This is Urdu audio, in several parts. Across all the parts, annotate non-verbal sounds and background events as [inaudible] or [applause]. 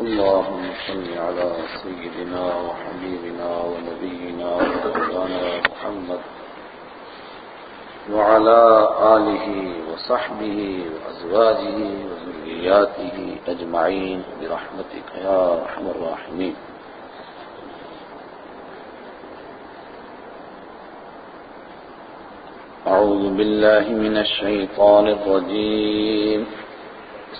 اللهم صل على سيدنا وحبيبنا ونبينا ومولانا محمد وعلى آله وصحبه وأزواجه وذرياته أجمعين برحمتك يا أرحم الراحمين. أعوذ بالله من الشيطان الرجيم.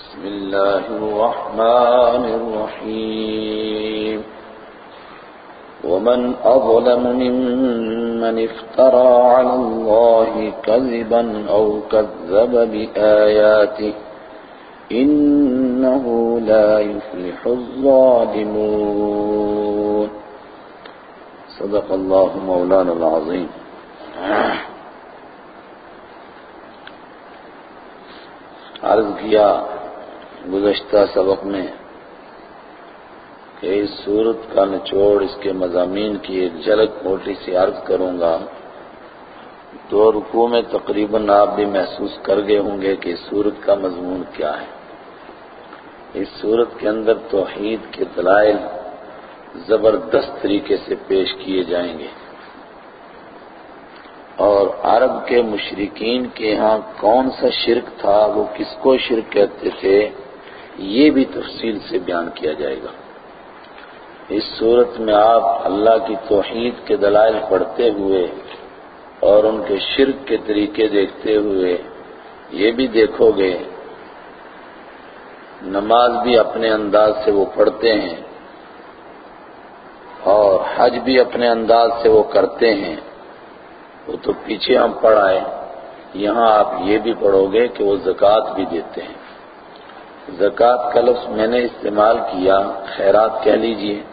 بسم الله الرحمن الرحيم. ومن أظلم ممن افترى على الله كذبا أو كذب بآياته إنه لا يفلح الظالمون. صدق الله مولانا العظيم. عرض کیا گزشتہ سبق میں کہ اس صورت کا نچوڑ اس کے مضامین کی ایک جھلک موٹی سی عرض کروں گا۔ تو رکوع میں تقریباً آپ بھی محسوس کر گئے ہوں گے کہ اس صورت کا مضمون کیا ہے۔ اس صورت کے اندر توحید کے دلائل زبردست طریقے سے پیش کیے جائیں گے۔ اور عرب کے مشرقین کے ہاں کون سا شرک تھا، وہ کس کو شرک کہتے تھے؟ یہ بھی تفصیل سے بیان کیا جائے گا۔ اس صورت میں آپ اللہ کی توحید کے دلائل پڑھتے ہوئے اور ان کے شرک کے طریقے دیکھتے ہوئے یہ بھی دیکھو گے، نماز بھی اپنے انداز سے وہ پڑھتے ہیں اور حج بھی اپنے انداز سے وہ کرتے ہیں۔ وہ تو پیچھے ہم پڑھائے، یہاں آپ یہ بھی پڑھو گے کہ وہ زکوٰۃ بھی دیتے ہیں۔ زکوٰۃ کا لفظ میں نے استعمال کیا، خیرات کہہ لیجیے۔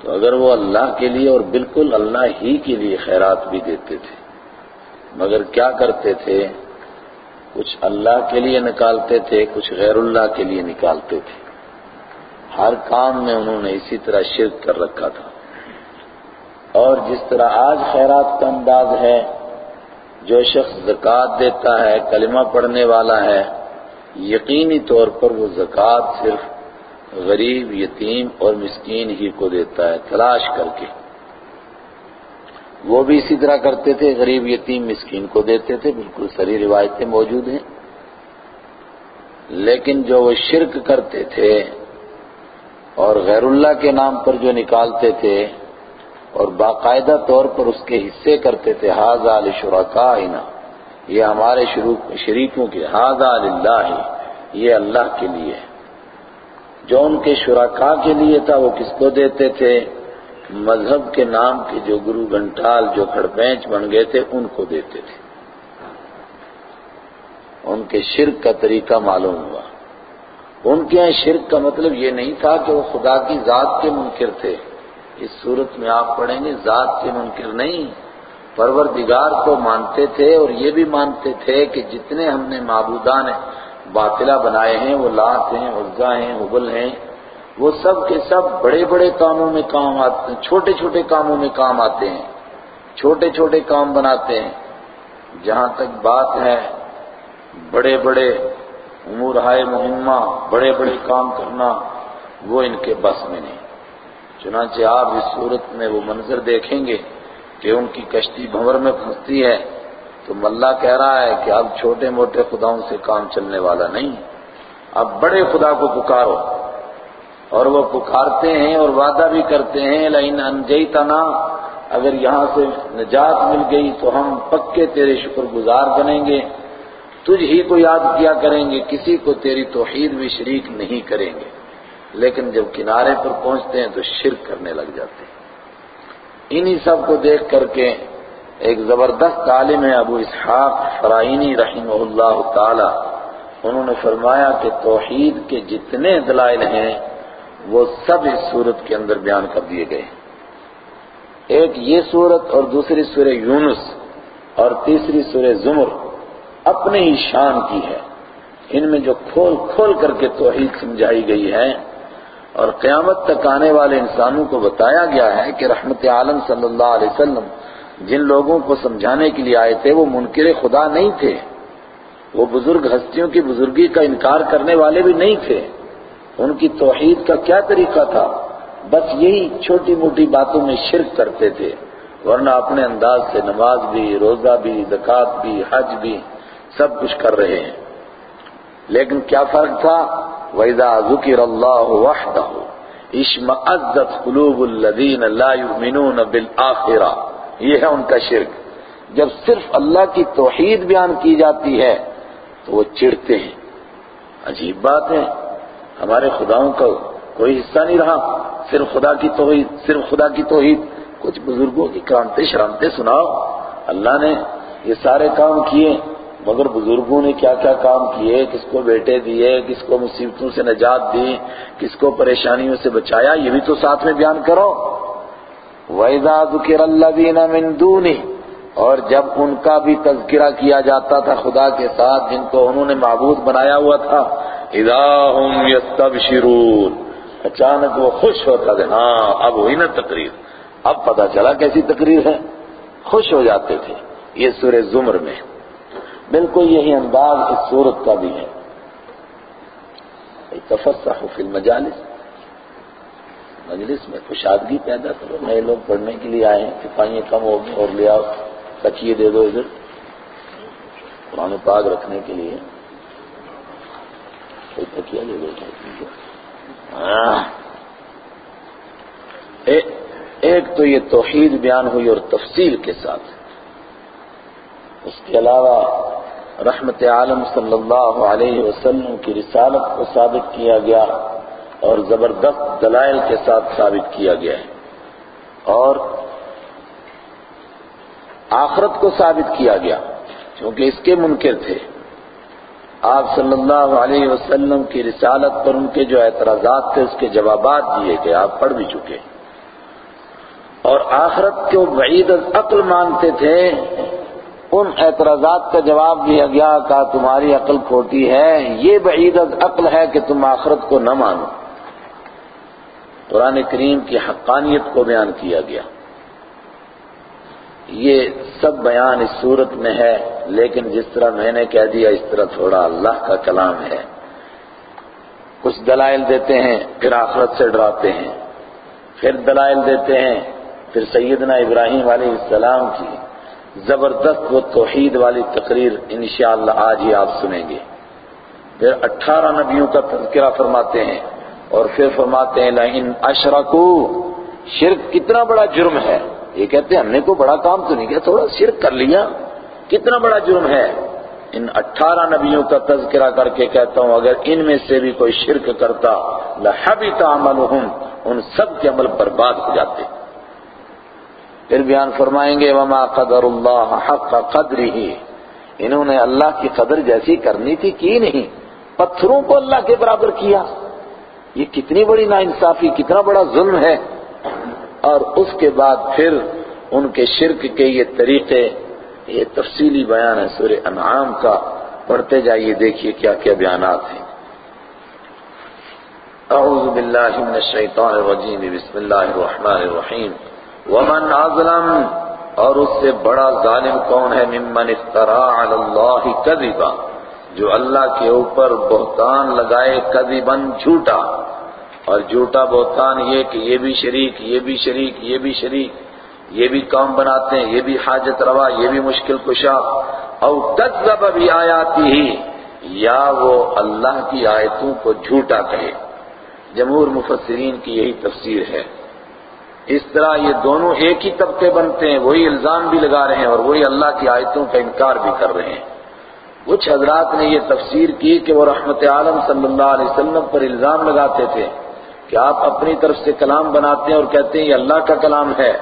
تو اگر وہ اللہ کے لیے اور بالکل اللہ ہی کے لیے خیرات بھی دیتے تھے، مگر کیا کرتے تھے؟ کچھ اللہ کے لیے نکالتے تھے، کچھ غیر اللہ کے لیے نکالتے تھے۔ ہر کام میں انہوں نے اسی طرح شرک کر رکھا تھا۔ اور جس طرح آج خیرات کا انداز ہے، جو شخص زکوٰۃ دیتا ہے، کلمہ پڑھنے والا ہے یقینی طور پر وہ زکوٰۃ صرف غریب، یتیم اور مسکین ہی کو دیتا ہے، تلاش کر کے۔ وہ بھی اسی طرح کرتے تھے، غریب، یتیم، مسکین کو دیتے تھے، بالکل سری روایتیں موجود ہیں۔ لیکن جو وہ شرک کرتے تھے اور غیر اللہ کے نام پر جو نکالتے تھے اور باقاعدہ طور پر اس کے حصے کرتے تھے حاضہ علی شرکائنا یہ ہمارے شریکوں کے حاضہ اللہ یہ اللہ کے لیے جو ان کے شرکا کے لیے تھا وہ کس کو دیتے تھے؟ مذہب کے نام کے جو گرو گھنٹال، جو کھڑپینچ بن گئے تھے، ان کو دیتے تھے۔ ان کے شرک کا طریقہ معلوم ہوا۔ ان کے یہاں شرک کا مطلب یہ نہیں تھا کہ وہ خدا کی ذات کے منکر تھے۔ اس صورت میں آپ پڑھیں گے، ذات کے منکر نہیں۔ پروردگار کو مانتے تھے اور یہ بھی مانتے تھے کہ جتنے ہم نے معبودان باطلہ بنائے ہیں، وہ لات ہیں عزا ہیں حبل ہیں، وہ سب کے سب بڑے بڑے کاموں میں کام آتے ہیں چھوٹے چھوٹے کاموں میں کام آتے ہیں، چھوٹے چھوٹے کام بناتے ہیں۔ جہاں تک بات ہے، بڑے بڑے امور ہائے مہمہ، بڑے بڑے کام کرنا، وہ ان کے بس میں نہیں۔ چنانچہ آپ اس صورت میں وہ منظر دیکھیں گے۔ کہ ان کی کشتی بھنور میں پھنستی ہے تو ملا کہہ رہا ہے کہ اب چھوٹے موٹے خداؤں سے کام چلنے والا نہیں۔ اب بڑے خدا کو پکارو۔ اور وہ پکارتے ہیں اور وعدہ بھی کرتے ہیں لائن انجئی تنا اگر یہاں سے نجات مل گئی تو ہم پکے تیرے شکر گزار بنیں گے۔ تجھ ہی کو یاد کیا کریں گے، کسی کو تیری توحید بھی شریک نہیں کریں گے۔ لیکن جب کنارے پر پہنچتے ہیں تو شرک کرنے لگ جاتے ہیں۔ انہی سب کو دیکھ کر کے ایک زبردست عالم ہے ابو اسحاق فرائنی رحمہ اللہ تعالی، انہوں نے فرمایا کہ توحید کے جتنے دلائل ہیں، وہ سب اس صورت کے اندر بیان کر دیے گئے ایک یہ صورت اور دوسری سورہ یونس اور تیسری سورہ زمر اپنے ہی شان کی ہے۔ ان میں جو کھول کھول کر کے توحید سمجھائی گئی ہے اور قیامت تک آنے والے انسانوں کو بتایا گیا ہے کہ رحمت عالم صلی اللہ علیہ وسلم جن لوگوں کو سمجھانے کے لیے آئے تھے وہ منکر خدا نہیں تھے۔ وہ بزرگ ہستیوں کی بزرگی کا انکار کرنے والے بھی نہیں تھے۔ ان کی توحید کا کیا طریقہ تھا؟ بس یہی چھوٹی موٹی باتوں میں شرک کرتے تھے۔ ورنہ اپنے انداز سے نماز بھی، روزہ بھی، زکوٰۃ بھی، حج بھی سب کچھ کر رہے ہیں۔ لیکن کیا فرق تھا؟ وَإِذَا ذُكِرَ اللَّهُ وَحْدَهُ اشْمَأَزَّتْ قُلُوبُ الَّذِينَ لَا يُؤْمِنُونَ بِالْآخِرَةِ۔ یہ ہے ان کا شرک۔ جب صرف اللہ کی توحید بیان کی جاتی ہے، تو وہ چڑھتے ہیں۔ عجیب بات ہے۔ ہمارے خداؤں کا کوئی حصہ نہیں رہا۔ صرف خدا کی توحید، صرف خدا کی توحید۔ کچھ بزرگوں کی کرامتے شرامتے سناؤ۔ اللہ نے یہ سارے کام کیے۔ مگر بزرگوں نے کیا کیا کام کیے؟ کس کو بیٹے دیے؟ کس کو مصیبتوں سے نجات دی؟ کس کو پریشانیوں سے بچایا؟ یہ بھی تو ساتھ میں بیان کرو۔ وَإِذَا ذُكِرَ الَّذِينَ مِن دُونِهِ، اور جب ان کا بھی تذکرہ کیا جاتا تھا خدا کے ساتھ، جن کو انہوں نے معبود بنایا ہوا تھا، اذا هم يستبشرون۔ اچانک وہ خوش ہوتا تھے۔ ہاں اب ہوئی نا تقریر۔ اب پتا چلا کیسی تقریر ہے؟ خوش ہو جاتے تھے۔ یہ سورہ زمر میں۔ بالکل یہی انداز اس صورت کا بھی ہے۔ تفصح فی المجالس۔ مجلس میں خوشادگی پیدا کرو، نئے لوگ پڑھنے کے لیے آئے ہیں صفائیاں کم ہوگی اور لے آؤ، تکیے دے دو ادھر۔ قرآن پاک رکھنے کے لیے۔ کوئی تکیہ دے دو ہاں۔ ایک تو یہ توحید بیان ہوئی اور تفصیل کے ساتھ۔ اس کے علاوہ رحمت عالم صلی اللہ علیہ وسلم کی رسالت کو ثابت کیا گیا اور زبردست دلائل کے ساتھ ثابت کیا گیا ہے اور آخرت کو ثابت کیا گیا کیونکہ اس کے منکر تھے۔ آپ صلی اللہ علیہ وسلم کی رسالت پر ان کے جو اعتراضات تھے، اس کے جوابات دیے گئے، آپ پڑھ بھی چکے۔ اور آخرت کو بعید از عقل مانتے تھے ان اعتراضات کا جواب دیا گیا کہ تمہاری عقل کھوٹی ہے، یہ بعید از عقل ہے کہ تم آخرت کو نہ مانو۔ قرآن کریم کی حقانیت کو بیان کیا گیا۔ یہ سب بیان اس صورت میں ہے، لیکن جس طرح میں نے کہہ دیا، اس طرح تھوڑا اللہ کا کلام ہے۔ کچھ دلائل دیتے ہیں، پھر آخرت سے ڈراتے ہیں۔ پھر دلائل دیتے ہیں، پھر سیدنا ابراہیم علیہ السلام کی۔ زبردست و توحید والی تقریر انشاءاللہ آج ہی آپ سنیں گے۔ پھر اٹھارہ نبیوں کا تذکرہ فرماتے ہیں اور پھر فرماتے ہیں لَإِنْ أَشْرَكُوا، شرک کتنا بڑا جرم ہے۔ یہ کہتے ہیں، ہم نے کوئی بڑا کام تو نہیں کیا، تھوڑا شرک کر لیا۔ کتنا بڑا جرم ہے۔ ان اٹھارہ نبیوں کا تذکرہ کر کے کہتا ہوں، اگر ان میں سے بھی کوئی شرک کرتا لَحَبِتَ عَمَلُهُمْ، ان سب کے عمل برباد ہو جاتے۔ ہیں پھر بیان فرمائیں گے، وما قدر اللہ حق قدر ہی انہوں نے اللہ کی قدر جیسی کرنی تھی، کی نہیں۔ پتھروں کو اللہ کے برابر کیا۔ یہ کتنی بڑی ناانصافی، کتنا بڑا ظلم ہے۔ اور اس کے بعد پھر ان کے شرک کے یہ طریقے، یہ تفصیلی بیان ہے، سورہ انعام کا۔ پڑھتے جائیے، دیکھیے کیا کیا بیانات ہیں۔ اعوذ باللہ من الشیطان الرجیم، بسم اللہ الرحمن الرحیم۔ ومن اظلم، اور اس سے بڑا ظالم کون ہے؟ ممن افترا علی اللہ کذبا، جو اللہ کے اوپر بہتان لگائے کذبن جھوٹا۔ اور جھوٹا بہتان یہ کہ یہ بھی شریک، یہ بھی شریک، یہ بھی شریک، یہ بھی کام بناتے ہیں، یہ بھی حاجت روا، یہ بھی مشکل کشا۔ او کذب بھی آیاتی ہی یا وہ اللہ کی آیتوں کو جھوٹا کہے۔ جمہور مفسرین کی یہی تفسیر ہے۔ اس طرح یہ دونوں ایک ہی طبقے بنتے ہیں، وہی الزام بھی لگا رہے ہیں اور وہی اللہ کی آیتوں کا انکار بھی کر رہے ہیں۔ کچھ حضرات نے یہ تفسیر کی کہ وہ رحمت عالم صلی اللہ علیہ وسلم پر الزام لگاتے تھے کہ آپ اپنی طرف سے کلام بناتے ہیں اور کہتے ہیں، یہ اللہ کا کلام ہے۔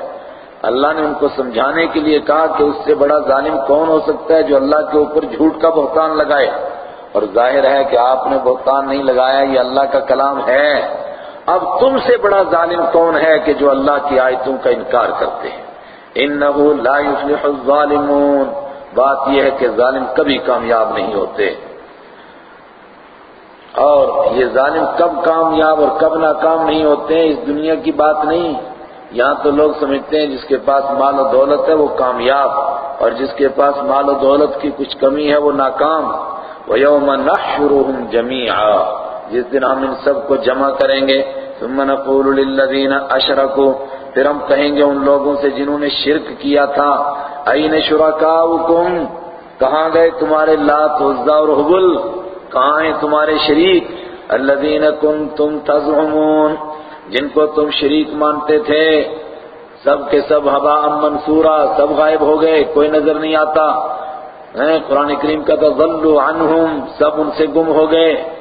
اللہ نے ان کو سمجھانے کے لیے کہا کہ اس سے بڑا ظالم کون ہو سکتا ہے جو اللہ کے اوپر جھوٹ کا بہتان لگائے؟ اور ظاہر ہے کہ آپ نے بہتان نہیں لگایا، یہ اللہ کا کلام ہے۔ اب تم سے بڑا ظالم کون ہے کہ جو اللہ کی آیتوں کا انکار کرتے ہیں؟ انہو لا يفلح الظالمون۔ بات یہ ہے کہ ظالم کبھی کامیاب نہیں ہوتے۔ اور یہ ظالم کب کامیاب اور کب ناکام نہیں ہوتے ہیں، اس دنیا کی بات نہیں۔ یہاں تو لوگ سمجھتے ہیں جس کے پاس مال و دولت ہے وہ کامیاب، اور جس کے پاس مال و دولت کی کچھ کمی ہے وہ ناکام۔ وَيَوْمَ نَحْشُرُهُمْ جَمِيعًا۔ جس دن ہم ان سب کو جمع کریں گے، ثم نقول للذین اشرکوا پھر ہم کہیں گے ان لوگوں سے جنہوں نے شرک کیا تھا این شرکاؤکم؟ کہاں گئے تمہارے لات عزا اور حبل؟ کہاں ہیں تمہارے شریک؟ الذین کنتم تزعمون، جن کو تم شریک مانتے تھے۔ سب کے سب ہوا منصورا سب غائب ہو گئے، کوئی نظر نہیں آتا۔ قرآن کریم کا تو ظلو عنہم، سب ان سے گم ہو گئے۔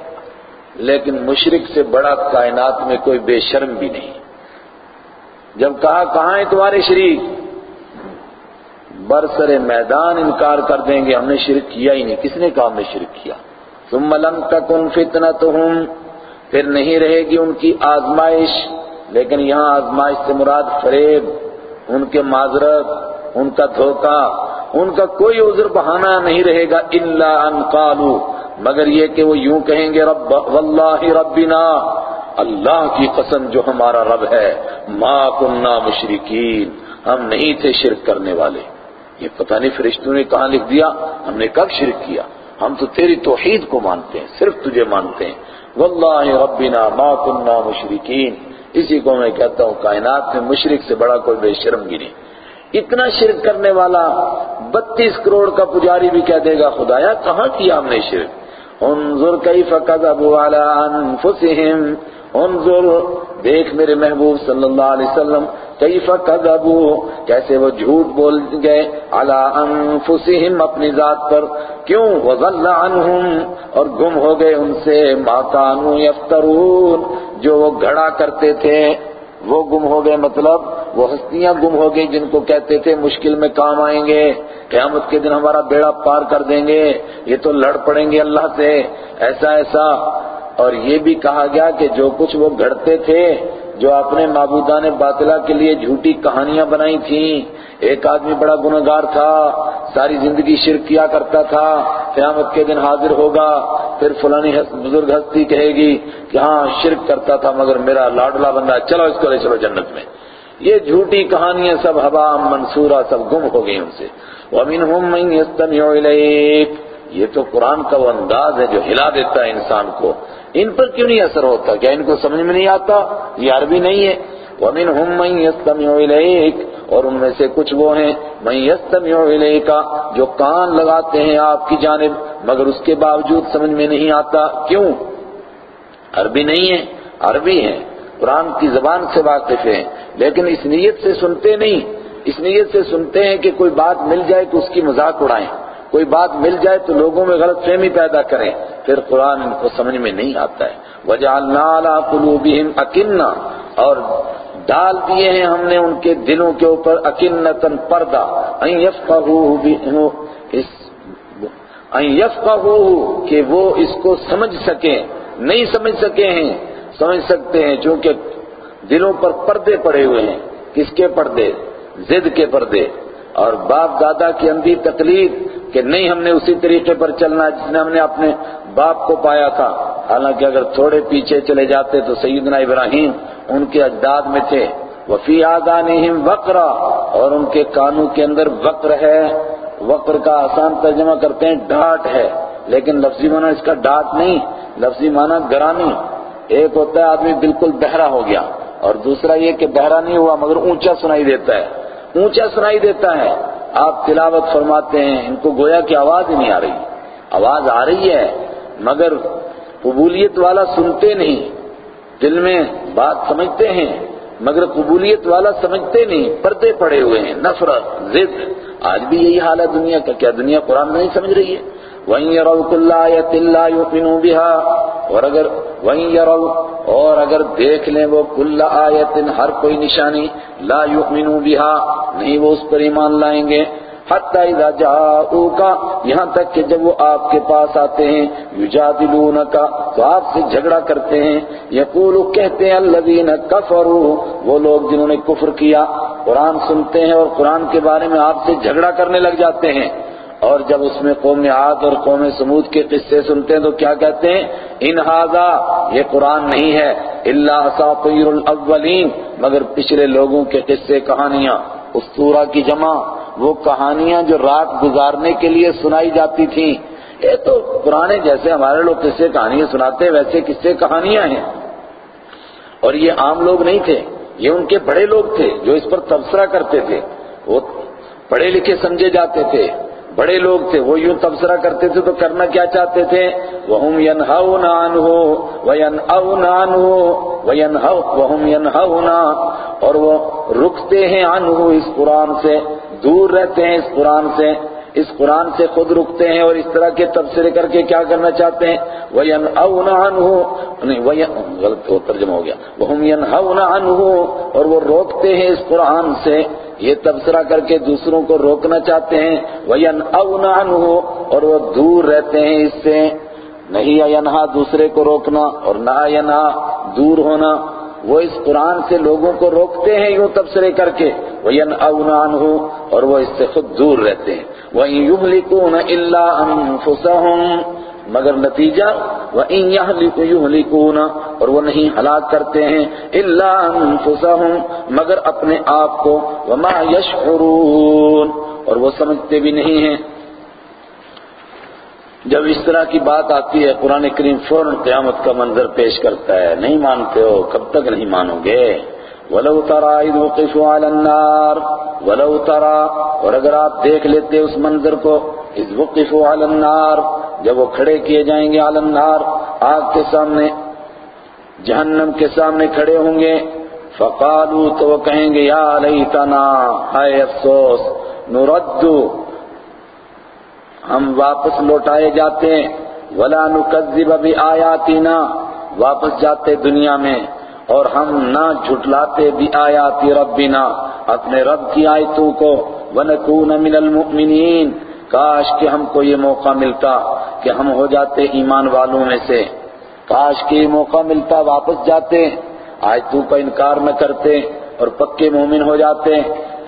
لیکن مشرق سے بڑا کائنات میں کوئی بے شرم بھی نہیں۔ جب کہا کہاں ہے تمہارے شریک؟ برسر میدان انکار کر دیں گے، ہم نے شرک کیا ہی نہیں۔ کس نے کہا ہم نے شرک کیا؟ ثم لم تکن فتنتہم، پھر نہیں رہے گی ان کی آزمائش۔ لیکن یہاں آزمائش سے مراد فریب، ان کے معذرت، ان کا دھوکہ ان کا کوئی عذر بہانہ نہیں رہے گا الا ان قالوا، مگر یہ کہ وہ یوں کہیں گے، رب، واللہ ربنا، اللہ کی قسم جو ہمارا رب ہے، ما کننا مشرکین، ہم نہیں تھے شرک کرنے والے۔ یہ پتہ نہیں فرشتوں نے کہاں لکھ دیا، ہم نے کب شرک کیا؟ ہم تو تیری توحید کو مانتے ہیں، صرف تجھے مانتے ہیں۔ واللہ ربنا ما کننا مشرکین، اسی کو میں کہتا ہوں، کائنات میں مشرک سے بڑا کوئی بے شرم گری اتنا شرک کرنے والا بتیس کروڑ کا پجاری بھی کہہ دے گا خدایا، کہاں کیا ہم نے شرک؟ انظر کیف کذبوا علی انفسہم، انظر، دیکھ میرے محبوب صلی اللہ علیہ وسلم، کیف کذبوا، کیسے وہ جھوٹ بول گئے علی انفسہم اپنی ذات پر، کیوں؟ وضل عنہم اور گم ہو گئے ان سے، ما کانوا یفترون، جو وہ گھڑا کرتے تھے۔ وہ گم ہو گئے مطلب وہ ہستیاں گم ہو گئی جن کو کہتے تھے مشکل میں کام آئیں گے، قیامت کے دن ہمارا بیڑا پار کر دیں گے، یہ تو لڑ پڑیں گے اللہ سے، ایسا ایسا۔ اور یہ بھی کہا گیا کہ جو کچھ وہ گھڑتے تھے، جو اپنے معبودان باطلہ کے لیے جھوٹی کہانیاں بنائی تھیں، ایک آدمی بڑا گناہگار تھا، ساری زندگی شرک کیا کرتا تھا، قیامت کے دن حاضر ہوگا پھر فلانی بزرگ ہستی کہے گی کہ ہاں شرک کرتا تھا مگر میرا لاڈلا بندہ چلو اس کو لے چلو جنت میں۔ یہ جھوٹی کہانیاں سب ہوا، منصورہ سب گم ہو گئی ان سے۔ وَمِنْهُمْ مَنْ يَسْتَمِعُ إِلَيْكَ۔ یہ تو قرآن کا وہ انداز ہے جو ہلا دیتا ہے انسان کو۔ ان پر کیوں نہیں اثر ہوتا؟ کیا ان کو سمجھ میں نہیں آتا؟ یہ عربی نہیں ہے۔ وَمِنْهُمْ مَنْ يَسْتَمِعُ إِلَيْكَ۔ اور ان میں سے کچھ وہ ہیں، مَنْ يَسْتَمِعُ إِلَيْكَ جو کان لگاتے ہیں آپ کی جانب، مگر اس کے باوجود سمجھ میں نہیں آتا کیوں؟ عربی نہیں ہے، عربی ہے، قرآن کی زبان سے واقف ہیں لیکن اس نیت سے سنتے نہیں۔ اس نیت سے سنتے ہیں کہ کوئی بات مل جائے تو اس کی مذاق اڑائیں۔ کوئی بات مل جائے تو لوگوں میں غلط فہمی پیدا کریں۔ پھر قرآن ان کو سمجھ میں نہیں آتا ہے۔ وَجَعَلْنَا عَلَىٰ قُلُوبِهِمْ أَكِنَّا اور ڈال دیے ہیں ہم نے ان کے دلوں کے اوپر اکنتن پردہ۔ ان یفقہوہ کہ وہ اس کو سمجھ سکیں، نہیں سمجھ سکے ہیں۔ سمجھ سکتے ہیں چونکہ دلوں پر پردے پڑے ہوئے ہیں۔ کس کے پردے؟ زد کے پردے۔ اور باپ دادا کی اندھی تکلیف کہ نہیں ہم نے اسی طریقے پر چلنا جس نے ہم نے اپنے باپ کو پایا تھا۔ حالانکہ اگر تھوڑے پیچھے چلے جاتے تو سیدنا ابراہیم ان کے اجداد میں تھے۔ وفی آذانہم وقرا، اور ان کے کانوں کے اندر وقر ہے۔ وقر کا آسان ترجمہ کرتے ہیں ڈاٹ ہے۔ لیکن لفظی معنی اس کا ڈاٹ نہیں، لفظی معنی گرانی۔ ایک ہوتا ہے آدمی بالکل بہرا ہو گیا، اور دوسرا یہ کہ بہرا نہیں ہوا، مگر اونچا سنائی دیتا ہے۔ اونچا سنائی دیتا ہے۔ آپ تلاوت فرماتے ہیں، ان کو گویا کی آواز ہی نہیں آ رہی۔ آواز آ رہی ہے۔ مگر قبولیت والا سنتے نہیں، دل میں بات سمجھتے ہیں، مگر قبولیت والا سمجھتے نہیں، پردے پڑے ہوئے ہیں، نفرت، ضد۔ آج بھی یہی حال ہے دنیا کا، کیا دنیا قرآن نہیں سمجھ رہی ہے؟ وَإِن يَرَوْا كُلَّ آيَةٍ لَا يُؤْمِنُوا بِهَا، اور اگر وَإِن يَرَوْا، اور اگر دیکھ لیں وہ کل آیت ہر کوئی نشانی، لا يؤمنوا بها، نہیں وہ اس پر ایمان لائیں گے۔ حتی اذا جاؤکا یہاں تک کہ جب وہ آپ کے پاس آتے ہیں یجادلونکا تو آپ سے جھگڑا کرتے ہیں۔ یقولو، کہتے ہیں، الذین کفروا، وہ لوگ جنہوں نے کفر کیا۔ قرآن سنتے ہیں اور قرآن کے بارے میں آپ سے جھگڑا کرنے لگ جاتے ہیں۔ اور جب اس میں قوم عاد اور قوم سمود کے قصے سنتے ہیں، تو کیا کہتے ہیں؟ ان ہاذا یہ قرآن نہیں ہے۔ الا اساطیر الاولین، مگر پچھلے لوگوں کے قصے کہانیاں، اسطورہ کی جمع۔ وہ کہانیاں جو رات گزارنے کے لیے سنائی جاتی تھیں۔ یہ تو پرانے جیسے ہمارے لوگ قصے کہانیاں سناتے ہیں، ویسے قصے کہانیاں ہیں۔ اور یہ عام لوگ نہیں تھے، یہ ان کے بڑے لوگ تھے جو اس پر تبصرہ کرتے تھے۔ وہ پڑھے لکھے سمجھے جاتے تھے۔ بڑے لوگ تھے، وہ یوں تبصرہ کرتے تھے تو کرنا کیا چاہتے تھے؟ وَهُمْ يَنْهَوْنَ عَنْهُ، وَيَنْأَوْنَ عَنْهُ وَهُمْ يَنْهَوْنَ۔ اور وہ رکتے ہیں عنہ اس قرآن سے۔ دور رہتے ہیں اس قرآن سے، اس قرآن سے خود رکتے ہیں اور اس طرح کے تبصرے کر کے کیا کرنا چاہتے ہیں؟ وَيَنْأَوْنَ عَنْهُ، نہیں غلط ترجمہ ہو گیا۔ وَهُمْ يَنْهَوْنَ عَنْهُ، اور وہ روکتے ہیں اس قرآن سے۔ یہ تبصرہ کر کے دوسروں کو روکنا چاہتے ہیں۔ وَيَنْأَوْنَ عَنْهُ، اور وہ دور رہتے ہیں اس سے۔ نہیں ینہا دوسرے کو روکنا اور نہ ینہا دور ہونا۔ وہ اس قرآن سے لوگوں کو روکتے ہیں یوں تبصرے کر کے۔ وَيَنْأَوْنَ عَنْهُ، اور وہ اس سے خود دور رہتے ہیں۔ وَإِن يُهْلِكُونَ إِلَّا أَنفُسَهُمْ، مگر نتیجہ، وَإِن يُهْلِكُونَ، اور وہ نہیں ہلاک کرتے ہیں۔ إِلَّا أَنفُسَهُمْ، مگر اپنے آپ کو۔ وَمَا يَشْعُرُونَ، اور وہ سمجھتے بھی نہیں ہیں۔ جب اس طرح کی بات آتی ہے، قرآن کریم فوراً قیامت کا منظر پیش کرتا ہے۔ نہیں مانتے ہو، کب تک نہیں مانو گے؟ وَلَوْ تَرَا إِذْ وُقِفُوا عَلَى النَّارِ، وَلَوْ تَرَا، اور اگر آپ دیکھ لیتے اس منظر کو اِذْ وُقِفُوا عَلَى النَّارِ، جب وہ کھڑے کیے جائیں گے عَلَى النَّارِ، آگ کے سامنے، جہنم کے سامنے کھڑے ہوں گے، فَقَالُوا تو وہ کہیں گے، یا لیتنا، ہائے افسوس، نُرَدُّ ہم واپس لوٹائے جاتے ہیں۔ وَلَا نُكَذِّبَ بِآيَاتِنَا۔ واپس جاتے دنیا میں۔ اور ہم نہ جھٹلاتے بھی آیاتی ربنا۔ اپنے رب کی آیتوں کو۔ وَنَكُونَ مِنَ الْمُؤْمِنِينَ۔ کاش کہ ہم کو یہ موقع ملتا کہ ہم ہو جاتے ایمان والوں میں سے۔ کاش کہ یہ موقع ملتا واپس جاتے۔ آیتوں کا انکار نہ کرتے اور پکے مومن ہو جاتے۔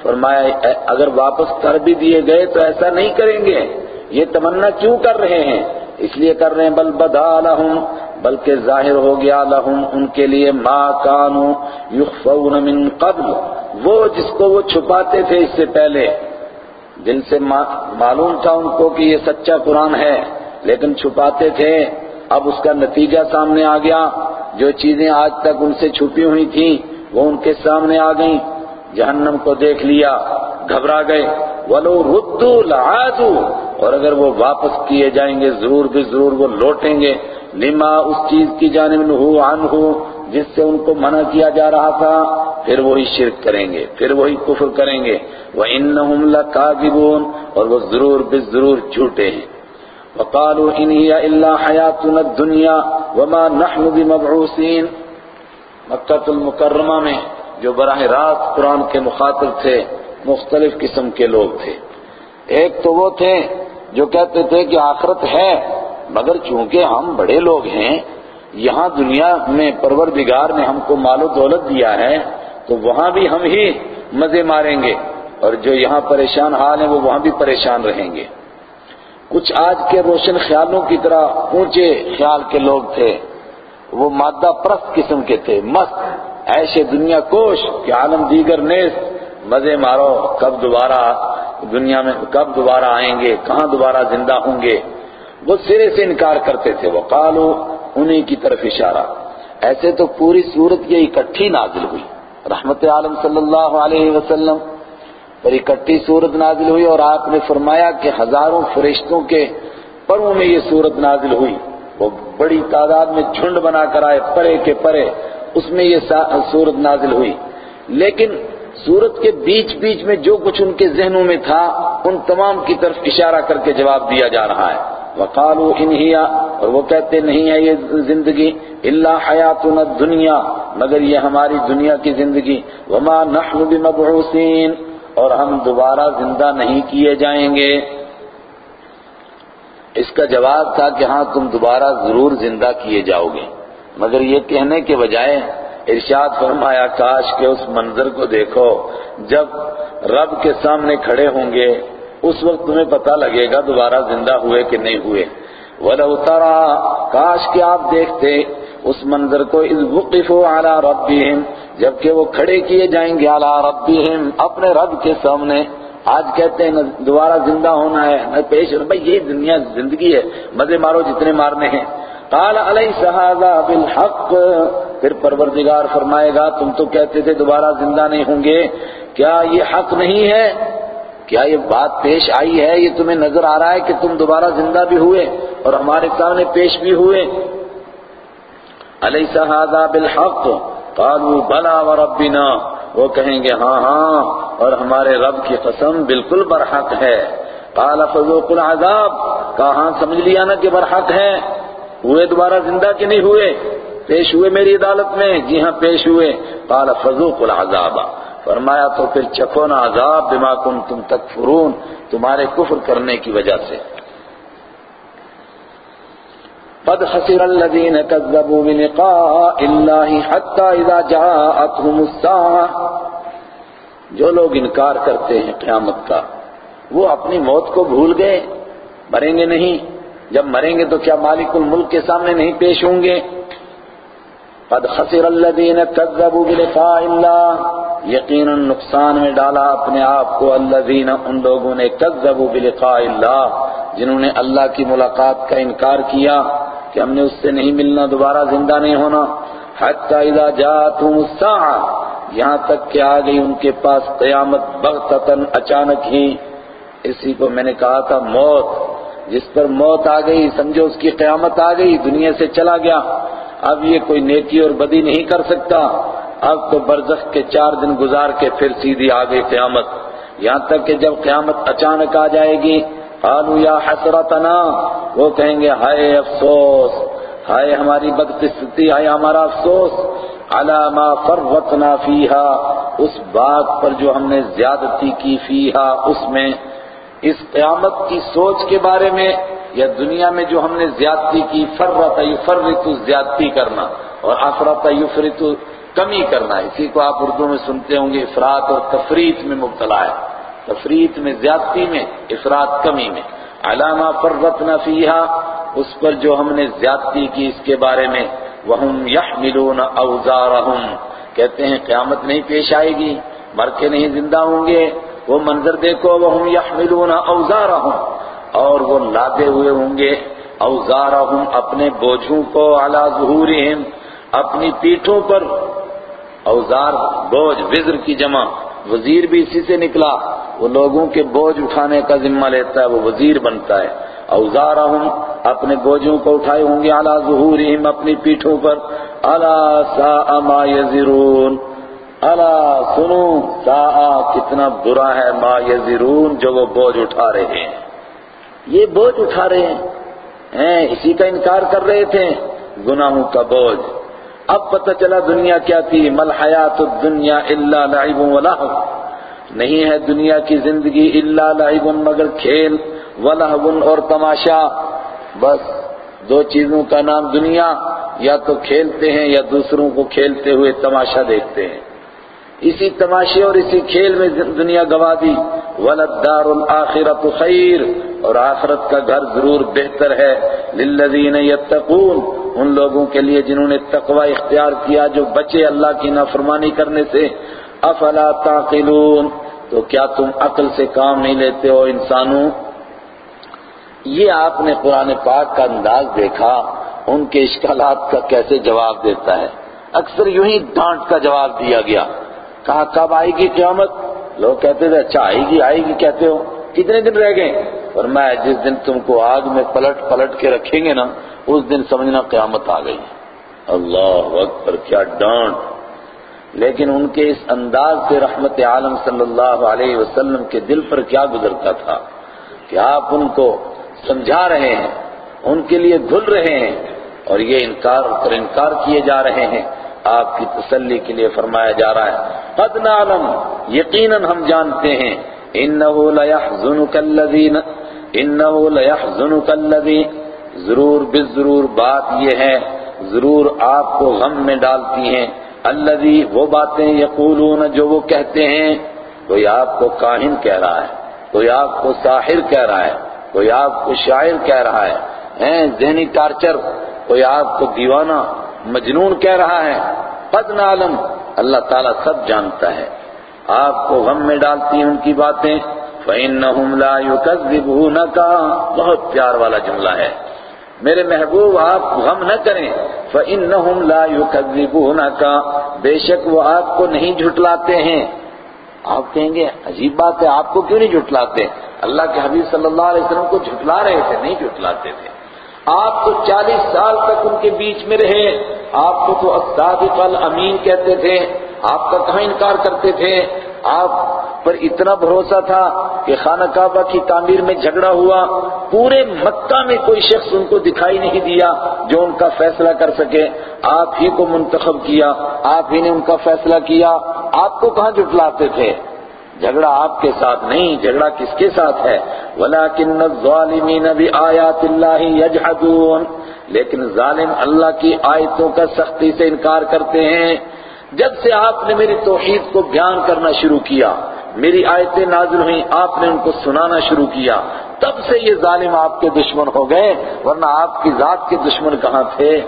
فرمایا اگر واپس کر بھی دیے گئے تو ایسا نہیں کریں گے۔ یہ تمنا کیوں کر رہے ہیں؟ اس لیے کر رہے ہیں، بل بدا لہم، بلکہ ظاہر ہو گیا لہم، ان کے لیے ما کانو یخفون من قبل، وہ جس کو وہ چھپاتے تھے اس سے پہلے۔ دل سے معلوم تھا ان کو کہ یہ سچا قرآن ہے، لیکن چھپاتے تھے۔ اب اس کا نتیجہ سامنے آ گیا۔ جو چیزیں آج تک ان سے چھپی ہوئی تھیں، وہ ان کے سامنے آ گئیں۔ جہنم کو دیکھ لیا، گھبرا گئے۔ ولو ردو لعادو اور اگر وہ واپس کیے جائیں گے، ضرور بھی ضرور وہ لوٹیں گے۔ لما اس چیز کی جانب نہو عنہ جس سے ان کو منع کیا جا رہا تھا، پھر وہی شرک کریں گے، پھر وہی کفر کریں گے۔ وَإِنَّهُمْ لَكَاذِبُونَ۔ اور وہ ضرور بھی ضرور جھوٹے ہیں۔ وَقَالُوا إِنْ هِيَ إِلَّا حَيَاتُنَا الدُّنْيَا وَمَا نَحْنُ بِمَبْعُوثِينَ۔ مکہ المکرمہ میں جو براہ راست قرآن کے مخاطب تھے، مختلف قسم کے لوگ تھے۔ ایک تو وہ تھے جو کہتے تھے کہ آخرت ہے، مگر چونکہ ہم بڑے لوگ ہیں، یہاں دنیا میں پروردگار نے ہم کو مال و دولت دیا ہے، تو وہاں بھی ہم ہی مزے ماریں گے۔ اور جو یہاں پریشان حال ہیں، وہ وہاں بھی پریشان رہیں گے۔ کچھ آج کے روشن خیالوں کی طرح اونچے خیال کے لوگ تھے۔ وہ مادہ پرست قسم کے تھے، مست۔ ایسے دنیا کوش کہ عالم دیگر نیس مزے مارو، کب دوبارہ دنیا میں، کب دوبارہ آئیں گے، کہاں دوبارہ زندہ ہوں گے؟ وہ سرے سے انکار کرتے تھے۔ وہ قالو انہی کی طرف اشارہ۔ ایسے تو پوری صورت یہ اکٹھی نازل ہوئی۔ رحمت عالم صلی اللہ علیہ وسلم پر اکٹھی صورت نازل ہوئی اور آپ نے فرمایا کہ ہزاروں فرشتوں کے پروں میں یہ صورت نازل ہوئی۔ وہ بڑی تعداد میں جھنڈ بنا کر آئے، پرے کے پرے۔ اس میں یہ صورت نازل ہوئی۔ لیکن سورت کے بیچ بیچ میں جو کچھ ان کے ذہنوں میں تھا، ان تمام کی طرف اشارہ کر کے جواب دیا جا رہا ہے۔ وقالوا انہیا اور وہ کہتے، نہیں ہے یہ زندگی الا حیاتنا الدنیا مگر یہ ہماری دنیا کی زندگی۔ وما نحن بمبعوثین اور ہم دوبارہ زندہ نہیں کیے جائیں گے۔ اس کا جواب تھا کہ ہاں تم دوبارہ ضرور زندہ کیے جاؤ گے۔ مگر یہ کہنے کے بجائے ارشاد فرمایا، کاش کہ اس منظر کو دیکھو، جب رب کے سامنے کھڑے ہوں گے، اس وقت تمہیں پتہ لگے گا دوبارہ زندہ ہوئے کہ نہیں ہوئے۔ وَلَوْ تَرَا کاش کہ آپ دیکھتے، اس منظر کو اِذْ وُقِفُوا عَلَى رَبِّهِمْ، جبکہ وہ کھڑے کیے جائیں گے عَلَى رَبِّهِمْ، اپنے رب کے سامنے۔ آج کہتے ہیں، دوبارہ زندہ ہونا ہے نہ پیش بھائی یہ دنیا زندگی ہے، مزے مارو جتنے مارنے ہیں۔ قال علیہ هذا بالحق؟ پھر پروردگار فرمائے گا، تم تو کہتے تھے دوبارہ زندہ نہیں ہوں گے۔ کیا یہ حق نہیں ہے؟ کیا یہ بات پیش آئی ہے؟ یہ تمہیں نظر آ رہا ہے کہ تم دوبارہ زندہ بھی ہوئے اور ہمارے سامنے پیش بھی ہوئے۔ علیہ هذا بالحق؟ قالوا بلا وربنا۔ وہ کہیں گے ہاں ہاں اور ہمارے رب کی قسم بالکل برحق ہے۔ قال فذوقوا العذاب۔ کہاں سمجھ لیا نا کہ برحق ہے۔ ہوئے دوبارہ زندہ کہ نہیں ہوئے؟ پیش ہوئے میری عدالت میں؟ جی ہاں پیش ہوئے۔ قال، فذوقوا العذاب۔ فرمایا، تو پھر چکھو نا عذاب بما کنتم تکفرون، تمہارے کفر کرنے کی وجہ سے۔ قد خسر الذين كذبوا بلقاء الله حتى اذا جاءتهم الساعه جو لوگ انکار کرتے ہیں قیامت کا، وہ اپنی موت کو بھول گئے، مریں گے نہیں۔ جب مریں گے تو کیا مالک الملک کے سامنے نہیں پیش ہوں گے؟ قد خسر الذين كذبوا بلقاء الله یقینا نقصان میں ڈالا اپنے آپ کو الذين ان لوگوں نے كذبوا بلقاء الله جنہوں نے اللہ کی ملاقات کا انکار کیا کہ ہم نے اس سے نہیں ملنا، دوبارہ زندہ نہیں ہونا۔ حتی اذا جاتهم الساعه یہاں تک کہ آ گئی ان کے پاس قیامت بغتتن اچانک ہی۔ اسی کو میں نے کہا تھا، موت۔ جس پر موت آ گئی، سمجھو اس کی قیامت آ گئی، دنیا سے چلا گیا۔ اب یہ کوئی نیکی اور بدی نہیں کر سکتا۔ اب تو برزخ کے چار دن گزار کے پھر سیدھی آ گئی قیامت۔ یہاں تک کہ جب قیامت اچانک آ جائے گی، قالوا یا حسرتنا، وہ کہیں گے، ہائے افسوس، ہائے ہماری بدقسمتی، ہائے ہمارا افسوس۔ علی ما فرطنا فیہا، اس بات پر جو ہم نے زیادتی کی فیہا، اس میں اس قیامت کی سوچ کے بارے میں یا دنیا میں جو ہم نے زیادتی کی، فرط یفرط زیادتی کرنا اور افرط یفرط کمی کرنا، اسی کو آپ اردو میں سنتے ہوں گے افراد اور تفریط میں مبتلا ہے۔ تفریط میں، زیادتی میں افراد کمی میں۔ علامہ فرطنا فیہا، اس پر جو ہم نے زیادتی کی اس کے بارے میں۔ وَهُمْ يَحْمِلُونَ أَوْزَارَهُمْ۔ کہتے ہیں، قیامت نہیں پیش آئے گی مر کے نہیں زندہ ہوں گے۔ وہ منظر دیکھو وَهُمْ يَحْمِلُونَ أَوْزَارَهُمْ اور وہ لادے ہوئے ہوں گے۔ اوزارہم اپنے بوجھوں کو علی ظہورہم، اپنی پیٹھوں پر۔ اوزار، بوجھ، وزر کی جمع۔ وزیر بھی اسی سے نکلا۔ وہ لوگوں کے بوجھ اٹھانے کا ذمہ لیتا ہے، وہ وزیر بنتا ہے۔ اوزارہم اپنے بوجھوں کو اٹھائے ہوں گے علی ظہورہم، اپنی پیٹھوں پر۔ الا ساء ما یزرون۔ الا سنو ساء کتنا برا ہے ما یزرون جو وہ بوجھ اٹھا رہے ہیں۔ یہ بوجھ اٹھا رہے ہیں۔ اسی کا انکار کر رہے تھے۔ گناہوں کا بوجھ۔ اب پتہ چلا دنیا کیا تھی۔ مل حیات الدنیا الا لعب و لہو۔ نہیں ہے دنیا کی زندگی الا لعب مگر کھیل و اور تماشا۔ بس دو چیزوں کا نام دنیا۔ یا تو کھیلتے ہیں یا دوسروں کو کھیلتے ہوئے تماشا دیکھتے ہیں۔ اسی تماشے اور اسی کھیل میں دنیا گوا دی. ولدار الاخرت خیر اور آخرت کا گھر ضرور بہتر ہے. للذین یتقون ان لوگوں کے لیے جنہوں نے تقوی اختیار کیا جو بچے اللہ کی نافرمانی کرنے سے. افلا تعقلون، تو کیا تم عقل سے کام نہیں لیتے ہو انسانوں؟ یہ آپ نے قرآن پاک کا انداز دیکھا، ان کے اشکالات کا کیسے جواب دیتا ہے؟ اکثر یوں ہی ڈانٹ کا جواب دیا گیا۔ کہا، کب آئے گی قیامت؟ لوگ کہتے تھے اچھا آئے گی آئے گی، کہتے ہو. کتنے دن رہ گئے؟ اور میں جس دن تم کو آگ میں پلٹ پلٹ کے رکھیں گے نا، اس دن سمجھنا قیامت آ گئی اللہ اکبر، کیا ڈانٹ! لیکن ان کے اس انداز سے رحمت عالم صلی اللہ علیہ وسلم کے دل پر کیا گزرتا تھا کہ آپ ان کو سمجھا رہے ہیں، ان کے لیے گھل رہے ہیں اور یہ انکار پر انکار کیے جا رہے ہیں۔ آپ کی تسلی کے لیے فرمایا جا رہا ہے۔ قد نعلم، یقیناً ہم جانتے ہیں۔ انہو لیحزنک الذین، انہو لیحزنک الذی، ضرور بالضرور بات یہ ہے، ضرور آپ کو غم میں ڈالتی ہیں۔ الذی، وہ باتیں یقولون جو وہ کہتے ہیں۔ کوئی آپ کو کاہن کہہ رہا ہے، کوئی آپ کو ساحر کہہ رہا ہے، کوئی آپ کو شاعر کہہ رہا ہے۔ ہیں ذہنی ٹارچر، کوئی آپ کو دیوانہ مجنون کہہ رہا ہے، قد نعلم، اللہ تعالیٰ سب جانتا ہے۔ آپ کو غم میں ڈالتی ہیں ان کی باتیں۔ فَإِنَّهُمْ لَا يُكَذِّبُونَكَ۔ بہت پیار والا جملہ ہے۔ میرے محبوب، آپ غم نہ کریں۔ فَإِنَّهُمْ لَا يُكَذِّبُونَكَ۔ بے شک وہ آپ کو نہیں جھٹلاتے ہیں۔ آپ کہیں گے، عجیب بات ہے، آپ کو کیوں نہیں جھٹلاتے؟ اللہ کے حبیب صلی اللہ علیہ وسلم کو جھٹلا رہے تھے، نہیں جھٹلاتے تھے۔ آپ تو چالیس سال تک ان کے بیچ میں رہے، آپ کو تو الصادق الامین کہتے تھے، آپ کا کہاں انکار کرتے تھے؟ آپ پر اتنا بھروسہ تھا کہ خانہ کعبہ کی تعمیر میں جھگڑا ہوا، پورے مکہ میں کوئی شخص ان کو دکھائی نہیں دیا جو ان کا فیصلہ کر سکے۔ آپ ہی کو منتخب کیا، آپ ہی نے ان کا فیصلہ کیا۔ آپ کو کہاں جٹلاتے تھے؟ جھگڑا آپ کے ساتھ نہیں، جھگڑا کس کے ساتھ ہے؟ وَلَكِنَّ الظَّالِمِينَ بِآيَاتِ اللَّهِ يَجْحَدُونَ۔ لیکن ظالم اللہ کی آیتوں کا سختی سے انکار کرتے ہیں۔ جب سے آپ نے میری توحید کو بیان کرنا شروع کیا، میری آیتیں نازل ہوئیں، آپ نے ان کو سنانا شروع کیا، تب سے یہ ظالم آپ کے دشمن ہو گئے، ورنہ آپ کی ذات کے دشمن کہاں تھے؟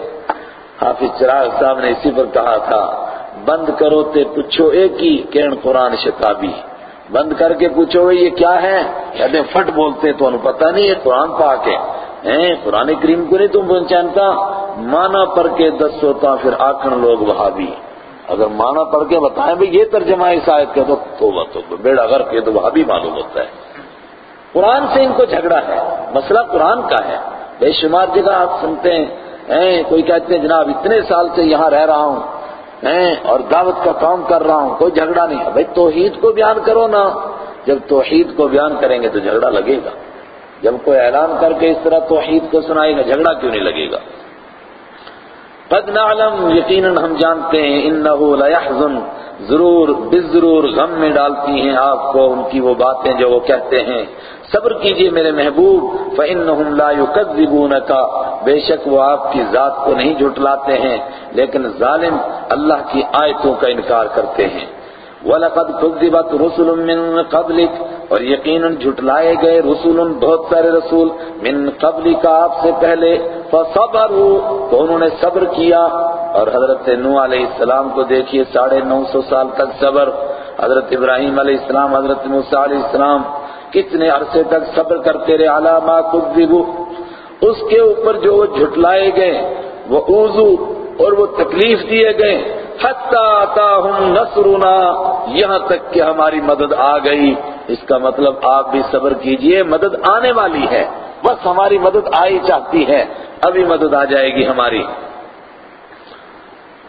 حافظ چراغ صاحب نے اسی پر کہا تھا، بند کرو تے پوچھو ایک ہی کین قرآن شتابی۔ بند کر کے پوچھو گے یہ کیا ہے؟ کہتے فٹ بولتے تو انہوں پتہ نہیں ہے قرآن پاک ہے۔ قرآن کریم کو نہیں تم پہچانتا؟ مانا پر کے دس ہوتا پھر آکھن لوگ وہاں بھی اگر مانا پڑھ کے بتائیں بھی یہ ترجمہ اس آیت کا تو توبہ تو بیڑا اگر کے تو وہاں بھی معلوم ہوتا ہے۔ قرآن سے ان کو جھگڑا ہے۔ مسئلہ قرآن کا ہے۔ بے شمار جگہ آپ سنتے ہیں، کوئی کہتے ہیں، جناب، اتنے سال سے یہاں رہ رہا ہوں۔ اور دعوت کا کام کر رہا ہوں، کوئی جھگڑا نہیں۔ بھائی توحید کو بیان کرو نا۔ جب توحید کو بیان کریں گے تو جھگڑا لگے گا۔ جب کوئی اعلان کر کے اس طرح توحید کو سنائے گا، جھگڑا کیوں نہیں لگے گا؟ قد نعلم، یقیناً ہم جانتے ہیں، انہو لیحزن۔ ضرور بضرور غم میں ڈالتی ہیں آپ کو، ان کی وہ باتیں جو وہ کہتے ہیں۔ صبر کیجیے میرے محبوب، فَإِنَّهُمْ لَا يُكَذِّبُونَكَ۔ بے شک وہ آپ کی ذات کو نہیں جھٹلاتے ہیں، لیکن ظالم اللہ کی آیتوں کا انکار کرتے ہیں۔ وَلَقَدْ كُذِّبَتْ رُسُلٌ مِّن قَبْلِكَ۔ اور یقیناً جھٹلائے گئے رسول، بہت سارے رسول من قبل کا آپ سے پہلے۔ فَصَبَرُوا، تو انہوں نے صبر کیا۔ اور حضرت نو علیہ السلام کو دیکھیے، ساڑھے نو سو سال تک صبر۔ حضرت ابراہیم علیہ السلام، حضرت موسیٰ علیہ السلام کتنے عرصے تک صبر کرتے رہے علامہ کذبو اس کے اوپر جو وہ جھٹلائے گئے، وہ اوزو اور وہ تکلیف دیے گئے۔ آتاہم نصرنا۔ یہاں تک کہ ہماری مدد آ گئی۔ اس کا مطلب آپ بھی صبر کیجیے، مدد آنے والی ہے۔ بس ہماری مدد آئی چاہتی ہے۔ ابھی مدد آ جائے گی ہماری۔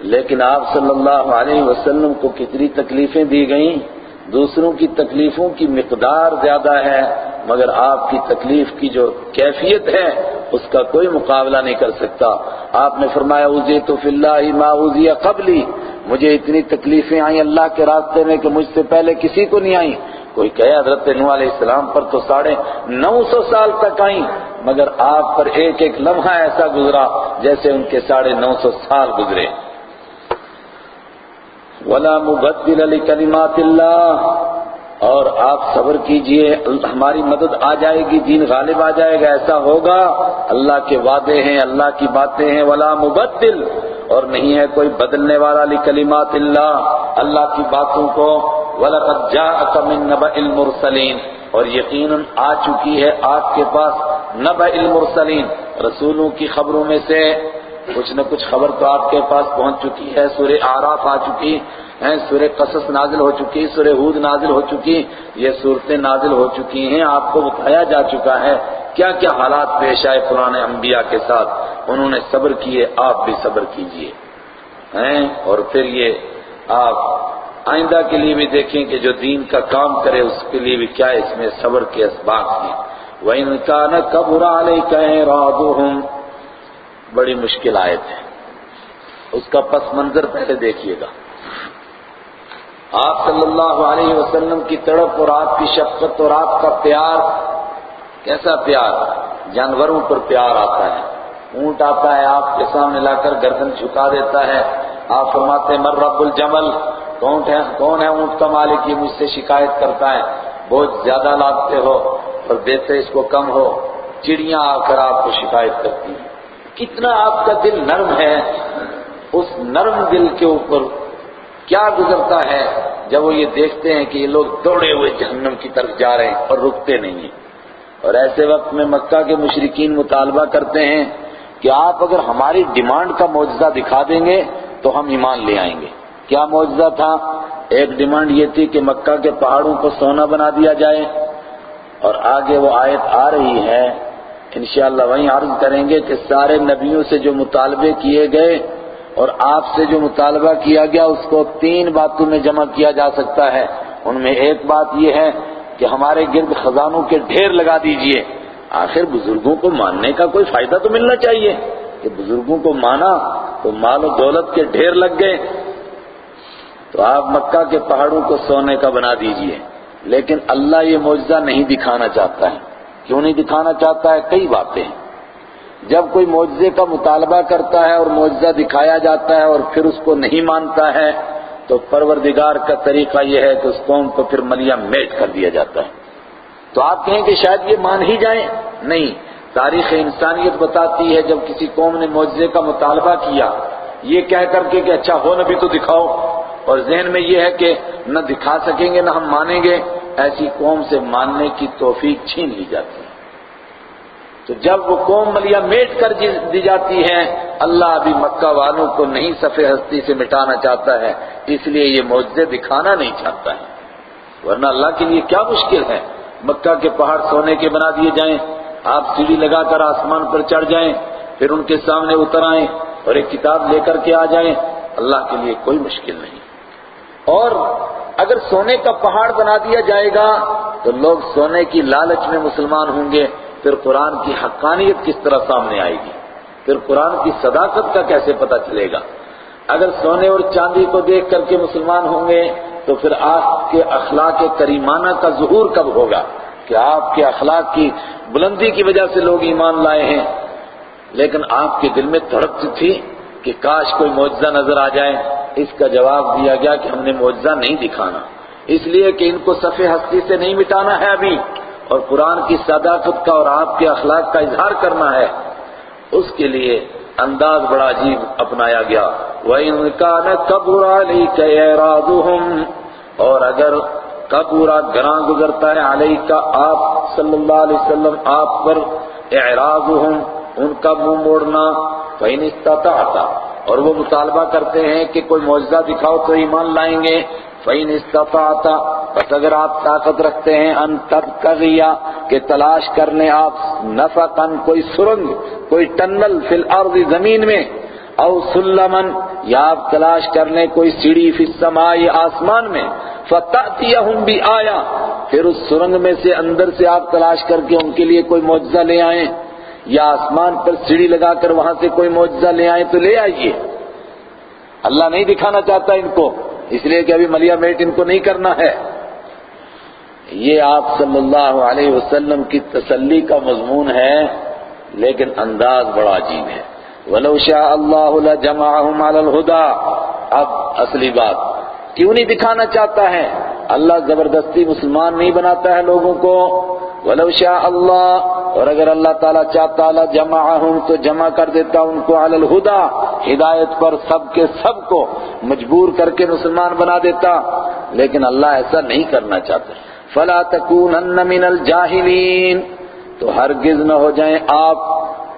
لیکن آپ صلی اللہ علیہ وسلم کو کتنی تکلیفیں دی گئیں۔ دوسروں کی تکلیفوں کی مقدار زیادہ ہے، مگر آپ کی تکلیف کی جو کیفیت ہے، اس کا کوئی مقابلہ نہیں کر سکتا۔ آپ نے فرمایا اوزی تو فی اللہ ما اوزی قبلی مجھے اتنی تکلیفیں آئیں اللہ کے راستے میں کہ مجھ سے پہلے کسی کو نہیں آئیں۔ کوئی کہے، حضرت نو علیہ السلام پر تو ساڑھے نو سو سال تک آئیں، مگر آپ پر ایک ایک لمحہ ایسا گزرا جیسے ان کے ساڑھے نو سو سال گزرے۔ ولا مبدل لکلمات اللہ۔ اور آپ صبر کیجیے، ہماری مدد آ جائے گی، دین غالب آ جائے گا، ایسا ہوگا۔ اللہ کے وعدے ہیں، اللہ کی باتیں ہیں، ولا مبدل۔ اور نہیں ہے کوئی بدلنے والا لکلمات اللہ۔ اللہ کی باتوں کو، وَلَقَدْ جَاءَكَ مِن نَبَئِ الْمُرْسَلِينَ۔ اور یقیناً آ چکی ہے آپ کے پاس نبأ المرسلین۔ رسولوں کی خبروں میں سے کچھ نہ کچھ خبر تو آپ کے پاس پہنچ چکی ہے۔ سورہ آراف آ چکی ہے سورہ قصص نازل ہو چکی، سورہ ہود نازل ہو چکی، یہ صورتیں نازل ہو چکی ہیں۔ آپ کو بتایا جا چکا ہے کیا کیا حالات پیش آئے پرانے انبیاء کے ساتھ۔ انہوں نے صبر کیے، آپ بھی صبر کیجیے۔ ہیں، اور پھر یہ آپ آئندہ کے لیے بھی دیکھیں کہ جو دین کا کام کرے، اس کے لیے بھی کیا اس میں صبر کے اسباب ہیں۔ وَإِنْ كَانَ كَبُرَ عَلَيْكَ إِعْرَاضُهُمْ بڑی مشکل آیت ہے۔ اس کا پس منظر پہلے دیکھیے گا۔ آپ صلی اللہ علیہ وسلم کی تڑپ اور آپ کی شفقت اور آپ کا پیار، کیسا پیار؟ جانوروں پر پیار آتا ہے۔ اونٹ آتا ہے، آپ کے سامنے لا کر گردن جھکا دیتا ہے۔ آپ فرماتے ہیں، مر رب الجمل، کون ہے کون ہے اونٹ کا مالک؟ یہ مجھ سے شکایت کرتا ہے۔ بہت زیادہ لاتے ہو اور دیتے اس کو کم ہو۔ چڑیاں آ کر آپ کو شکایت کرتی ہیں۔ کتنا آپ کا دل نرم ہے، اس نرم دل کے اوپر کیا گزرتا ہے جب وہ یہ دیکھتے ہیں کہ یہ لوگ دوڑے ہوئے جہنم کی طرف جا رہے ہیں اور رکتے نہیں ہیں۔ اور ایسے وقت میں مکہ کے مشرقین مطالبہ کرتے ہیں کہ آپ اگر ہماری ڈیمانڈ کا معجزہ دکھا دیں گے تو ہم ایمان لے آئیں گے۔ کیا معجزہ تھا؟ ایک ڈیمانڈ یہ تھی کہ مکہ کے پہاڑوں کو سونا بنا دیا جائے۔ اور آگے وہ آیت آ رہی ہے انشاءاللہ وہیں عرض کریں گے کہ سارے نبیوں سے جو مطالبے کیے گئے اور آپ سے جو مطالبہ کیا گیا، اس کو تین باتوں میں جمع کیا جا سکتا ہے۔ ان میں ایک بات یہ ہے کہ ہمارے گرد خزانوں کے ڈھیر لگا دیجیے۔ آخر بزرگوں کو ماننے کا کوئی فائدہ تو ملنا چاہیے۔ کہ بزرگوں کو مانا تو مال و دولت کے ڈھیر لگ گئے۔ تو آپ مکہ کے پہاڑوں کو سونے کا بنا دیجیے۔ لیکن اللہ یہ معجزہ نہیں دکھانا چاہتا ہے۔ کیوں نہیں دکھانا چاہتا ہے، کئی باتیں جب کوئی معجزے کا مطالبہ کرتا ہے اور معجزہ دکھایا جاتا ہے اور پھر اس کو نہیں مانتا ہے، تو پروردگار کا طریقہ یہ ہے کہ اس قوم کو پھر ملیا میٹ کر دیا جاتا ہے۔ تو آپ کہیں کہ شاید یہ مان ہی جائیں؟ نہیں۔ تاریخ انسانیت بتاتی ہے، جب کسی قوم نے معجزے کا مطالبہ کیا، یہ کہہ کر کے کہ اچھا ہو نبی تو دکھاؤ۔ اور ذہن میں یہ ہے کہ نہ دکھا سکیں گے، نہ ہم مانیں گے۔ ایسی قوم سے ماننے کی توفیق چھین لی جاتی ہے۔ تو جب وہ قوم ملیا میٹ کر دی جاتی ہے، اللہ ابھی مکہ والوں کو نہیں صفحہ ہستی سے مٹانا چاہتا ہے، اس لیے یہ معجزے دکھانا نہیں چاہتا ہے۔ ورنہ اللہ کے لیے کیا مشکل ہے؟ مکہ کے پہاڑ سونے کے بنا دیے جائیں، آپ سیڑھی لگا کر آسمان پر چڑھ جائیں، پھر ان کے سامنے اتر آئیں اور ایک کتاب لے کر کے آ جائیں۔ اللہ کے لیے کوئی مشکل نہیں۔ اور اگر سونے کا پہاڑ بنا دیا جائے گا تو لوگ سونے کی لالچ میں مسلمان ہوں گے۔ پھر قرآن کی حقانیت کس طرح سامنے آئے گی؟ پھر قرآن کی صداقت کا کیسے پتہ چلے گا؟ اگر سونے اور چاندی کو دیکھ کر کے مسلمان ہوں گے تو پھر آپ کے اخلاق کریمانہ کا ظہور کب ہوگا؟ کہ آپ کے اخلاق کی بلندی کی وجہ سے لوگ ایمان لائے ہیں۔ لیکن آپ کے دل میں تڑپ تھی کہ کاش کوئی معجزہ نظر آ جائے۔ اس کا جواب دیا گیا کہ ہم نے معجزہ نہیں دکھانا۔ اس لیے کہ ان کو صفحے ہستی سے نہیں مٹانا ہے ابھی۔ اور قرآن کی صداقت کا اور آپ کے اخلاق کا اظہار کرنا ہے۔ اس کے لیے انداز بڑا عجیب اپنایا گیا۔ وَإِن كَانَ كَبُرَ عَلَيْكَ إِعْرَاضُهُمْ۔ اور اگر کبورا گراں گزرتا ہے علیہ کا آپ صلی اللہ علیہ وسلم، آپ پر اعراضهم ان کا منہ موڑنا۔ فَإِنِ اسْتَطَعْتَ۔ اور وہ مطالبہ کرتے ہیں کہ کوئی معجزہ دکھاؤ تو ایمان لائیں گے۔ فَإِنِ اسْتَطَعْتَ، بس اگر آپ طاقت رکھتے ہیں ان تبتغیا کہ تلاش کرنے آپ نفقن کوئی سرنگ، کوئی ٹنل فی الارض زمین میں او سلمن یا آپ تلاش کرنے کوئی سیڑھی فی السماء آسمان میں فتأتیہم بھی آیا پھر اس سرنگ میں سے اندر سے آپ تلاش کر کے ان کے لیے کوئی معجزہ لے آئیں۔ یا آسمان پر سیڑھی لگا کر وہاں سے کوئی معجزہ لے آئیں تو لے آئیے۔ اللہ نہیں دکھانا چاہتا ان کو، اس لیے کہ ابھی ملیا میٹ ان کو نہیں کرنا ہے۔ یہ آپ صلی اللہ علیہ وسلم کی تسلی کا مضمون ہے، لیکن انداز بڑا عجیب ہے۔ وَلَوْ شَاءَ اللَّهُ لَجَمَعَهُمْ عَلَى الْهُدَى۔ اب اصلی بات، کیوں نہیں دکھانا چاہتا ہے؟ اللہ زبردستی مسلمان نہیں بناتا ہے لوگوں کو۔ وَلَوْ شَاءَ اللَّهُ اور اگر اللہ تعالیٰ چاہتا اللہ جمعہم تو جمع کر دیتا ان کو علی الہدا ہدایت پر سب کے سب کو مجبور کر کے مسلمان بنا دیتا۔ لیکن اللہ ایسا نہیں کرنا چاہتا۔ فلا تکونن من الجاہلین، تو ہرگز نہ ہو جائیں آپ۔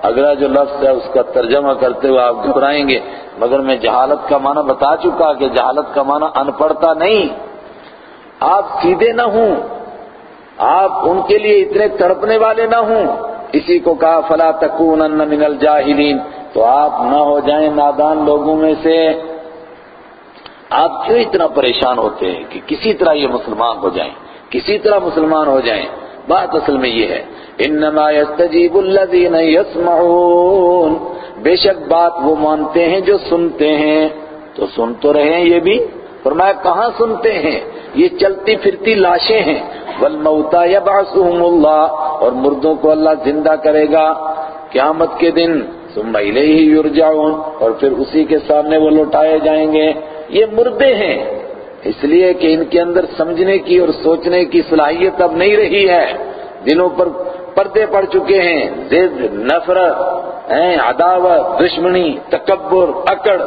اگلا جو لفظ ہے، اس کا ترجمہ کرتے ہوئے آپ گھبرائیں گے۔ مگر میں جہالت کا معنی بتا چکا کہ جہالت کا معنی ان پڑھتا نہیں۔ آپ سیدھے نہ ہوں۔ آپ ان کے لیے اتنے تڑپنے والے نہ ہوں۔ اسی کو کہا، فلا تکونن من الجاہلین۔ تو آپ نہ ہو جائیں نادان لوگوں میں سے۔ آپ کیوں اتنا پریشان ہوتے ہیں کہ کسی طرح یہ مسلمان ہو جائیں؟ کسی طرح مسلمان ہو جائیں؟ بات اصل میں یہ ہے، انما يستجيب الذين يسمعون بے شک بات وہ مانتے ہیں جو سنتے ہیں۔ تو سن تو رہے ہیں یہ بھی۔ فرمایا، کہاں سنتے ہیں؟ یہ چلتی پھرتی لاشیں ہیں۔ والموتا يبعثهم اللہ اور مردوں کو اللہ زندہ کرے گا قیامت کے دن، ثم الیہ یرجعون، اور پھر اسی کے سامنے وہ لوٹائے جائیں گے۔ یہ مردے ہیں، اس لیے کہ ان کے اندر سمجھنے کی اور سوچنے کی صلاحیت اب نہیں رہی ہے۔ دلوں پر پردے پڑ چکے ہیں، زد، نفرت عداوت، دشمنی، تکبر، اکڑ۔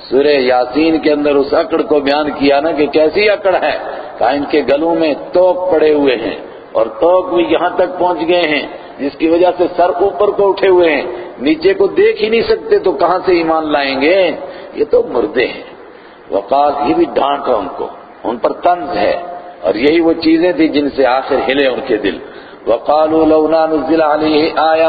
سورہ یاسین کے اندر اس اکڑ کو بیان کیا نا کہ کیسی اکڑ ہے؟ کہا ان کے گلوں میں توک پڑے ہوئے ہیں اور توک بھی یہاں تک پہنچ گئے ہیں، جس کی وجہ سے سر اوپر کو اٹھے ہوئے ہیں۔ نیچے کو دیکھ ہی نہیں سکتے تو کہاں سے ایمان لائیں گے؟ یہ تو مردے ہیں۔ وقال یہ بھی ڈانٹ ان کو۔ ان پر طنز ہے۔ اور یہی وہ چیزیں تھی جن سے آخر ہلے ان کے دل۔ وقالوا لولا نزل علیہ آیا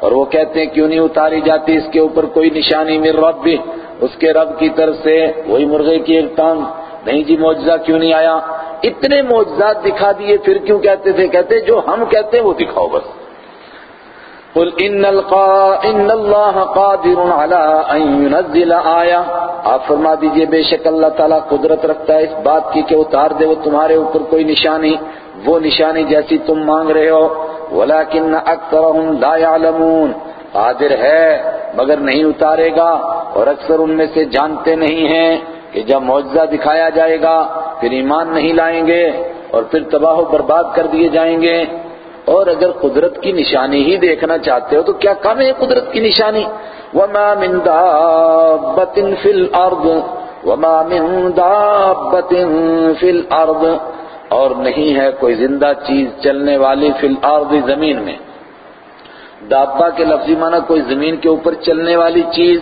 اور وہ کہتے ہیں، کیوں نہیں اتاری جاتی اس کے اوپر کوئی نشانی من رب بھی اس کے رب کی طرف سے وہی مرغے کی ایک ٹانگ، نہیں جی معجزہ کیوں نہیں آیا؟ اتنے معجزات دکھا دیے، پھر کیوں کہتے تھے؟ کہتے جو ہم کہتے ہیں وہ دکھاؤ بس۔ قل ان ان اللہ قادر على ان ينزل آیا آپ فرما دیجیے، بے شک اللہ تعالیٰ قدرت رکھتا ہے، اس بات کی کہ اتار دے، وہ تمہارے اوپر کوئی نشانی، وہ نشانی جیسی تم مانگ رہے ہو۔ ولیکن اکثرهم لا يعلمون قادر ہے مگر نہیں اتارے گا اور اکثر ان میں سے جانتے نہیں ہیں کہ جب معجزہ دکھایا جائے گا، پھر ایمان نہیں لائیں گے اور پھر تباہ و برباد کر دیے جائیں گے۔ اور اگر قدرت کی نشانی ہی دیکھنا چاہتے ہو تو کیا کم ہے قدرت کی نشانی؟ وما من دابت فی الارض وما من دابت فی الارض اور نہیں ہے کوئی زندہ چیز چلنے والی فی الارض زمین میں۔ دابا کے لفظی معنی کوئی زمین کے اوپر چلنے والی چیز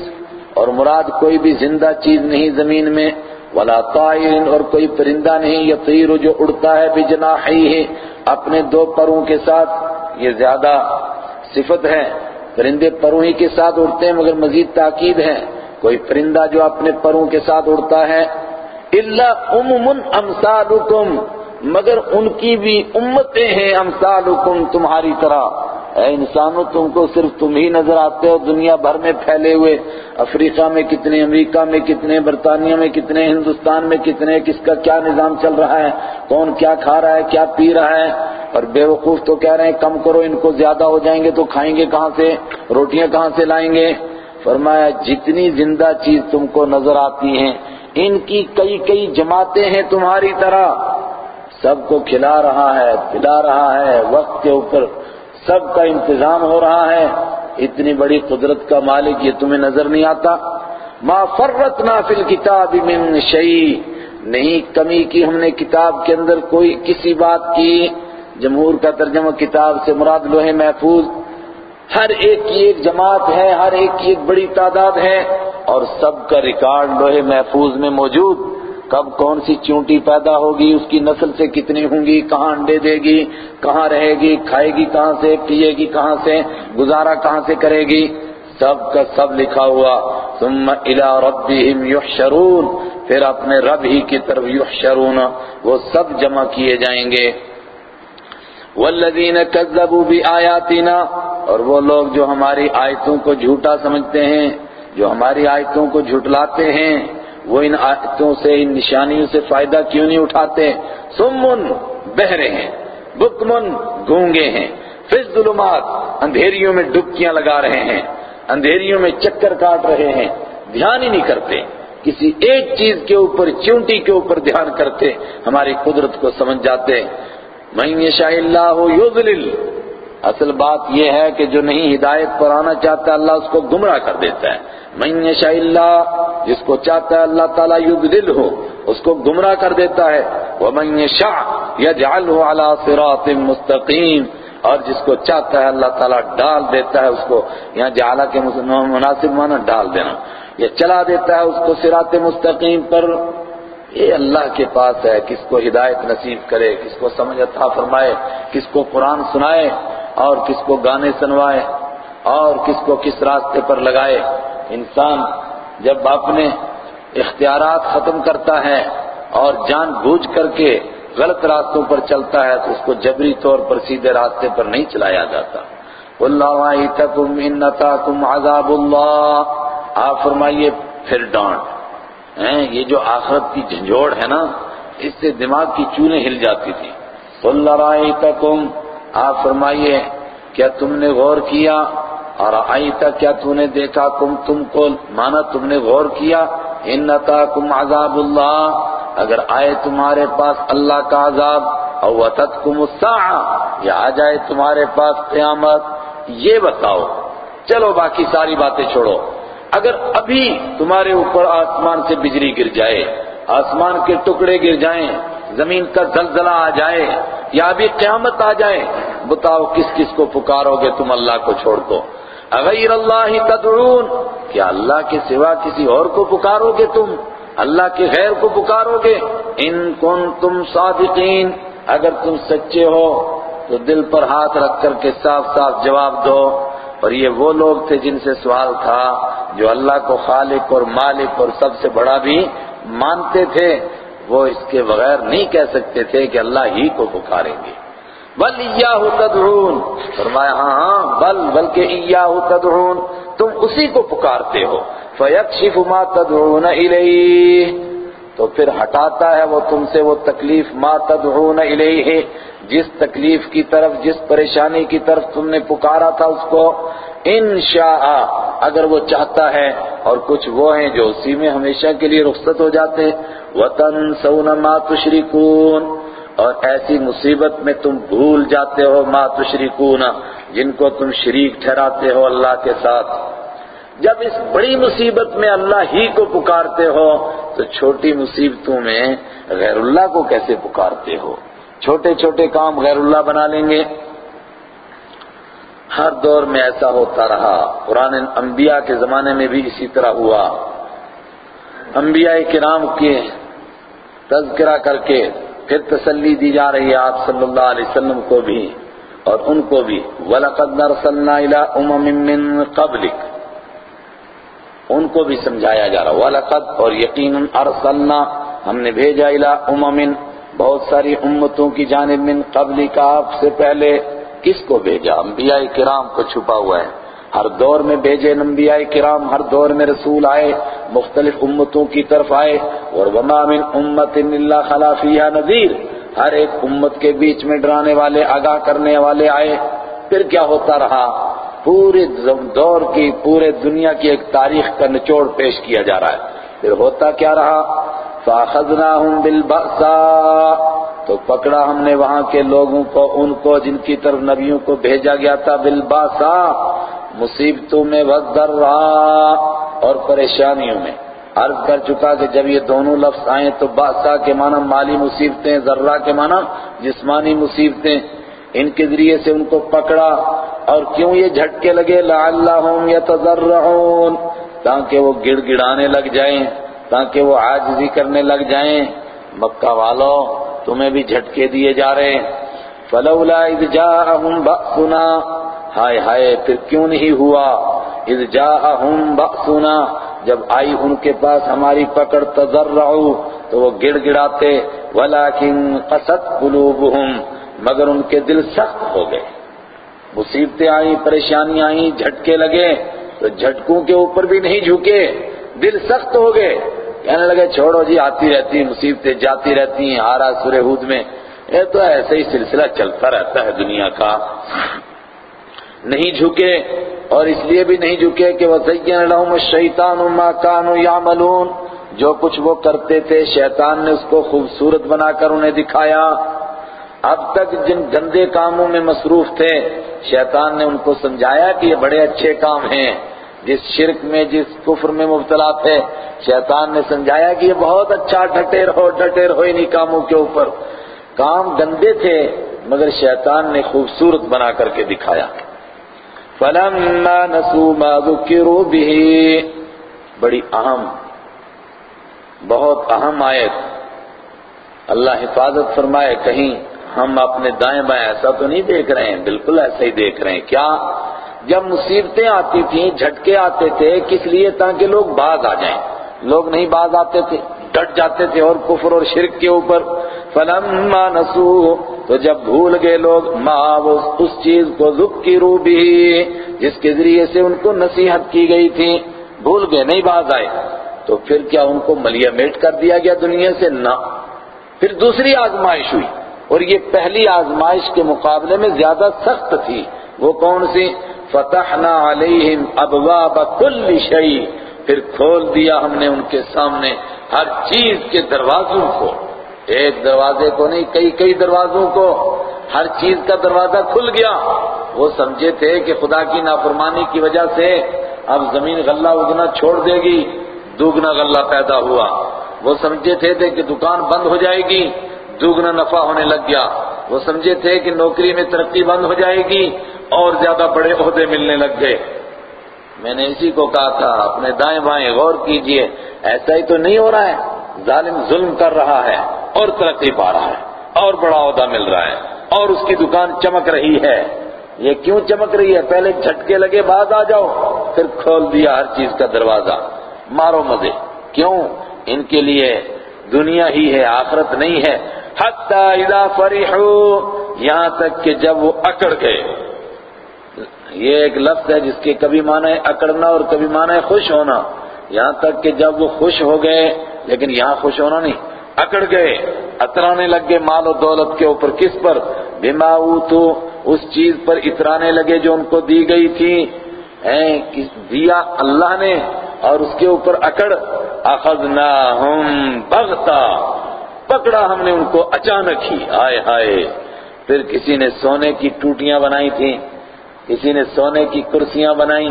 اور مراد کوئی بھی زندہ چیز نہیں زمین میں، ولا طائر اور کوئی پرندہ نہیں یطیر جو اڑتا ہے بجناحیہ اپنے دو پروں کے ساتھ، یہ زیادہ صفت ہے۔ پرندے پروں ہی کے ساتھ اڑتے ہیں، مگر مزید تاکید ہے۔ کوئی پرندہ جو اپنے پروں کے ساتھ اڑتا ہے، الا امم امثالکم مگر ان کی بھی امتیں ہیں امثالکم تمہاری طرح۔ اے انسانوں، تم کو صرف تم ہی نظر آتے ہو دنیا بھر میں پھیلے ہوئے، افریقہ میں کتنے، امریکہ میں کتنے، برطانیہ میں کتنے، ہندوستان میں کتنے، کس کا کیا نظام چل رہا ہے، کون کیا کھا رہا ہے، کیا پی رہا ہے، اور بے وقوف تو کہہ رہے ہیں، کم کرو، ان کو زیادہ ہو جائیں گے تو کھائیں گے کہاں سے، روٹیاں کہاں سے لائیں گے؟ فرمایا، جتنی زندہ چیز تم کو نظر آتی ہیں، ان کی کئی کئی جماعتیں ہیں تمہاری طرح، سب کو کھلا رہا ہے، پلا رہا ہے، وقت کے اوپر سب کا انتظام ہو رہا ہے۔ اتنی بڑی قدرت کا مالک یہ تمہیں نظر نہیں آتا۔ ما فرتنا فی الکتاب من شیء نہیں کمی کی ہم نے کتاب کے اندر کوئی کسی بات کی۔ جمہور کا ترجمہ کتاب سے مراد لوہے محفوظ۔ ہر ایک کی ایک جماعت ہے، ہر ایک کی ایک بڑی تعداد ہے۔ اور سب کا ریکارڈ لوہے محفوظ میں موجود۔ کب کون سی چونٹی پیدا ہوگی، اس کی نسل سے کتنی ہوں گی، کہاں انڈے دے گی، کہاں رہے گی، کھائے گی کہاں سے، پیے گی کہاں سے، گزارا کہاں سے کرے گی؟ سب کا سب لکھا ہوا۔ ثم الى ربهم يحشرون۔ پھر اپنے رب ہی کی طرف یحشرون وہ سب جمع کیے جائیں گے۔ والذین کذبوا بآیاتنا۔ اور وہ لوگ جو ہماری آیتوں کو جھوٹا سمجھتے ہیں، جو ہماری آیتوں کو جھٹلاتے ہیں۔ وہ ان آیتوں سے، ان نشانیوں سے فائدہ کیوں نہیں اٹھاتے؟ سمن بہرے ہیں، بکمن گونگے ہیں۔ فی الظلمات، اندھیریوں میں ڈبکیاں لگا رہے ہیں، اندھیریوں میں چکر کاٹ رہے ہیں۔ دھیان ہی نہیں کرتے، کسی ایک چیز کے اوپر، چونٹی کے اوپر دھیان کرتے، ہماری قدرت کو سمجھ جاتے۔ من یشاء اللہ یضلل اصل بات یہ ہے کہ جو نہیں ہدایت پر آنا چاہتا اللہ اس کو گمراہ کر دیتا ہے۔ من یشاء اللہ، جس کو چاہتا ہے اللہ تعالیٰ یضلل ہو، اس کو گمراہ کر دیتا ہے۔ وہ ومن یشاء یجعلہ علی صراط مستقیم، اور جس کو چاہتا ہے اللہ تعالیٰ ڈال دیتا ہے، اس کو یہاں جعلہ کے مناسب معنی ڈال دینا۔ یا چلا دیتا ہے اس کو صراط مستقیم پر۔ یہ اللہ کے پاس ہے، کس کو ہدایت نصیب کرے، کس کو سمجھ عطا فرمائے، کس کو قرآن سنائے اور کس کو گانے سنوائے اور کس کو کس راستے پر لگائے انسان جب اپنے اختیارات ختم کرتا ہے اور جان بوجھ کر کے غلط راستوں پر چلتا ہے تو اس کو جبری طور پر سیدھے راستے پر نہیں چلایا جاتا۔ اللہ انتاکم عذاب اللہ۔ آپ فرمائیے، پھر ڈانٹ۔ یہ جو آخرت کی جھنجھوڑ ہے نا، اس سے دماغ کی چولیں ہل جاتی تھی اللہ رائتکم آپ فرمائیے، کیا تم نے غور کیا؟ اور آئی تک کیا تم نے دیکھا؟ کم تم کو مانا تم نے غور کیا؟ انتاکم عذاب اللہ، اگر آئے تمہارے پاس اللہ کا عذاب، او وتتکم الساعہ، یا آ جائے تمہارے پاس قیامت، یہ بتاؤ۔ چلو باقی ساری باتیں چھوڑو۔ اگر ابھی تمہارے اوپر آسمان سے بجلی گر جائے، آسمان کے ٹکڑے گر جائیں زمین کا زلزلہ آ جائے یا ابھی قیامت آ جائے، بتاؤ کس کس کو پکارو گے تم اللہ کو چھوڑ دو اغیر اللہ تدعون، کیا اللہ کے سوا کسی اور کو پکارو گے تم؟ اللہ کے غیر کو پکارو گے؟ ان کن تم صادقین، اگر تم سچے ہو تو دل پر ہاتھ رکھ کر کے صاف صاف جواب دو۔ اور یہ وہ لوگ تھے جن سے سوال تھا جو اللہ کو خالق اور مالک اور سب سے بڑا بھی مانتے تھے۔ وہ اس کے بغیر نہیں کہہ سکتے تھے کہ اللہ ہی کو پکاریں گے۔ بل ایاہ تدعون۔ فرمایا ہاں ہاں بل، بلکہ ایاہ تدعون۔ تم اسی کو پکارتے ہو۔ فیکشف ما تدعون الیہ۔ تو پھر ہٹاتا ہے وہ تم سے وہ تکلیف ما تدعون الیہ۔ جس تکلیف کی طرف، جس پریشانی کی طرف تم نے پکارا تھا اس کو۔ انشاء، اگر وہ چاہتا ہے اور کچھ وہ ہیں جو اسی میں ہمیشہ کے لیے رخصت ہو جاتے وطن ما تشرکون اور ایسی مصیبت میں تم بھول جاتے ہو ما تشرکون جن کو تم شریک ٹھہراتے ہو اللہ کے ساتھ۔ جب اس بڑی مصیبت میں اللہ ہی کو پکارتے ہو، تو چھوٹی مصیبتوں میں غیر اللہ کو کیسے پکارتے ہو؟ چھوٹے چھوٹے کام غیر اللہ بنا لیں گے۔ ہر دور میں ایسا ہوتا رہا۔ قرآن انبیاء کے زمانے میں بھی اسی طرح ہوا۔ انبیاء کرام کے تذکرہ کر کے پھر تسلی دی جا رہی ہے آپ صلی اللہ علیہ وسلم کو بھی اور ان کو بھی۔ وَلَقَدْ نَرْسَلْنَا إِلَىٰ أُمَمٍ مِّن قَبْلِكَ۔ ان کو بھی سمجھایا جا رہا۔ وَلَقَدْ اور یقیناً ارسلنا ہم نے بھیجا الى امم بہت ساری امتوں کی جانب من قبل کا آپ سے پہلے۔ کس کو بھیجا؟ انبیاء کرام کو چھپا ہوا ہے۔ ہر دور میں بھیجے انبیاء کرام، ہر دور میں رسول آئے، مختلف امتوں کی طرف آئے، اور وما من امت الا خلا فیہا نذیر۔ ہر ایک امت کے بیچ میں ڈرانے والے، آگاہ کرنے والے آئے۔ پھر کیا ہوتا رہا؟ پورے دور کی، پورے دنیا کی ایک تاریخ کا نچوڑ پیش کیا جا رہا ہے۔ پھر ہوتا کیا رہا؟ فَأَخَذْنَاهُمْ بِالْبَأْسَاءِ تو پکڑا ہم نے وہاں کے لوگوں کو، ان کو جن کی طرف نبیوں کو بھیجا گیا تھا بالباسا مصیبتوں میں وقدر رہا اور پریشانیوں میں۔ عرض کر چکا کہ جب یہ دونوں لفظ آئیں تو باسا کے معنی مالی مصیبتیں، ذرہ کے معنی جسمانی مصیبتیں۔ ان کے ذریعے سے ان کو پکڑا اور کیوں یہ جھٹکے لگے؟ لعلہم یتضرعون تاکہ وہ گڑ گڑانے لگ جائیں، تاکہ وہ عاجزی کرنے لگ جائیں۔ مکہ والوں، تمہیں بھی جھٹکے دیے جا رہے فلولا اذ جاءہم بأسنا۔ ہائے ہائے پھر کیوں نہیں ہوا؟ اذ جاءہم بأسنا، جب آئی ان کے پاس ہماری پکڑ تضرعو، تو وہ گڑ گڑاتے، ولیکن قصد قلوبہم، مگر ان کے دل سخت ہو گئے۔ مصیبتیں آئیں پریشانیاں آئیں، جھٹکے لگے، تو جھٹکوں کے اوپر بھی نہیں جھکے، دل سخت ہو گئے۔ کہنے لگے، چھوڑو جی آتی رہتی، مصیبتیں جاتی رہتی ہیں، آرا سورہ ہود میں۔ یہ تو ایسے ہی سلسلہ چلتا رہتا ہے دنیا کا۔ نہیں جھکے اور اس لیے بھی نہیں جھکے کہ وَزَيَّنَ لَهُمُ الشَّيْطَانُ مَا كَانُوا يَعْمَلُونَ۔ جو کچھ وہ کرتے تھے، شیطان نے اس کو خوبصورت بنا کر انہیں دکھایا۔ اب تک جن گندے کاموں میں مصروف تھے، شیطان نے ان کو سمجھایا کہ یہ بڑے اچھے کام ہیں۔ جس شرک میں، جس کفر میں مبتلا تھے، شیطان نے سمجھایا کہ یہ بہت اچھا ڈٹے رہو ڈٹے رہو انہی کاموں کے اوپر۔ کام گندے تھے، مگر شیطان نے خوبصورت بنا کر کے دکھایا۔ فَلَمَّا نَسُوا مَا ذُكِّرُوا بِهِ، بڑی اہم، بہت اہم آیت۔ اللہ حفاظت فرمائے، کہیں ہم اپنے دائیں بائیں ایسا تو نہیں دیکھ رہے ہیں؟ بالکل ایسا ہی دیکھ رہے ہیں۔ کیا جب مصیبتیں آتی تھیں، جھٹکے آتے تھے، کس لیے؟ تاکہ لوگ باز آ جائیں۔ لوگ نہیں باز آتے تھے، ڈٹ جاتے تھے اور کفر اور شرک کے اوپر۔ فلما نسو تو جب بھول گئے لوگ ماں اس چیز کو ذکروا بھی، جس کے ذریعے سے ان کو نصیحت کی گئی تھی۔ بھول گئے، نہیں باز آئے۔ تو پھر کیا ان کو ملیا میٹ کر دیا گیا دنیا سے؟ نہ۔ پھر دوسری آزمائش ہوئی۔ اور یہ پہلی آزمائش کے مقابلے میں زیادہ سخت تھی۔ وہ کون سی؟ فتحنا علیہم ابواب کل شیء۔ پھر کھول دیا ہم نے ان کے سامنے ہر چیز کے دروازوں کو۔ ایک دروازے کو نہیں، کئی کئی دروازوں کو۔ ہر چیز کا دروازہ کھل گیا۔ وہ سمجھے تھے کہ خدا کی نافرمانی کی وجہ سے اب زمین غلہ اگنا چھوڑ دے گی، دوگنا غلہ پیدا ہوا۔ وہ سمجھے تھے کہ دکان بند ہو جائے گی، دوگنا نفع ہونے لگ گیا۔ وہ سمجھے تھے کہ نوکری میں ترقی بند ہو جائے گی، اور زیادہ بڑے عہدے ملنے لگ گئے۔ میں نے اسی کو کہا تھا، اپنے دائیں بائیں غور کیجیے، ایسا ہی تو نہیں ہو رہا ہے۔ ظالم ظلم کر رہا ہے۔ اور ترقی پا رہا ہے، اور بڑا عہدہ مل رہا ہے، اور اس کی دکان چمک رہی ہے۔ یہ کیوں چمک رہی ہے؟ پہلے جھٹکے لگے، بعد آ جاؤ، پھر کھول دیا ہر چیز کا دروازہ۔ مارو مزے۔ کیوں؟ ان کے لیے دنیا ہی ہے، آخرت نہیں ہے۔ حتی اذا فرحو، یہاں تک کہ جب وہ اکڑ گئے۔ یہ ایک لفظ ہے جس کے کبھی معنی ہے اکڑنا اور کبھی معنی ہے خوش ہونا۔ یہاں تک کہ جب وہ خوش ہو گئے، لیکن یہاں خوش ہونا نہیں۔ اکڑ گئے، اترانے لگ گئے مال و دولت کے اوپر کس پر؟ بما تو اس چیز پر اترانے لگے جو ان کو دی گئی تھی۔ دیا اللہ نے اور اس کے اوپر اکڑ؟ اخذناہم بغتا۔ پکڑا ہم نے ان کو اچانک ہی۔ آئے ہائے پھر کسی نے سونے کی ٹوٹیاں بنائی تھیں، کسی نے سونے کی کرسیاں بنائی،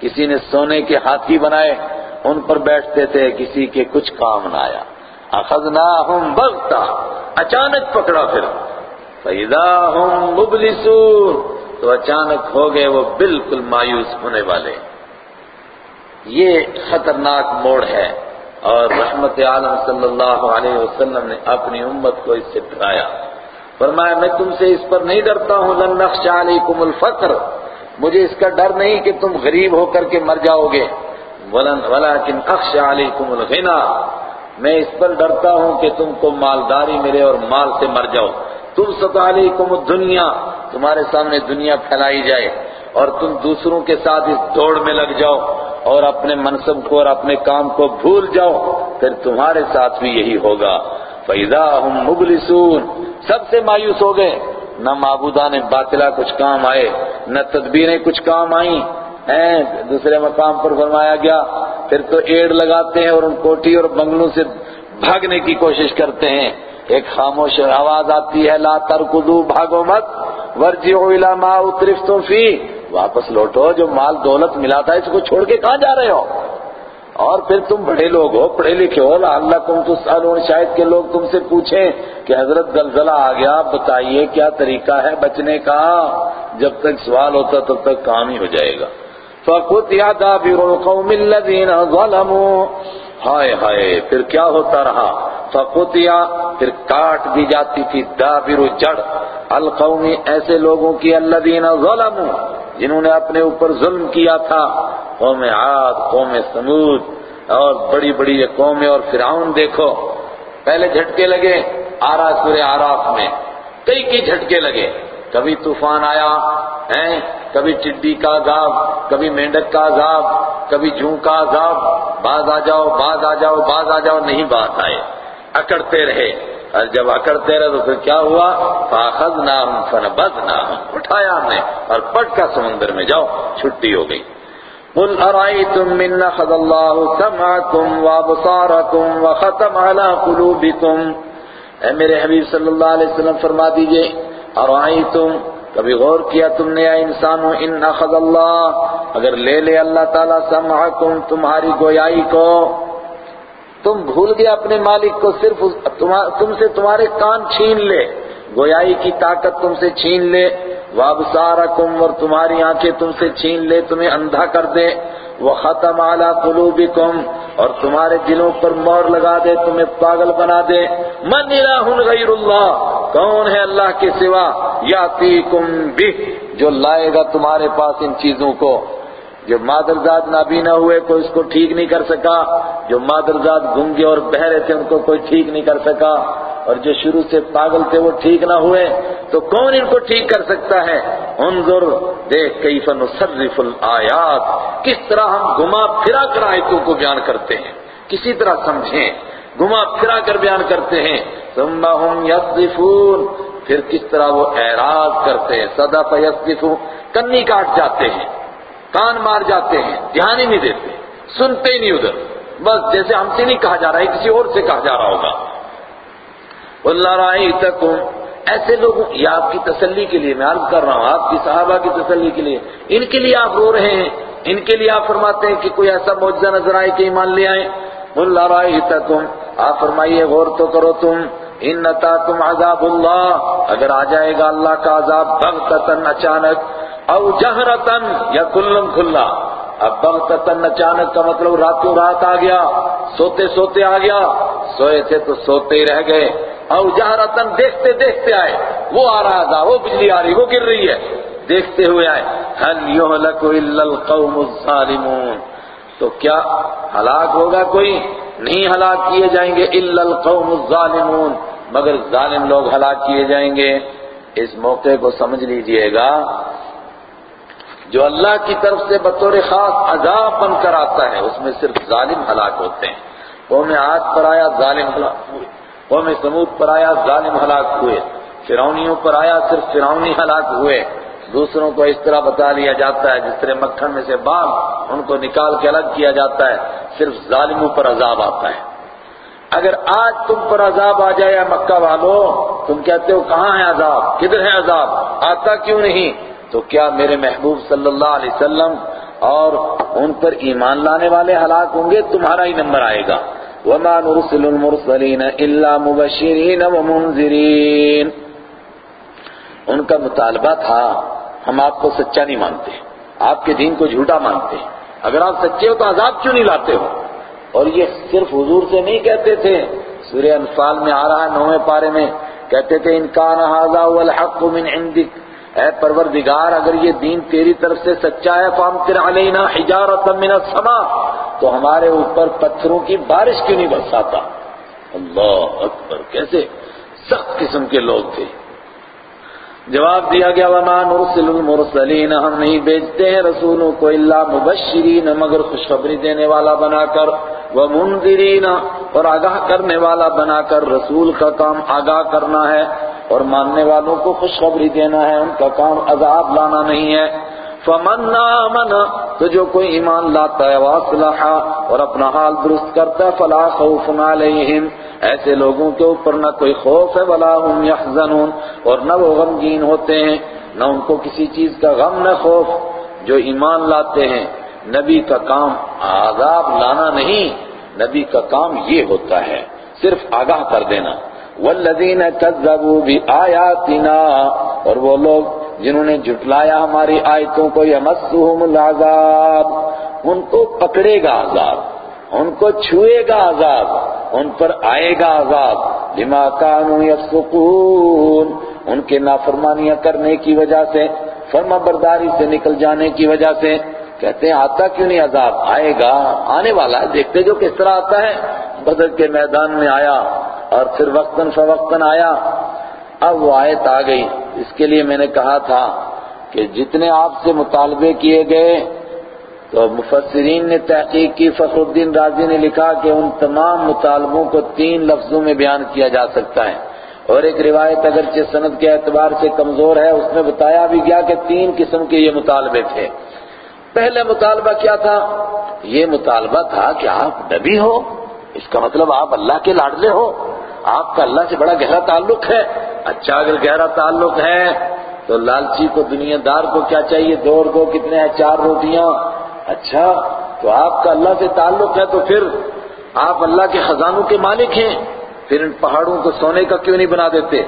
کسی نے سونے کے ہاتھی بنائے۔ ان پر بیٹھتے تھے، کسی کے کچھ کام نہ آیا۔ اخذناہم بغتا اچانک پکڑا پھر۔ فَإِذَا هُمْ مُبْلِسُونَ، تو اچانک ہو گئے وہ بالکل مایوس ہونے والے۔ یہ خطرناک موڑ ہے اور رحمت عالم صلی اللہ علیہ وسلم نے اپنی امت کو اس سے ڈرایا۔ فرمایا، میں تم سے اس پر نہیں ڈرتا ہوں، لن نخش علیکم الفقر۔ مجھے اس کا ڈر نہیں کہ تم غریب ہو کر کے مر جاؤ گے۔ ولیکن اخش علیکم الغنا میں اس پر ڈرتا ہوں کہ تم کو مالداری ملے اور مال سے مر جاؤ۔ تم سط علیکم الدنیا، تمہارے سامنے دنیا پھیلائی جائے اور تم دوسروں کے ساتھ اس دوڑ میں لگ جاؤ اور اپنے منصب کو اور اپنے کام کو بھول جاؤ، پھر تمہارے ساتھ بھی یہی ہوگا۔ فَإِذَا هُمْ مُبْلِسُونَ، سب سے مایوس ہو گئے۔ نہ معبودان باطلہ کچھ کام آئے، نہ تدبیریں کچھ کام آئیں۔ دوسرے مقام پر فرمایا گیا، پھر تو ایڑ لگاتے ہیں اور ان کوٹی اور بنگلوں سے بھاگنے کی کوشش کرتے ہیں۔ ایک خاموش آواز آتی ہے، لا ترکدو بھاگو مت، ورجعو الى ما اترفتم فی واپس لوٹو، جو مال دولت ملا تھا، اس کو چھوڑ کے کہاں جا رہے ہو؟ اور پھر تم بڑے لوگ ہو، پڑھے لکھے ہو اللہ تم تو سالون شاید کے لوگ تم سے پوچھیں کہ حضرت زلزلہ آ گیا بتائیے کیا طریقہ ہے بچنے کا؟ جب تک سوال ہوتا تب تک کام ہی ہو جائے گا۔ فَقُتْيَا دَابِرُ الْقَوْمِ الَّذِينَ ظَلَمُوا۔ ہائے ہائے، پھر کیا ہوتا رہا؟ فقتیا پھر کاٹ دی جاتی تھی دابر جڑ۔ القومی ایسے لوگوں کی الذین ظلموا، جنہوں نے اپنے اوپر ظلم کیا تھا۔ قوم عاد، قوم سمود اور بڑی بڑی یہ قومیں اور فرعون دیکھو۔ پہلے جھٹکے لگے آرا سورہ آراف میں، کئی کئی جھٹکے لگے۔ کبھی طوفان آیا، ہیں؟ کبھی ٹڈی کا عذاب، کبھی مینڈک کا عذاب، کبھی جھون کا عذاب باز آ جاؤ باز آ جاؤ باز آ جاؤ، نہیں بات آئے۔ اکڑتے رہے۔ اور جب اکڑتے رہے تو پھر کیا ہوا؟ فَأَخَذْنَاهُمْ فَنَبَذْنَاهُمْ۔ اٹھایا ہم نے اور پٹ کا سمندر میں جاؤ، چھٹی ہو گئی۔ قُلْ أَرَأَيْتُم مِّن نَّخَذَ اللَّهُ سَمْعَكُمْ وَأَبْصَارَكُمْ وَخَتَمَ عَلَىٰ قُلُوبِكُمْ؟ اے میرے حبیب صلی اللہ علیہ وسلم، فرما دیجیے۔ أَرَأَيْتُم کبھی غور کیا تم نے، یا انسانوں ان اخذ اللہ، اگر لے لے اللہ تعالیٰ سمعکم تمہاری گویائی کو، تم بھول گئے اپنے مالک کو صرف تم سے تمہارے کان چھین لے، گویائی کی طاقت تم سے چھین لے، وابصارکم، اور تمہاری آنکھیں تم سے چھین لے، تمہیں اندھا کر دے وہ ختم اعلیٰ قلوبکم، اور تمہارے دلوں پر مور لگا دے، تمہیں پاگل بنا دے۔ من الہ غیر اللہ؟ کون ہے اللہ کے سوا؟ یاتیکم بھی جو لائے گا تمہارے پاس ان چیزوں کو۔ جو مادرزاد نابینا ہوئے، کوئی اس کو ٹھیک نہیں کر سکا۔ جو مادرزاد گنگے اور بہرے تھے، ان کو کوئی ٹھیک نہیں کر سکا۔ اور جو شروع سے پاگل تھے، وہ ٹھیک نہ ہوئے۔ تو کون ان کو ٹھیک کر سکتا ہے؟ انظر، دیکھ کیف نصرف الآیات۔ کس طرح ہم گما پھرا کر آیتوں کو بیان کرتے ہیں۔ کسی طرح سمجھیں۔ گما پھرا کر بیان کرتے ہیں۔ ثم هم يصدفون پھر کس طرح وہ اعراض کرتے ہیں۔ صدف یصدفون کنی کاٹ جاتے ہیں۔ کان مار جاتے ہیں۔ دھیان ہی نہیں دیتے۔ سنتے ہی نہیں ادھر۔ بس جیسے ہم سے نہیں کہا جا رہا ہے، کسی اور سے کہا جا رہا ہوگا۔ اللہ رائی ایسے لوگوں، یہ آپ کی تسلی کے لیے میں عرض کر رہا ہوں، آپ کی صحابہ کی تسلی کے لیے۔ ان کے لیے آپ رو رہے ہیں۔ ان کے لیے آپ فرماتے ہیں کہ کوئی ایسا معجزہ نظر آئے کہ ایمان لے آئیں اللہ رائی تم آپ فرمائیے، غور تو کرو تم، ان نتا تم عذاب اللہ، اگر آ جائے گا اللہ کا عذاب بغتتن اچانک، او جہرتن یا کلم کھلا۔ اب بغتتن اچانک کا مطلب راتوں رات آ گیا، سوتے سوتے آ گیا، سوئے تھے تو سوتے ہی رہ گئے۔ او جہرتن دیکھتے دیکھتے آئے، وہ آ رہا تھا، وہ بجلی آ رہی، وہ گر رہی ہے۔ دیکھتے ہوئے آئے حل یہلک الا القوم الظالمون۔ تو کیا ہلاک ہوگا کوئی؟ نہیں ہلاک کیے جائیں گے الا القوم الظالمون، مگر ظالم لوگ ہلاک کیے جائیں گے۔ اس موقع کو سمجھ لیجیے گا۔ جو اللہ کی طرف سے بطور خاص عذاب بن کر آتا ہے، اس میں صرف ظالم ہلاک ہوتے ہیں۔ قوم عاد پر آیا، ظالم ہلاک ہوئے۔ قوم سمود پر آیا، ظالم ہلاک ہوئے۔ فرونیوں پر آیا، صرف فرونی ہلاک ہوئے۔ دوسروں کو اس طرح بتا لیا جاتا ہے جس طرح مکھن میں سے بال ان کو نکال کے الگ کیا جاتا ہے، صرف ظالموں پر عذاب آتا ہے۔ اگر آج تم پر عذاب آ جائے مکہ والو، تم کہتے ہو، کہاں ہے عذاب؟ کدھر ہے عذاب؟ آتا کیوں نہیں؟ تو کیا میرے محبوب صلی اللہ علیہ وسلم اور ان پر ایمان لانے والے ہلاک ہوں گے؟ تمہارا ہی نمبر آئے گا۔ وما نرسل المرسلین الا مبشرین ومنذرین ان کا مطالبہ تھا ہم آپ کو سچا نہیں مانتے، آپ کے دین کو جھوٹا مانتے۔ اگر آپ سچے ہو تو عذاب کیوں نہیں لاتے ہو؟ اور یہ صرف حضور سے نہیں کہتے تھے۔ سورہ انفال میں آ رہا ہے نویں پارے میں۔ کہتے تھے انکان هذا هو الحق من عندك اے پروردگار، اگر یہ دین تیری طرف سے سچا ہے، فامطر علینا حجارتا من السماء۔ تو ہمارے اوپر پتھروں کی بارش کیوں نہیں برساتا؟ اللہ اکبر، کیسے سخت قسم کے لوگ تھے۔ جواب دیا گیا، وما نرسل المرسلین ہم نہیں بیچتے ہیں رسولوں کو الا مبشرین مگر خوشخبری دینے والا بنا کر ومنذرین اور آگاہ کرنے والا بنا کر رسول کا کام آگاہ کرنا ہے، اور ماننے والوں کو خوشخبری دینا ہے، ان کا کام عذاب لانا نہیں ہے۔ فمن آمن، تو جو کوئی ایمان لاتا ہے واصلح اور اپنا حال درست کرتا ہے، فلا خوف علیہم ایسے لوگوں کے اوپر نہ کوئی خوف ہے، ولا هم يحزنون۔ اور نہ وہ غمگین ہوتے ہیں، نہ ان کو کسی چیز کا غم، نہ خوف۔ جو ایمان لاتے ہیں، نبی کا کام عذاب لانا نہیں، نبی کا کام یہ ہوتا ہے، صرف آگاہ کر دینا۔ والذین كذبوا بآیاتنا اور وہ لوگ جنہوں نے جھٹلایا ہماری آیتوں کو یمسهم العذاب، ان کو پکڑے گا عذاب، ان کو چھوئے گا عذاب، ان پر آئے گا عذاب، بما كانوا يفسقون ان کے نافرمانیاں کرنے کی وجہ سے، فرما برداری سے نکل جانے کی وجہ سے۔ کہتے ہیں، آتا کیوں نہیں عذاب؟ آئے گا، آنے والا ہے، دیکھتے جو کس طرح آتا ہے۔ بدر کے میدان میں آیا اور پھر وقتاً فوقتاً آیا۔ اب وہ آیت آ گئی۔ اس کے لیے میں نے کہا تھا کہ جتنے آپ سے مطالبے کیے گئے، تو مفسرین نے تحقیق کی، فخر الدین راضی نے لکھا کہ ان تمام مطالبوں کو تین لفظوں میں بیان کیا جا سکتا ہے۔ اور ایک روایت اگرچہ سند کے اعتبار سے کمزور ہے، اس میں بتایا بھی گیا کہ تین قسم کے یہ مطالبے تھے۔ پہلے مطالبہ کیا تھا؟ یہ مطالبہ تھا کہ آپ نبی ہو، اس کا مطلب آپ اللہ کے لاڈلے ہو، آپ کا اللہ سے بڑا گہرا تعلق ہے۔ اچھا اگر گہرا تعلق ہے، تو لالچی کو دنیا دار کو کیا چاہیے؟ دو دو کتنے ہیں؟ چار روٹیاں۔ اچھا تو آپ کا اللہ سے تعلق ہے، تو پھر آپ اللہ کے خزانوں کے مالک ہیں۔ پھر ان پہاڑوں کو سونے کا کیوں نہیں بنا دیتے؟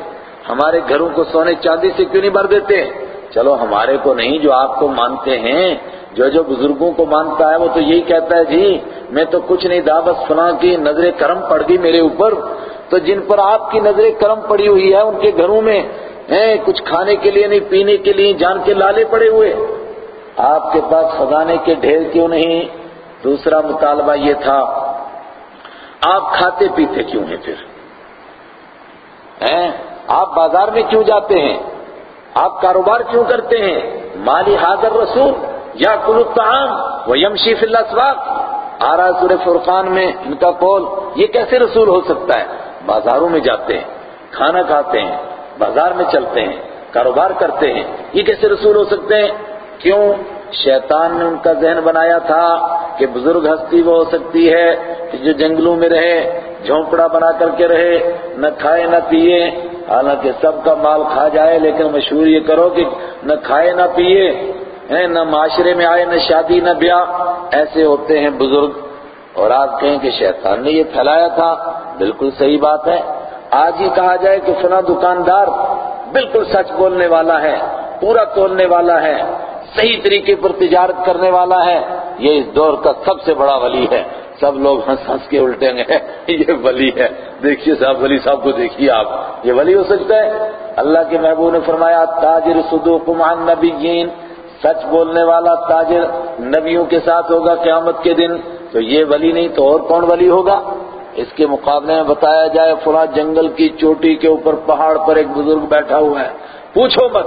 ہمارے گھروں کو سونے چاندی سے کیوں نہیں بھر دیتے؟ چلو، ہمارے کو نہیں، جو آپ کو مانتے ہیں جو جو بزرگوں کو مانتا ہے وہ تو یہی کہتا ہے جی میں تو کچھ نہیں دا بس فلاں کی نظر کرم پڑ گئی میرے اوپر۔ تو جن پر آپ کی نظر کرم پڑی ہوئی ہے، ان کے گھروں میں، ہیں، کچھ کھانے کے لیے نہیں، پینے کے لیے جان کے لالے پڑے ہوئے۔ آپ کے پاس خزانے کے ڈھیر کیوں نہیں؟ دوسرا مطالبہ یہ تھا، آپ کھاتے پیتے کیوں ہیں پھر؟ ہیں؟ آپ بازار میں کیوں جاتے ہیں؟ آپ کاروبار کیوں کرتے ہیں؟ مالی حاضر رسول۔ یا کل الطعام و یمشی فی الاسواق. آ رہا سورہ فرقان میں ان کا قول یہ کیسے رسول ہو سکتا ہے؟ بازاروں میں جاتے ہیں، کھانا کھاتے ہیں، بازار میں چلتے ہیں، کاروبار کرتے ہیں۔ یہ کیسے رسول ہو سکتے ہیں؟ کیوں؟ شیطان نے ان کا ذہن بنایا تھا کہ بزرگ ہستی وہ ہو سکتی ہے کہ جو جنگلوں میں رہے، جھونپڑا بنا کر کے رہے، نہ کھائے نہ پیے۔ حالانکہ سب کا مال کھا جائے، لیکن مشہور یہ کرو کہ نہ کھائے نہ پیے۔ ہیں نہ معاشرے میں آئے، نہ شادی، نہ بیاہ۔ ایسے ہوتے ہیں بزرگ اور آپ کہیں کہ شیطان نے یہ پھیلایا تھا۔ بالکل صحیح بات ہے۔ آج ہی کہا جائے کہ فنا دکاندار بالکل سچ بولنے والا ہے، پورا تولنے والا ہے، صحیح طریقے پر تجارت کرنے والا ہے۔ یہ اس دور کا سب سے بڑا ولی ہے۔ سب لوگ ہنس ہنس کے الٹیں گے۔ [laughs] یہ ولی ہے۔ دیکھیے صاحب، ولی صاحب کو دیکھیے آپ۔ یہ ولی ہو سکتا ہے۔ اللہ کے محبوب نے فرمایا تاجر صدوق مع النبیین سچ بولنے والا تاجر نبیوں کے ساتھ ہوگا قیامت کے دن، تو یہ ولی نہیں تو اور کون ولی ہوگا؟ اس کے مقابلے میں بتایا جائے فلاں جنگل کی چوٹی کے اوپر پہاڑ پر ایک بزرگ بیٹھا ہوا ہے۔ پوچھو مت۔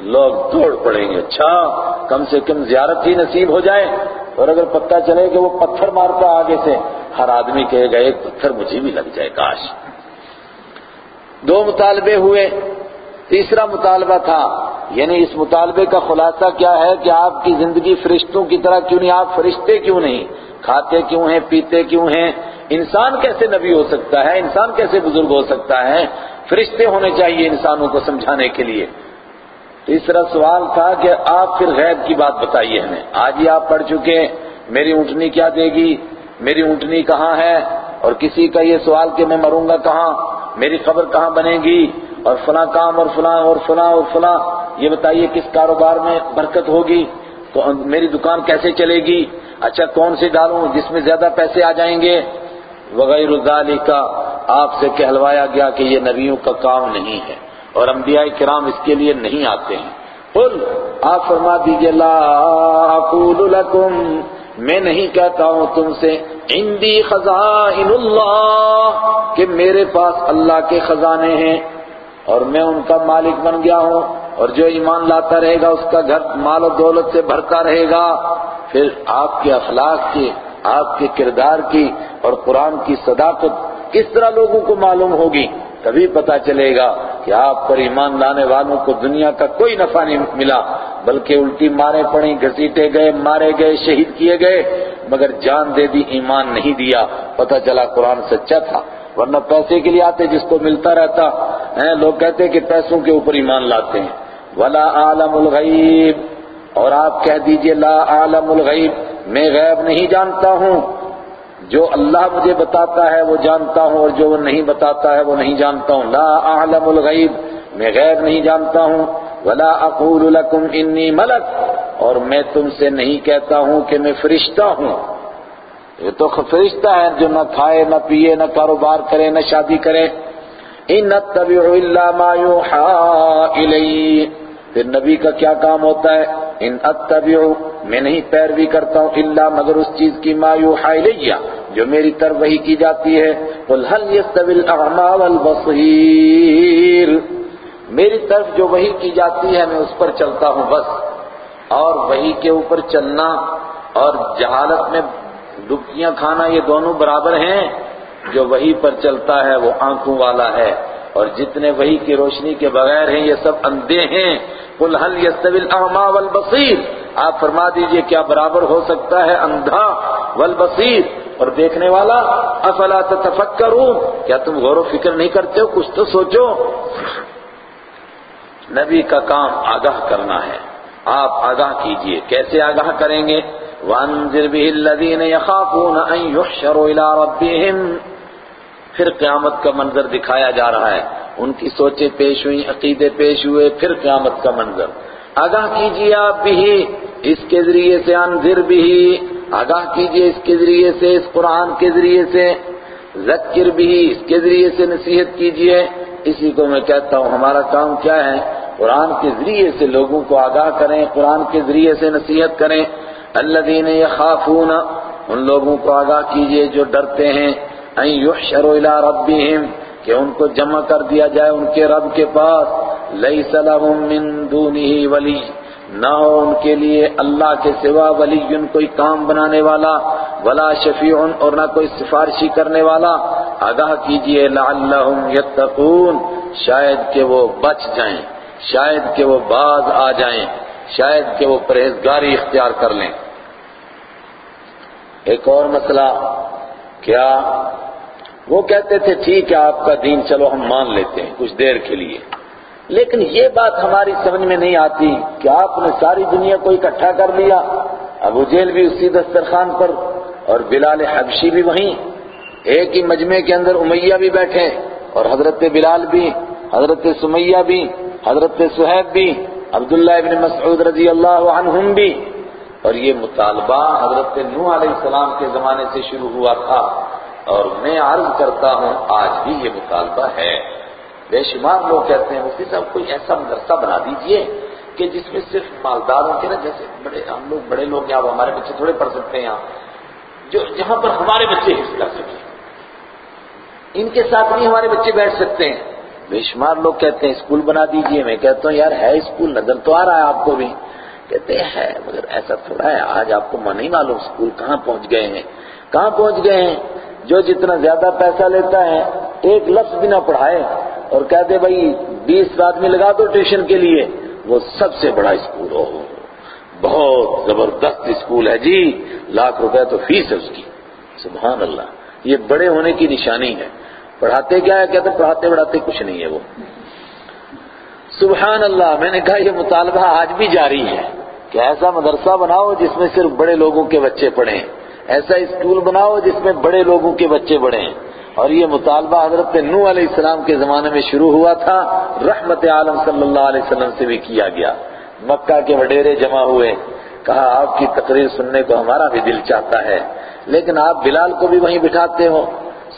لوگ دوڑ پڑیں گے۔ اچھا کم سے کم زیارت ہی نصیب ہو جائے۔ اور اگر پتہ چلے کہ وہ پتھر مارتا آگے سے، ہر آدمی کہے گا، ایک پتھر مجھے بھی لگ جائے، کاش۔ دو مطالبے ہوئے۔ تیسرا مطالبہ تھا یعنی اس مطالبے کا خلاصہ کیا ہے کہ آپ کی زندگی فرشتوں کی طرح کیوں نہیں، آپ فرشتے کیوں نہیں؟ کھاتے کیوں ہیں، پیتے کیوں ہیں؟ انسان کیسے نبی ہو سکتا ہے؟ انسان کیسے بزرگ ہو سکتا ہے؟ فرشتے ہونے چاہیے انسانوں کو سمجھانے کے لیے۔ تیسرا سوال تھا کہ آپ پھر غیب کی بات بتائیے ہمیں۔ آج ہی آپ پڑھ چکے میری اونٹنی کیا دے گی؟ میری اونٹنی کہاں ہے؟ اور کسی کا یہ سوال کہ میں مروں گا کہاں؟ میری خبر کہاں بنے گی؟ اور فلاں کام اور فلاں اور فلاں اور فلاں۔ یہ بتائیے کس کاروبار میں برکت ہوگی؟ میری دکان کیسے چلے گی؟ اچھا کون سی ڈالوں جس میں زیادہ پیسے آ جائیں گے؟ وغیرہ ذالک کا آپ سے کہلوایا گیا کہ یہ نبیوں کا کام نہیں ہے اور انبیاء کرام اس کے لیے نہیں آتے ہیں۔ قل، آپ فرما دیجیے، لا اقول لکم، میں نہیں کہتا ہوں تم سے، عندی خزائن اللہ، کہ میرے پاس اللہ کے خزانے ہیں۔ اور میں ان کا مالک بن گیا ہوں اور جو ایمان لاتا رہے گا اس کا گھر مال و دولت سے بھرتا رہے گا۔ پھر آپ کے اخلاق کی، آپ کے کردار کی اور قرآن کی صداقت کس طرح لوگوں کو معلوم ہوگی، تبھی پتا چلے گا کہ آپ پر ایمان لانے والوں کو دنیا کا کوئی نفع نہیں ملا، بلکہ الٹی مارے پڑی گھسیٹے گئے، مارے گئے، شہید کیے گئے، مگر جان دے دی، ایمان نہیں دیا۔ پتا چلا قرآن سچا تھا۔ ورنہ پیسے کے لیے آتے جس کو ملتا رہتا۔ ہیں، لوگ کہتے کہ پیسوں کے اوپر ایمان لاتے ہیں۔ ولا عالم الغیب اور آپ کہہ دیجیے، لا عالم الغیب میں غیب نہیں جانتا ہوں۔ جو اللہ مجھے بتاتا ہے وہ جانتا ہوں، اور جو وہ نہیں بتاتا ہے وہ نہیں جانتا ہوں۔ لا اعلم الغیب میں غیب نہیں جانتا ہوں۔ ولا اقول لکم انی ملک اور میں تم سے نہیں کہتا ہوں کہ میں فرشتہ ہوں۔ یہ تو فرشتہ ہے جو نہ کھائے، نہ پیے، نہ کاروبار کرے، نہ شادی کرے۔ ان اتبع ما يوحى الی پھر نبی کا کیا کام ہوتا ہے؟ ان اتبع میں نہیں پیروی کرتا ہوں الا مگر اس چیز کی ما یوحى الی جو میری طرف وہی کی جاتی ہے۔ قل هل يستوي الاعمى والبصير میری طرف جو وہی کی جاتی ہے، میں اس پر چلتا ہوں بس۔ اور وہی کے اوپر چلنا اور جہالت میں ڈبکیاں کھانا یہ دونوں برابر ہیں، جو وہی پر چلتا ہے وہ آنکھوں والا ہے۔ اور جتنے وہی کی روشنی کے بغیر ہیں، یہ سب اندھے ہیں۔ قل هل يستوي الاعمى والبصير آپ فرما دیجیے کیا برابر ہو سکتا ہے اندھا والبصیر۔ اور دیکھنے والا، افلا تتفکرون۔ کیا تم غور و فکر نہیں کرتے ہو؟ کچھ تو سوچو۔ نبی کا کام آگاہ کرنا ہے۔ آپ آگاہ کیجیے۔ کیسے آگاہ کریں گے؟ وَأَنذِرْ بِهِ الَّذِينَ يَخَافُونَ أَن يُحْشَرُوا إِلَىٰ رَبِّهِمْ۔ پھر قیامت کا منظر دکھایا جا رہا ہے۔ ان کی سوچیں پیش ہوئی عقیدے پیش ہوئے، پھر قیامت کا منظر۔ آگاہ کیجیے آپ بھی، اس کے ذریعے سے انذر بھی۔ آگاہ کیجیے اس کے ذریعے سے، اس قرآن کے ذریعے سے۔ ذکر بھی، اس کے ذریعے سے نصیحت کیجیے۔ اسی کو میں کہتا ہوں، ہمارا کام کیا ہے؟ قرآن کے ذریعے سے لوگوں کو آگاہ کریں، قرآن کے ذریعے سے نصیحت کریں۔ الذین یخافون ان لوگوں کو آگاہ کیجیے جو ڈرتے ہیں، ان یحشروا الی ربہم کہ ان کو جمع کر دیا جائے ان کے رب کے پاس۔ لیس لهم من دونه ولی، نہ ہو ان کے لیے اللہ کے سوا ولی کوئی کام بنانے والا، ولا شفیع اور نہ کوئی سفارشی کرنے والا۔ آگاہ کیجیے لعلہم یتقون، شاید کہ وہ بچ جائیں، شاید کہ وہ باز آ جائیں، شاید کہ وہ پرہیزگاری اختیار کر لیں۔ ایک اور مسئلہ، کیا وہ کہتے تھے، ٹھیک ہے، آپ کا دین چلو، ہم مان لیتے ہیں کچھ دیر کے لیے۔ لیکن یہ بات ہماری سمجھ میں نہیں آتی کہ آپ نے ساری دنیا کو اکٹھا کر لیا، ابو جیل بھی اسی دسترخوان پر اور بلال حبشی بھی وہیں۔ ایک ہی مجمع کے اندر امیہ بھی بیٹھے اور حضرت بلال بھی، حضرت سمیہ بھی، حضرت صحیب بھی، عبداللہ ابن مسعود رضی اللہ عنہم بھی۔ اور یہ مطالبہ حضرت نوح علیہ السلام کے زمانے سے شروع ہوا تھا اور میں عرض کرتا ہوں، آج بھی یہ مطالبہ ہے۔ بے شمار لوگ کہتے ہیں مفتی صاحب، کوئی ایسا مدرسہ بنا دیجیے کہ جس میں صرف مالداروں کے نا، جیسے بڑے، ہم لوگ بڑے لوگ یہاں ہمارے بچے تھوڑے پڑھ سکتے ہیں یہاں۔ جو جہاں پر ہمارے بچے حصہ کر سکیں۔ ان کے ساتھ بھی ہمارے بچے بیٹھ سکتے ہیں۔ بے شمار لوگ کہتے ہیں، اسکول بنا دیجیے۔ میں کہتا ہوں، یار، ہے اسکول، نظر تو آ رہا ہے آپ کو بھی۔ کہتے ہیں، مگر ایسا تھوڑا ہے آج آپ کو من نہیں معلوم اسکول کہاں پہنچ گئے ہیں؟ کہاں پہنچ گئے ہیں؟ جو جتنا زیادہ پیسہ لیتا ہے، ایک لفظ بھی نہ پڑھائے اور کہتے بھائی، بیس آدمی لگا دو ٹیوشن کے لیے، وہ سب سے بڑا اسکول ہو۔ بہت زبردست اسکول ہے جی لاکھ روپے تو فیس ہے اس کی۔ سبحان اللہ، یہ بڑے ہونے کی نشانی ہے۔ پڑھاتے کیا ہے؟ کہتے پڑھاتے پڑھاتے کچھ نہیں ہے وہ۔ سبحان اللہ میں نے کہا یہ مطالبہ آج بھی جاری ہے کہ ایسا مدرسہ بناؤ جس میں صرف بڑے لوگوں کے بچے پڑھیں، ایسا اسکول بناؤ جس میں بڑے لوگوں کے بچے پڑھیں اور یہ مطالبہ حضرت نو علیہ السلام کے زمانے میں شروع ہوا تھا، رحمت عالم صلی اللہ علیہ وسلم سے بھی کیا گیا۔ مکہ کے وڈیرے جمع ہوئے، کہا آپ کی تقریر سننے کو ہمارا بھی دل چاہتا ہے۔ لیکن آپ بلال کو بھی وہیں بٹھاتے ہو،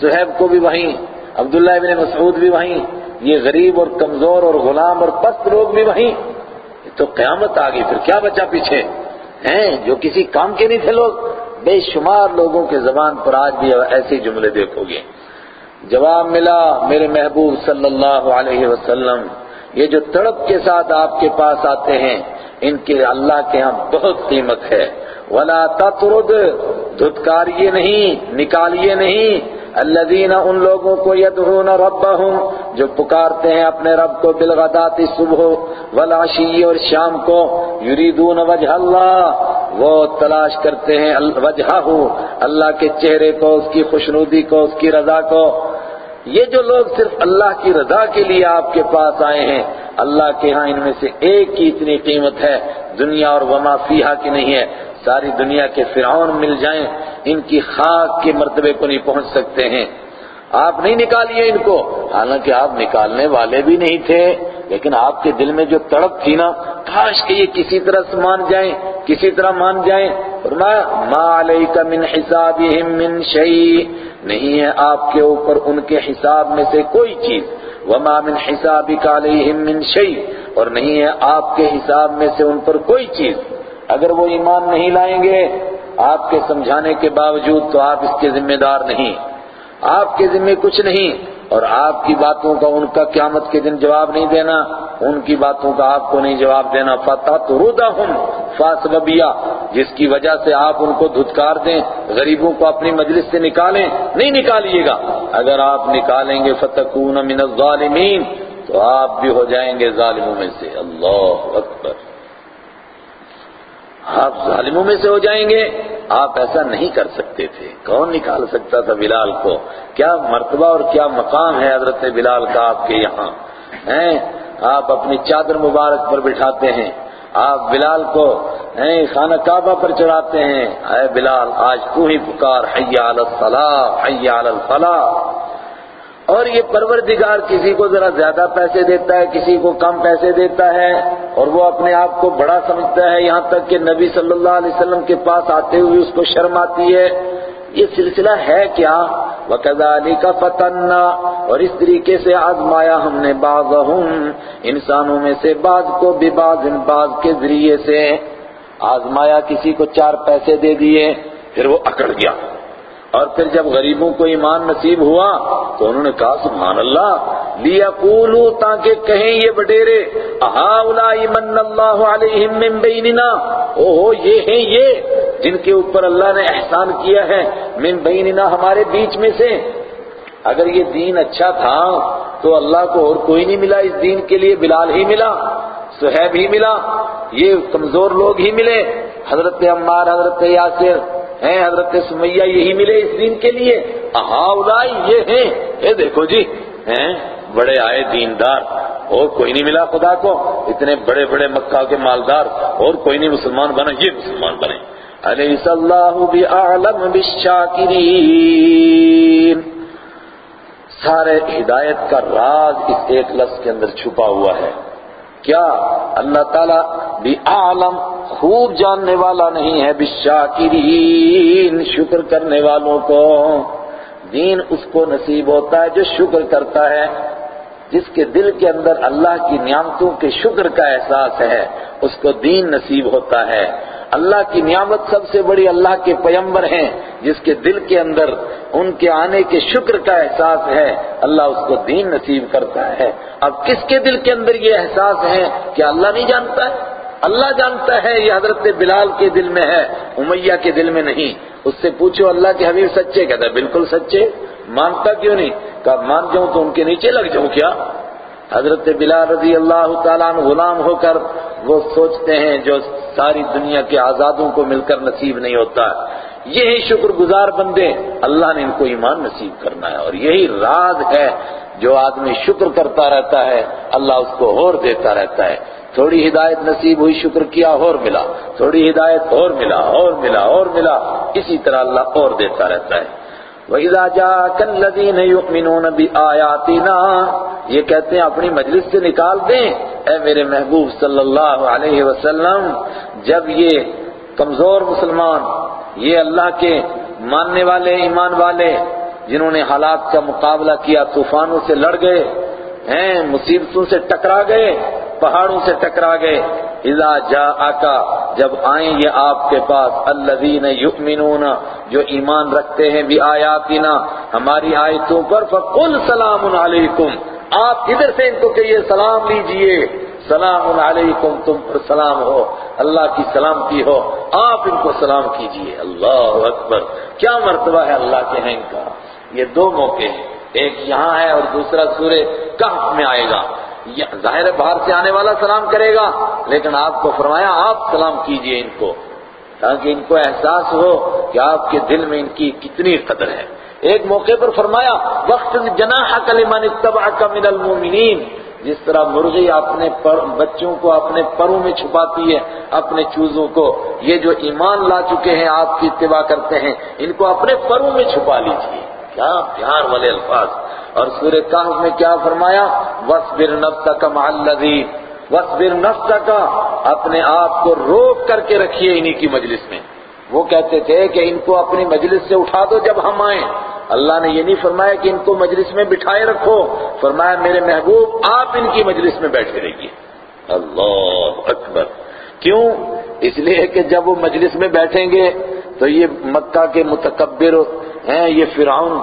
سہیب کو بھی وہیں، عبداللہ ابن مسعود بھی وہیں یہ غریب اور کمزور اور غلام اور پست لوگ بھی وہیں۔ تو قیامت آ گئی، پھر کیا بچا پیچھے؟ ہیں، جو کسی کام کے نہیں تھے لوگ۔ بے شمار لوگوں کے زبان پر آج بھی ایسے جملے دیکھو گے۔ جواب ملا، میرے محبوب صلی اللہ علیہ وسلم، یہ جو تڑپ کے ساتھ آپ کے پاس آتے ہیں، ان کے اللہ کے ہاں بہت قیمت ہے۔ ولا تطرد، دھتکاریے نہیں، نکالیے نہیں۔ الذین ان لوگوں کو یدعون ربہم، جو پکارتے ہیں اپنے رب کو بالغدات صبح والعشی اور شام کو، یریدون وجہ اللہ، وہ تلاش کرتے ہیں وجہ اللہ کے چہرے کو، اس کی خوشنودی کو، اس کی رضا کو۔ یہ جو لوگ صرف اللہ کی رضا کے لیے آپ کے پاس آئے ہیں، اللہ کے ہاں ان میں سے ایک کی اتنی قیمت ہے، دنیا اور وما فیہا کی نہیں ہے۔ ساری دنیا کے فرعون مل جائیں، ان کی خاک کے مرتبے کو نہیں پہنچ سکتے ہیں۔ آپ نہیں نکالیے ان کو۔ حالانکہ آپ نکالنے والے بھی نہیں تھے، لیکن آپ کے دل میں جو تڑپ تھی نا، کاش کہ یہ کسی طرح سے مان جائیں، کسی طرح مان جائیں۔ فرمایا، ما علیک من حسابہم من شیء نہیں ہے آپ کے اوپر ان کے حساب میں سے کوئی چیز۔ وما من حسابک علیہم من شیء اور نہیں ہے آپ کے حساب میں سے ان پر کوئی چیز۔ اگر وہ ایمان نہیں لائیں گے، آپ کے سمجھانے کے باوجود تو آپ اس کے ذمہ دار نہیں۔ آپ کے ذمہ کچھ نہیں اور آپ کی باتوں کا ان کا قیامت کے دن جواب نہیں دینا، ان کی باتوں کا آپ کو نہیں جواب دینا۔ فتح تو رودا ہوں فاسبیا جس کی وجہ سے آپ ان کو دھتکار دیں، غریبوں کو اپنی مجلس سے نکالیں۔ نہیں نکالیے گا۔ اگر آپ نکالیں گے فتقون من الظالمین تو آپ بھی ہو جائیں گے ظالموں میں سے۔ اللہ اکبر۔ آپ ظالموں میں سے ہو جائیں گے۔ آپ ایسا نہیں کر سکتے تھے۔ کون نکال سکتا تھا بلال کو؟ کیا مرتبہ اور کیا مقام ہے حضرت بلال کا آپ کے یہاں؟ ہیں؟ آپ اپنی چادر مبارک پر بٹھاتے ہیں۔ آپ بلال کو، ہیں، خانہ کعبہ پر چڑھاتے ہیں۔ اے بلال، آج تو ہی پکار، حی علی الصلاح، حی علی الفلاح۔ اور یہ پروردگار کسی کو ذرا زیادہ پیسے دیتا ہے، کسی کو کم پیسے دیتا ہے، اور وہ اپنے آپ کو بڑا سمجھتا ہے۔ یہاں تک کہ نبی صلی اللہ علیہ وسلم کے پاس آتے ہوئے اس کو شرم آتی ہے۔ یہ سلسلہ ہے کیا؟ وَكَذَلِكَ فَتَنَّا۔ اور اس طریقے سے آزمایا ہم نے بعضهم انسانوں میں سے بعض کو ببعض بعض کے ذریعے سے آزمایا، کسی کو چار پیسے دے دیے، پھر وہ اکڑ گیا۔ اور پھر جب غریبوں کو ایمان نصیب ہوا تو انہوں نے کہا، سبحان اللہ لیا پولو تاکہ کہیں یہ بڈیرے من اللہ علیہم من بیننا؟ اوہو، یہ ہیں یہ جن کے اوپر اللہ نے احسان کیا ہے، من بیننا، ہمارے بیچ میں سے۔ اگر یہ دین اچھا تھا تو اللہ کو اور کوئی نہیں ملا، اس دین کے لیے بلال ہی ملا، سہیب ہی ملا، یہ کمزور لوگ ہی ملے۔ حضرت عمار، حضرت یاسر ہیں حضرت سمیہ، یہی ملے اس دین کے لیے؟ ہاؤلائی یہ ہیں۔ اے دیکھو جی ہیں؟ بڑے آئے دیندار، اور کوئی نہیں ملا خدا کو۔ اتنے بڑے بڑے مکہ کے مالدار، اور کوئی نہیں مسلمان بنا یہ مسلمان بنے۔ علیہ اللہ بعالم بالشاکرین۔ سارے ہدایت کا راز اس ایک لفظ کے اندر چھپا ہوا ہے۔ کیا اللہ تعالیٰ بھی عالم خوب جاننے والا نہیں ہے بالشاکرین شکر کرنے والوں کو۔ دین اس کو نصیب ہوتا ہے جو شکر کرتا ہے۔ جس کے دل کے اندر اللہ کی نعمتوں کے شکر کا احساس ہے، اس کو دین نصیب ہوتا ہے۔ اللہ کی نعمت سب سے بڑی اللہ کے پیمبر ہیں، جس کے دل کے اندر ان کے آنے کے شکر کا احساس ہے، اللہ اس کو دین نصیب کرتا ہے۔ اب کس کے دل کے اندر یہ احساس ہے کہ اللہ نہیں جانتا؟ ہے اللہ جانتا ہے یہ حضرت بلال کے دل میں ہے، امیہ کے دل میں نہیں۔ اس سے پوچھو اللہ کے حبیب سچے؟ کہتا ہے، بالکل سچے۔ مانتا کیوں نہیں؟ کہ مان جاؤں تو ان کے نیچے لگ جاؤں کیا؟ حضرت بلال رضی اللہ تعالیٰ عنہ غلام ہو کر وہ سوچتے ہیں جو ساری دنیا کے آزادوں کو مل کر نصیب نہیں ہوتا۔ یہی شکر گزار بندے، اللہ نے ان کو ایمان نصیب کرنا ہے۔ اور یہی راز ہے جو آدمی شکر کرتا رہتا ہے، اللہ اس کو اور دیتا رہتا ہے۔ تھوڑی ہدایت نصیب ہوئی، شکر کیا، اور ملا۔ تھوڑی ہدایت اور ملا اور ملا اور ملا۔ اسی طرح اللہ اور دیتا رہتا ہے۔ وَإِذَا جَاءَكَ الَّذِينَ يُؤْمِنُونَ بِآيَاتِنَا، یہ کہتے ہیں، اپنی مجلس سے نکال دیں۔ اے میرے محبوب صلی اللہ علیہ وسلم جب یہ کمزور مسلمان، یہ اللہ کے ماننے والے، ایمان والے جنہوں نے حالات کا مقابلہ کیا، طوفانوں سے لڑ گئے، ہیں، مصیبتوں سے ٹکرا گئے، پہاڑوں سے ٹکرا گئے، اذا جا آکا جب آئیں یہ آپ کے پاس، الذین یؤمنون، جو ایمان رکھتے ہیں بھی آیاتنا ہماری آیتوں پر، فقل سلام علیکم، آپ ادھر سے ان کو کہیے سلام لیجیے؟ سلام علیکم، تم پر سلام ہو، اللہ کی سلامتی ہو، آپ ان کو سلام کیجیے۔ اللہ اکبر، کیا مرتبہ ہے اللہ کے ہیں ان کا؟ یہ دو موقع ہیں، ایک یہاں ہے اور دوسرا سورہ کہف میں آئے گا۔ ظاہر باہر سے آنے والا سلام کرے گا، لیکن آپ کو فرمایا، آپ سلام کیجیے ان کو۔ تاکہ ان کو احساس ہو کہ آپ کے دل میں ان کی کتنی قدر ہے۔ ایک موقع پر فرمایا، وقت جناح کلمان اتبعک من المومنین جس طرح مرغی اپنے بچوں کو اپنے پروں میں چھپاتی ہے، اپنے چوزوں کو۔ یہ جو ایمان لا چکے ہیں، آپ کی اتباع کرتے ہیں، ان کو اپنے پروں میں چھپا لیجیے کیا پیار والے الفاظ۔ اور سورہ کہف میں کیا فرمایا؟ وَاسْبِرْ نَفْسَكَ مَعَ الَّذِي وَاسْبِرْ نَفْسَكَ اپنے آپ کو روک کر کے رکھیے انہی کی مجلس میں۔ وہ کہتے تھے کہ ان کو اپنی مجلس سے اٹھا دو جب ہم آئیں۔ اللہ نے یہ نہیں فرمایا کہ ان کو مجلس میں بٹھائے رکھو، فرمایا میرے محبوب آپ ان کی مجلس میں بیٹھے رہیے۔ اللہ اکبر۔ کیوں؟ اس لیے کہ جب وہ مجلس میں بیٹھیں گے تو یہ مکہ کے متکبر ہیں، یہ فرعون،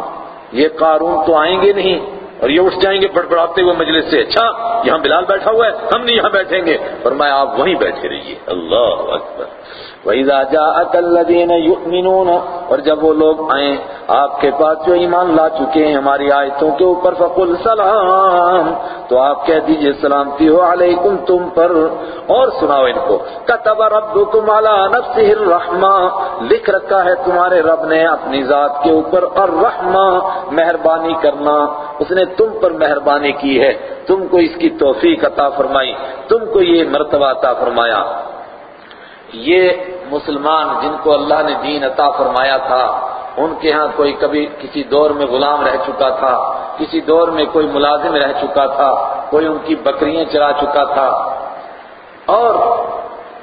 یہ قارون تو آئیں گے نہیں، اور یہ اٹھ جائیں گے بڑبڑاتے ہوئے مجلس سے۔ اچھا یہاں بلال بیٹھا ہوا ہے، ہم نہیں یہاں بیٹھیں گے۔ فرمایا آپ وہیں بیٹھے رہیے۔ اللہ اکبر۔ وَإِذَا جَاءَكَ الَّذِينَ يُؤْمِنُونَ اور جب وہ لوگ آئیں، آپ کے پاس جو ایمان لا چکے ہیں ہماری آیتوں کے اوپر، فَقُلْ سلام۔ تو آپ کہہ دیجیے، سلامتی ہو علیکم تم پر۔ اور سناؤ ان کو كَتَبَ رَبُّكُمْ عَلَى نَفْسِهِ الرَّحْمَةِ لکھ رکھا ہے تمہارے رب نے اپنی ذات کے اوپر الرحمہ مہربانی کرنا۔ اس نے تم پر مہربانی کی ہے۔ تم کو اس کی توفیق عطا فرمائی، تم کو یہ مرتبہ عطا فرمایا۔ یہ مسلمان جن کو اللہ نے دین عطا فرمایا تھا، ان کے ہاں کوئی کبھی کسی دور میں غلام رہ چکا تھا، کسی دور میں کوئی ملازم رہ چکا تھا، کوئی ان کی بکریاں چرا چکا تھا۔ اور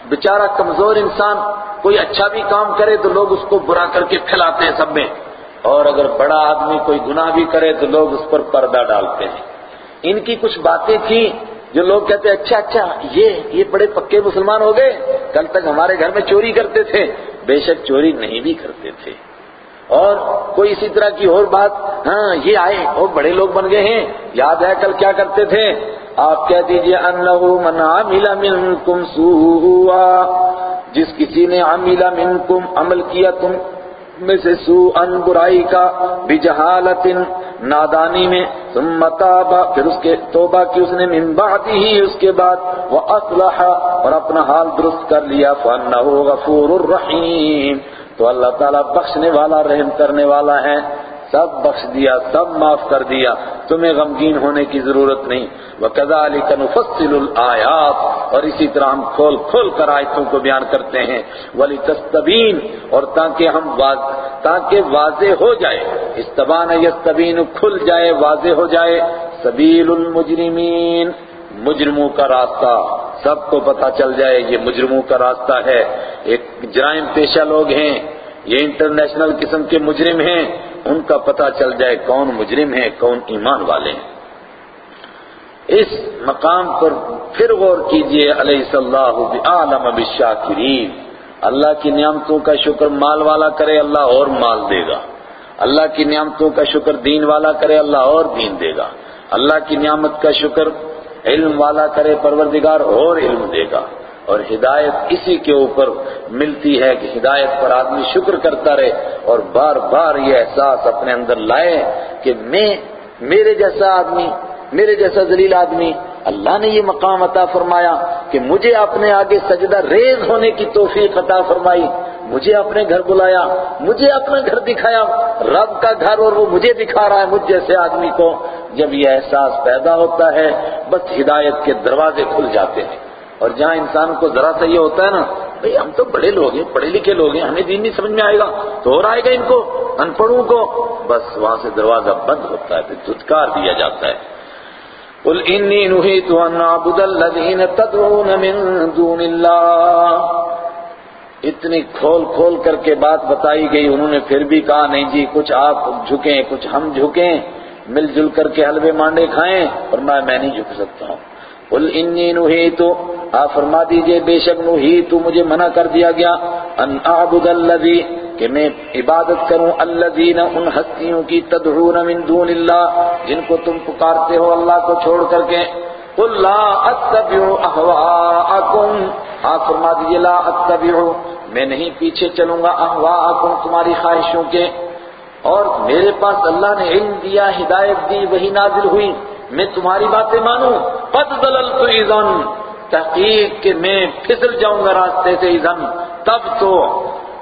بیچارہ کمزور انسان کوئی اچھا بھی کام کرے تو لوگ اس کو برا کر کے پھیلاتے ہیں سب میں۔ اور اگر بڑا آدمی کوئی گناہ بھی کرے تو لوگ اس پر پردہ ڈالتے ہیں۔ ان کی کچھ باتیں تھیں جو لوگ کہتے ہیں اچھا اچھا یہ یہ بڑے پکے مسلمان ہو گئے، کل تک ہمارے گھر میں چوری کرتے تھے۔ بے شک چوری نہیں بھی کرتے تھے۔ اور کوئی اسی طرح کی اور بات ہاں یہ آئے، اور بڑے لوگ بن گئے ہیں۔ یاد ہے کل کیا کرتے تھے؟ آپ کہہ دیجیے، انہو من عمل منکم سوءا۔ جس کسی نے عمل منکم، عمل کیا تم میں سے سو ان برائی کا بجہالت نادانی میں، ثم تابا، پھر اس کے توبہ کی اس نے من بعد ہی اس کے بعد وہ اور اپنا حال درست کر لیا فَأَنَّهُ غفور الرحیم تو اللہ تعالیٰ بخشنے والا، رحم کرنے والا ہے۔ سب بخش دیا، سب معاف کر دیا۔ تمہیں غمگین ہونے کی ضرورت نہیں۔ وَكَذَلِكَ نُفَصِّلُ الْآيَاتِ۔ اور اسی طرح ہم کھول کھول کر آیتوں کو بیان کرتے ہیں۔ وَلِتَسْتَبِينَ۔ اور تاکہ ہم تاکہ واضح ہو جائے۔ استبان یستبین کھل جائے، واضح ہو جائے۔ سبیل المجرمین مجرموں کا راستہ۔ سب کو پتا چل جائے، یہ مجرموں کا راستہ ہے۔ ایک جرائم پیشہ لوگ ہیں۔ یہ انٹرنیشنل قسم کے مجرم ہیں۔ ان کا پتا چل جائے کون مجرم ہے کون ایمان والے ہیں۔ اس مقام پر پھر غور کیجیے، علیہ صلی اللہ عالم بالشاکرین۔ اللہ کی نعمتوں کا شکر مال والا کرے، اللہ اور مال دے گا۔ اللہ کی نعمتوں کا شکر دین والا کرے، اللہ اور دین دے گا۔ اللہ کی نعمت کا شکر علم والا کرے، پروردگار اور علم دے گا۔ اور ہدایت اسی کے اوپر ملتی ہے کہ ہدایت پر آدمی شکر کرتا رہے اور بار بار یہ احساس اپنے اندر لائے کہ میں، میرے جیسا آدمی، میرے جیسا ذلیل آدمی، اللہ نے یہ مقام عطا فرمایا کہ مجھے اپنے آگے سجدہ ریز ہونے کی توفیق عطا فرمائی، مجھے اپنے گھر بلایا، مجھے اپنا گھر دکھایا، رب کا گھر اور وہ مجھے دکھا رہا ہے، مجھ جیسے آدمی کو جب یہ احساس پیدا ہوتا ہے، بس ہدایت کے دروازے کھل جاتے ہیں۔ اور جہاں انسان کو ذرا سا یہ ہوتا ہے نا، بھئی ہم تو بڑے لوگ ہیں، پڑھے لکھے لوگ ہیں، ہمیں دین نہیں سمجھ میں آئے گا، تو اور آئے گا ان کو، ان پڑھوں کو۔ بس وہاں سے دروازہ بند ہوتا ہے، پھر دھتکار دیا جاتا ہے۔ قل انی نہیت ان اعبد الذین تدعون من دون اللہ۔ اتنی کھول کھول کر کے بات بتائی گئی، انہوں نے پھر بھی کہا، نہیں جی کچھ آپ جھکیں، کچھ ہم جھکیں، مل جل کر کے حلوے مانڈے کھائیں، اور میں میں نہیں جھک سکتا ہوں۔ قل انی نہیت آپ فرما دیجیے، بے شک نہیت مجھے منع کر دیا گیا، ان اعبد الذی، کہ میں عبادت کروں، الذین، ان ہستیوں کی، تدعون من دون اللہ، جن کو تم پکارتے ہو، اللہ کو چھوڑ کر کے۔ قل لا اتبع احواءکم آپ فرما دیجیے، لا اتبع میں نہیں پیچھے چلوں گا احواءکم تمہاری خواہشوں کے۔ اور میرے پاس اللہ نے علم دیا، ہدایت دی، وہی نازل ہوئی۔ میں تمہاری باتیں مانوں۔ قد ضللت اذن تحقیق کہ میں پھسل جاؤں گا راستے سے اذن تب تو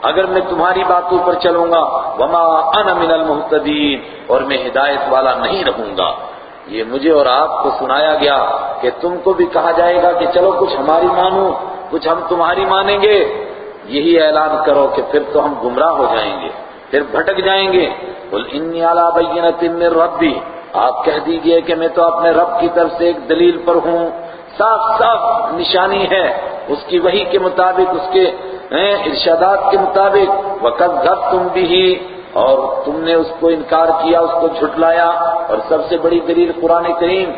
اگر میں تمہاری باتوں پر چلوں گا، وما انا من المحتدین اور میں ہدایت والا نہیں رہوں گا۔ یہ مجھے اور آپ کو سنایا گیا کہ تم کو بھی کہا جائے گا کہ چلو کچھ ہماری مانو، کچھ ہم تمہاری مانیں گے۔ یہی اعلان کرو کہ پھر تو ہم گمراہ ہو جائیں گے، پھر بھٹک جائیں گے۔ قل انی علی بینۃ من ربی آپ کہہ دیجیے کہ میں تو اپنے رب کی طرف سے ایک دلیل پر ہوں۔ صاف صاف نشانی ہے۔ اس کی وحی کے مطابق، اس کے ارشادات کے مطابق۔ وقت تم بھی اور تم نے اس کو انکار کیا، اس کو جھٹلایا۔ اور سب سے بڑی دلیل قرآن کریم،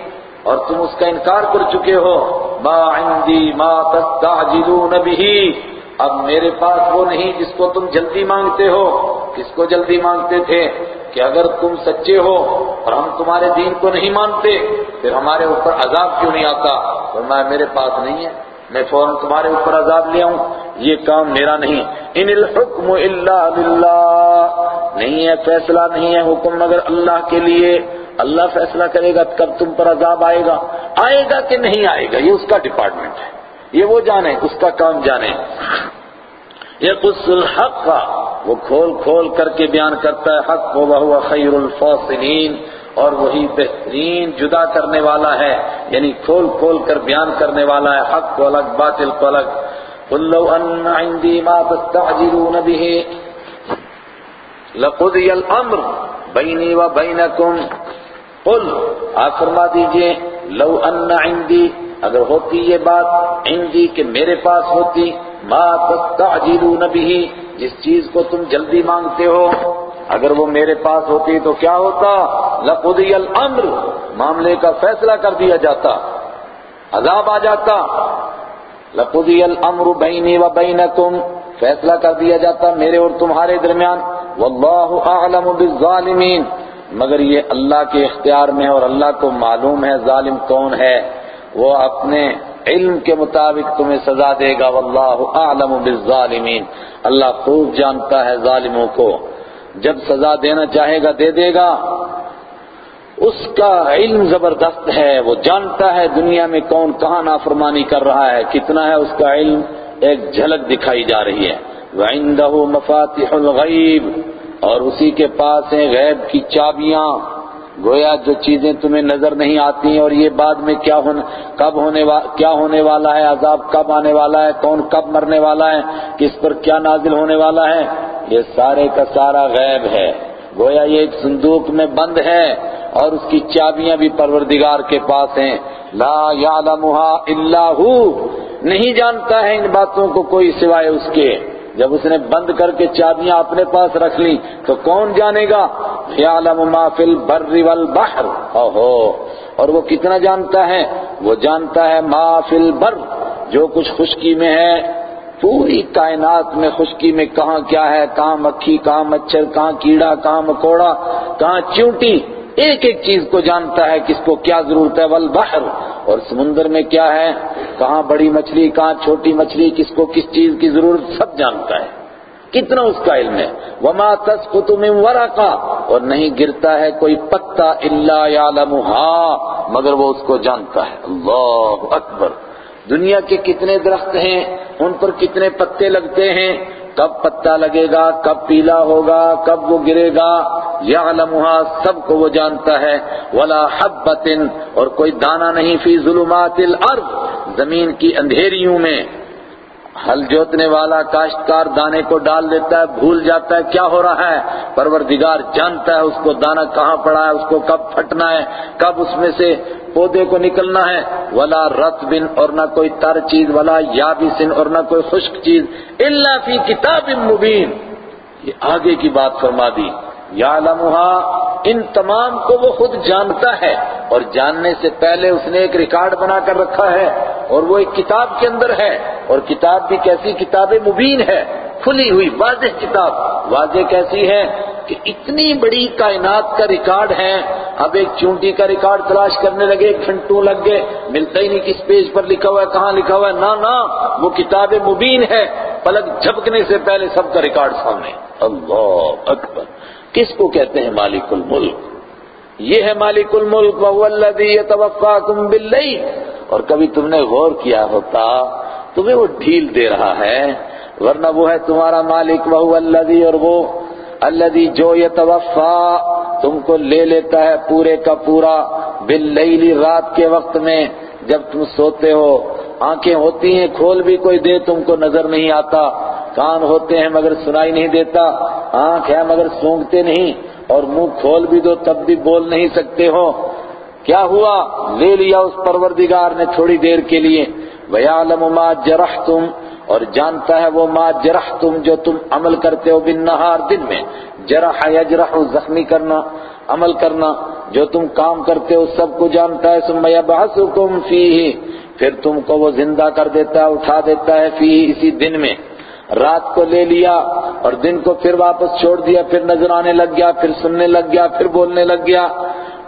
اور تم اس کا انکار کر چکے ہو۔ ما عندی ما تستعجلون به۔ اب میرے پاس وہ نہیں جس کو تم جلدی مانگتے ہو۔ کس کو جلدی مانگتے تھے؟ کہ اگر تم سچے ہو اور ہم تمہارے دین کو نہیں مانتے، پھر ہمارے اوپر عذاب کیوں نہیں آتا؟ فرمایا، میرے پاس نہیں ہے، میں فوراً تمہارے اوپر عذاب لے آؤں۔ یہ کام میرا نہیں۔ ان الحکم الا للہ۔ نہیں ہے، فیصلہ نہیں ہے حکم مگر اللہ کے لیے۔ اللہ فیصلہ کرے گا کب تم پر عذاب آئے گا۔ آئے گا کہ نہیں آئے گا؟ یہ اس کا ڈپارٹمنٹ ہے۔ یہ وہ جانے، اس کا کام جانے۔ یہ الحق کا وہ کھول کھول کر کے بیان کرتا ہے، حق وہ خیر الفاصلین، اور وہی بہترین جدا کرنے والا ہے یعنی کھول کھول کر بیان کرنے والا ہے، حق کو الگ، باطل کو الگ۔ قل لو ان عندي ما تستعجلون به، لقضي الامر بيني وبينكم۔ قل، آپ فرما دیجیے، لو ان عندي، اگر ہوتی یہ بات عندي کہ میرے پاس ہوتی ما تستعجلون به جس چیز کو تم جلدی مانگتے ہو اگر وہ میرے پاس ہوتی تو کیا ہوتا؟ لقضی الامر معاملے کا فیصلہ کر دیا جاتا، عذاب آ جاتا۔ لقضی الامر بینی و بینکم فیصلہ کر دیا جاتا میرے اور تمہارے درمیان۔ واللہ اعلم بالظالمین مگر یہ اللہ کے اختیار میں اور اللہ کو معلوم ہے ظالم کون ہے۔ وہ اپنے علم کے مطابق تمہیں سزا دے گا، واللہ اعلم بالظالمین۔ اللہ خوب جانتا ہے ظالموں کو۔ جب سزا دینا چاہے گا، دے دے گا۔ اس کا علم زبردست ہے۔ وہ جانتا ہے دنیا میں کون کہاں نافرمانی کر رہا ہے۔ کتنا ہے اس کا علم؟ ایک جھلک دکھائی جا رہی ہے۔ وَعِندَهُ مَفَاتِحُ الْغَيْبِ۔ اور اسی کے پاس ہیں غیب کی چابیاں۔ گویا جو چیزیں تمہیں نظر نہیں آتی اور یہ بعد میں کیا ہونے کب ہونے کیا ہونے والا ہے؟ عذاب کب آنے والا ہے؟ کون کب مرنے والا ہے؟ کس پر کیا نازل ہونے والا ہے؟ یہ سارے کا سارا غیب ہے۔ گویا یہ ایک صندوق میں بند ہے اور اس کی چابیاں بھی پروردگار کے پاس ہیں۔ لا يعلمها الا هو نہیں جانتا ہے ان باتوں کو کوئی سوائے اس کے۔ جب اس نے بند کر کے چابیاں اپنے پاس رکھ لی تو کون جانے گا؟ یعلم ما فی البر والبحر۔ اوہو، اور وہ کتنا جانتا ہے؟ وہ جانتا ہے ما فی البر، جو کچھ خشکی میں ہے۔ پوری کائنات میں خشکی میں کہاں کیا ہے؟ کہاں مکھی، کہاں مچھر، کہاں کیڑا، کہاں مکوڑا، کہاں چونٹی ایک ایک چیز کو جانتا ہے کس کو کیا ضرورت ہے، والبحر۔ اور سمندر میں کیا ہے؟ کہاں بڑی مچھلی، کہاں چھوٹی مچھلی، کس کو کس چیز کی ضرورت سب جانتا ہے۔ کتنا اس کا علم ہے۔ وما تسقط من ورقا اور نہیں گرتا ہے کوئی پتا الا يعلمها، مگر وہ اس کو جانتا ہے۔ اللہ اکبر۔ دنیا کے کتنے درخت ہیں، ان پر کتنے پتے لگتے ہیں کب پتا لگے گا، کب پیلا ہوگا، کب وہ گرے گا یعلمها سب کو وہ جانتا ہے۔ ولا حبت اور کوئی دانہ نہیں فی ظلمات الارض، زمین کی اندھیریوں میں۔ ہل جوتنے والا کاشتکار دانے کو ڈال دیتا ہے، بھول جاتا ہے، کیا ہو رہا ہے؟ پروردگار جانتا ہے اس کو دانا کہاں پڑا ہے، اس کو کب پھٹنا ہے، کب اس میں سے پودے کو نکلنا ہے۔ ولا رت بن اور نہ کوئی تر چیز، ولا یابسن، اور نہ کوئی خشک چیز۔ الا فی کتاب مبین۔ یہ آگے کی بات فرما دی۔ یا ان تمام کو وہ خود جانتا ہے اور جاننے سے پہلے اس نے ایک ریکارڈ بنا کر رکھا ہے اور وہ ایک کتاب کے اندر ہے اور کتاب بھی کیسی کتاب مبین ہے، کھلی ہوئی واضح کتاب، واضح کیسی ہے کہ اتنی بڑی کائنات کا ریکارڈ ہے۔ اب ایک چونٹی کا ریکارڈ تلاش کرنے لگے گھنٹوں لگ گئے، ملتا ہی نہیں کس پیج پر لکھا ہوا ہے، کہاں لکھا ہوا ہے۔ نہ نہ، وہ کتاب مبین ہے۔ پلک جھپکنے سے پہلے سب کا ریکارڈ سامنے۔ اللہ اکبر۔ کس کو کہتے ہیں مالک الملک؟ یہ ہے مالک الملک وهو الذي يتوفاكم اور کبھی تم نے غور کیا ہوتا، تمہیں وہ ڈھیل دے رہا ہے، ورنہ وہ ہے تمہارا مالک وهو الذي اور وہ الذي جو يتوفا تم کو لے لیتا ہے پورے کا پورا باللیل، رات کے وقت میں جب تم سوتے ہو۔ آنکھیں ہوتی ہیں، کھول بھی کوئی دے، تم کو نظر نہیں آتا۔ کان ہوتے ہیں مگر سنائی نہیں دیتا۔ آنکھ ہے مگر سونگتے نہیں اور منہ کھول بھی دو تب بھی بول نہیں سکتے ہو۔ کیا ہوا؟ لے لیا اس پروردگار نے تھوڑی دیر کے لیے۔ وَيَعْلَمُ مَا جَرَحْتُمْ، اور جانتا ہے وہ ما جرحتم جو تم عمل کرتے ہو بالنہار دن میں۔ جرح یجرح زخمی کرنا، عمل کرنا۔ جو تم کام کرتے ہو سب کو جانتا ہے، ثم يبعثكم فيه۔ پھر تم کو وہ زندہ کر دیتا ہے، اٹھا دیتا ہے فی اسی دن میں۔ رات کو لے لیا اور دن کو پھر واپس چھوڑ دیا، پھر نظر آنے لگ گیا، پھر سننے لگ گیا، پھر بولنے لگ گیا۔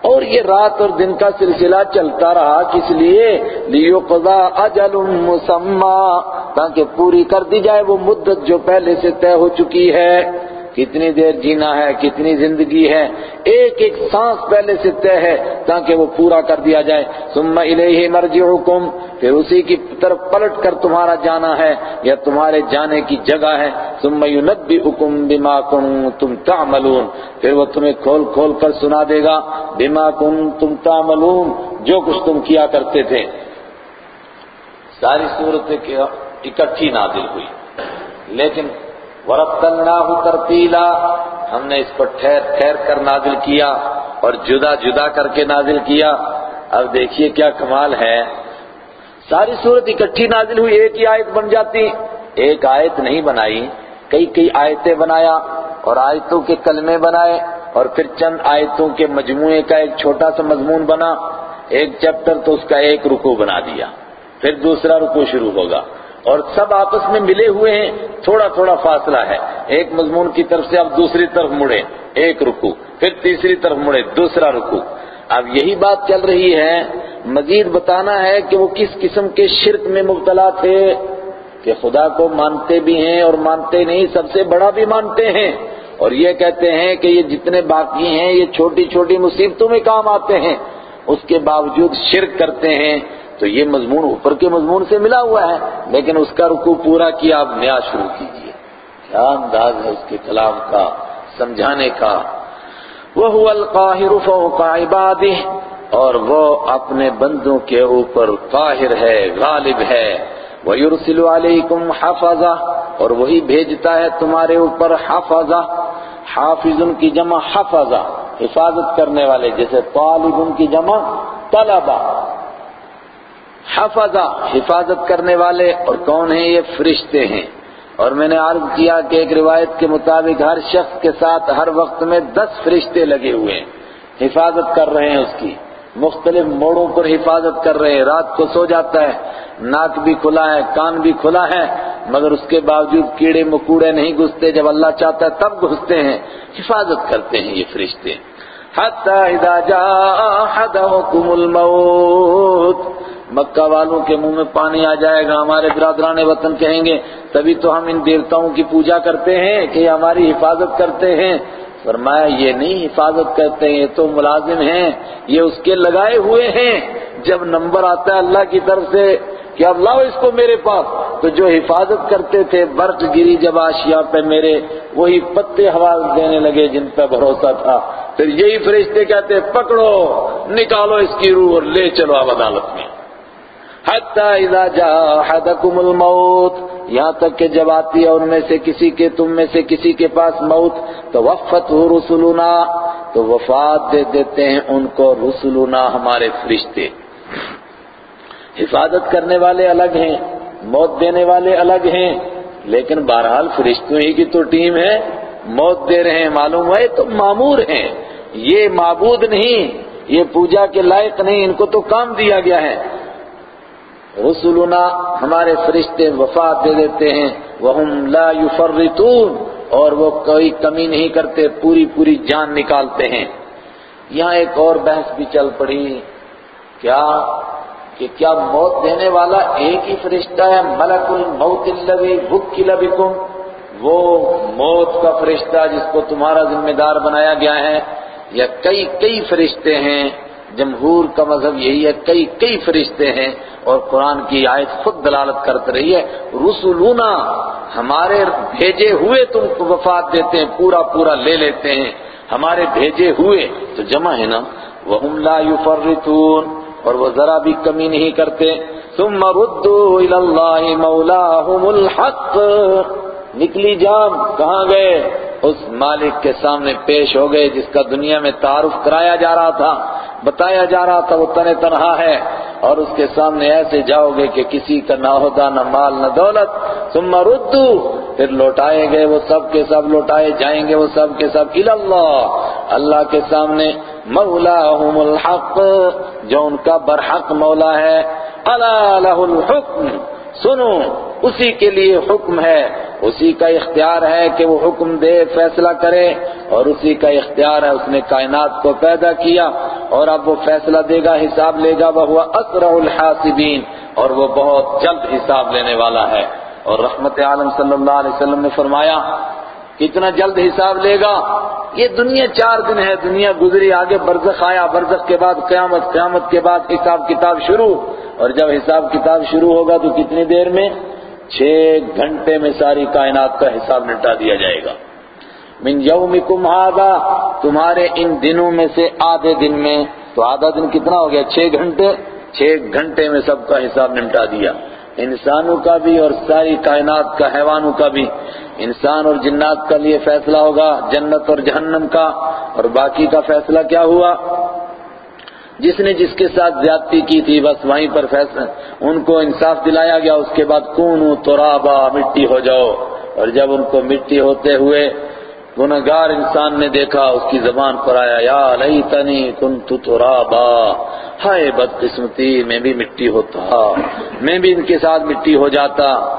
اور یہ رات اور دن کا سلسلہ چلتا رہا، کس لیے؟ لیقضا اجل مسمہ تاکہ پوری کر دی جائے وہ مدت جو پہلے سے طے ہو چکی ہے۔ کتنی دیر جینا ہے، کتنی زندگی ہے، ایک ایک سانس پہلے سے طے ہے تاکہ وہ پورا کر دیا جائے۔ ثم الیہ مرجعکم، پھر اسی کی طرف پلٹ کر تمہارا جانا ہے یا تمہارے جانے کی جگہ ہے۔ ثم ینبئکم بما کنتم تعملون، پھر وہ تمہیں کھول کھول کر سنا دے گا، بما کنتم تعملون، جو کچھ تم کیا کرتے تھے۔ ساری صورتیں اکٹھی نازل ہوئی۔ لیکن وَرَتَّلْنَاهُ تَرْتِيلًا۔ ہم نے اس پر ٹھہر ٹھہر کر نازل کیا اور جدا جدا کر کے نازل کیا۔ اب دیکھیے کیا کمال ہے۔ ساری صورت اکٹھی نازل ہوئی، ایک ہی آیت بن جاتی۔ ایک آیت نہیں بنائی، کئی کئی آیتیں بنایا اور آیتوں کے کلمے بنائے اور پھر چند آیتوں کے مجموعے کا ایک چھوٹا سا مضمون بنا۔ ایک چیپٹر تو اس کا ایک رکو بنا دیا۔ پھر دوسرا رکو شروع ہوگا۔ اور سب آپس میں ملے ہوئے ہیں، تھوڑا تھوڑا فاصلہ ہے۔ ایک مضمون کی طرف سے اب دوسری طرف مڑے ایک رکو پھر تیسری طرف مڑے دوسرا رکو اب یہی بات چل رہی ہے۔ مزید بتانا ہے کہ وہ کس قسم کے شرک میں مبتلا تھے کہ خدا کو مانتے بھی ہیں اور مانتے نہیں، سب سے بڑا بھی مانتے ہیں۔ اور یہ کہتے ہیں کہ یہ جتنے باقی ہیں، یہ چھوٹی چھوٹی مصیبتوں میں کام آتے ہیں۔ اس کے باوجود شرک کرتے ہیں۔ تو یہ مضمون اوپر کے مضمون سے ملا ہوا ہے، لیکن اس کا رکو پورا کیا اب نیا شروع کیجیے کیا انداز ہے اس کے کلام کا، سمجھانے کا؟ وہ القاہر فوق عبادہ اور وہ اپنے بندوں کے اوپر قاہر ہے، غالب ہے۔ وَيُرْسِلُ عَلَيْكُمْ حَفَظَةً اور وہی بھیجتا ہے تمہارے اوپر حفظہ حافظ کی جمع حفظہ حفاظت کرنے والے، جیسے طالب کی جمع طلبہ حفظہ، حفاظت کرنے والے، اور کون ہیں یہ فرشتے ہیں؟ اور میں نے عرض کیا کہ ایک روایت کے مطابق ہر شخص کے ساتھ ہر وقت میں دس فرشتے لگے ہوئے ہیں۔ حفاظت کر رہے ہیں اس کی۔ مختلف موڑوں پر حفاظت کر رہے ہیں۔ رات کو سو جاتا ہے، ناک بھی کھلا ہے، کان بھی کھلا ہے، مگر اس کے باوجود کیڑے مکوڑے نہیں گھستے۔ جب اللہ چاہتا ہے تب گھستے ہیں۔ حفاظت کرتے ہیں یہ فرشتے۔ حتی اذا جاء احدهم الموت۔ مکہ والوں کے منہ میں پانی آ جائے گا، ہمارے برادران وطن کہیں گے، تبھی تو ہم ان دیوتاؤں کی پوجا کرتے ہیں کہ ہماری حفاظت کرتے ہیں۔ فرمایا، یہ نہیں حفاظت کرتے ہیں یہ تو ملازم ہیں، یہ اس کے لگائے ہوئے ہیں۔ جب نمبر آتا ہے اللہ کی طرف سے کہ اب لاؤ اس کو میرے پاس، تو جو حفاظت کرتے تھے برف گری جب آشیا پہ میرے، وہی پتے حواس دینے لگے جن پہ بھروسہ تھا۔ پھر یہی فرشتے کہتے، پکڑو، نکالو اس کی روح اور لے چلو اب عدالت میں۔ حتی اذا جاء احدکم الموت، یہاں تک کہ جب آتی ہے ان میں سے کسی کے، تم میں سے کسی کے پاس موت تو وفت رسولنا تو وفات دے دیتے ہیں ان کو رسولنا ہمارے فرشتے۔ حفاظت کرنے والے الگ ہیں، موت دینے والے الگ ہیں، لیکن بہرحال فرشتوں ہی کی تو ٹیم ہے، موت دے رہے ہیں، معلوم ہے تو معمور ہیں۔ یہ معبود نہیں، یہ پوجا کے لائق نہیں، ان کو تو کام دیا گیا ہے۔ رسولنا ہمارے فرشتے وفات دے دیتے ہیں۔ وَهُمْ لَا يُفَرِّطُونَ اور وہ کوئی کمی نہیں کرتے، پوری پوری جان نکالتے ہیں۔ یہاں ایک اور بحث بھی چل پڑی۔ کیا؟ کہ کیا موت دینے والا ایک ہی فرشتہ ہے؟ ملک الموت الذی وکل بکم۔ وہ موت کا فرشتہ جس کو تمہارا ذمہ دار بنایا گیا ہے۔ یا کئی کئی فرشتے ہیں۔ جمہور کا مذہب یہی ہے، کئی کئی فرشتے ہیں اور قرآن کی آیت خود دلالت کرتے رہی ہے۔ رسولونا، ہمارے بھیجے ہوئے تم کو وفات دیتے ہیں، پورا پورا لے لیتے ہیں۔ ہمارے بھیجے ہوئے، تو جمع ہے نا۔ وَهُمْ لَا يُفَرِّتُونَ اور وہ ذرا بھی کمی نہیں کرتے۔ ثم ردوا الى اللہ مولاهم الحق۔ نکلی جان، کہاں گئے؟ اس مالک کے سامنے پیش ہو گئے جس کا دنیا میں تعارف کرایا جا رہا تھا، بتایا جا رہا تھا، وہ تن تنہا ہے۔ اور اس کے سامنے ایسے جاؤ گے کہ کسی کا نہ ہوتا نہ مال، نہ دولت۔ ثم ردو، پھر لوٹائے گئے وہ سب کے سب، لوٹائے جائیں گے وہ سب کے سب۔ اللہ اللہ کے سامنے مولاہم الحق، جو ان کا برحق مولا ہے۔ اللہ الحکم، سنو۔ اسی کے لیے حکم ہے، اسی کا اختیار ہے کہ وہ حکم دے، فیصلہ کرے، اور اسی کا اختیار ہے اس نے کائنات کو پیدا کیا، اور اب وہ فیصلہ دے گا، حساب لے گا وہ اسرع الحاسبین، اور وہ بہت جلد حساب لینے والا ہے۔ اور رحمت عالم صلی اللہ علیہ وسلم نے فرمایا، کتنا جلد حساب لے گا؟ یہ دنیا چار دن ہے، دنیا گزری، آگے برزخ آیا، برزخ کے بعد قیامت قیامت کے بعد حساب کتاب شروع۔ اور جب حساب کتاب شروع ہوگا تو کتنی دیر میں؟ چھ گھنٹے میں ساری کائنات کا حساب نٹا دیا جائے گا۔ من یومکم هذا، تمہارے ان دنوں میں سے آدھے دن میں۔ تو آدھا دن کتنا ہو گیا؟ چھ گھنٹے؟ چھ گھنٹے میں سب کا حساب نمٹا دیا۔ انسانوں کا بھی اور ساری کائنات کا، حیوانوں کا بھی۔ انسان اور جنات کا لیے فیصلہ ہوگا، جنت اور جہنم کا۔ اور باقی کا فیصلہ کیا ہوا؟ جس نے جس کے ساتھ زیادتی کی تھی، بس وہیں پر فیصلہ۔ ان کو انصاف دلایا گیا، اس کے بعد کونو ترابا مٹی ہو جاؤ۔ اور جب ان کو مٹی ہوتے ہوئے گناہگار انسان نے دیکھا، اس کی زبان پر آیا، یا لیتنی کنت ترابا، ہائے بدقسمتی، میں بھی مٹی ہوتا، میں بھی ان کے ساتھ مٹی ہو جاتا۔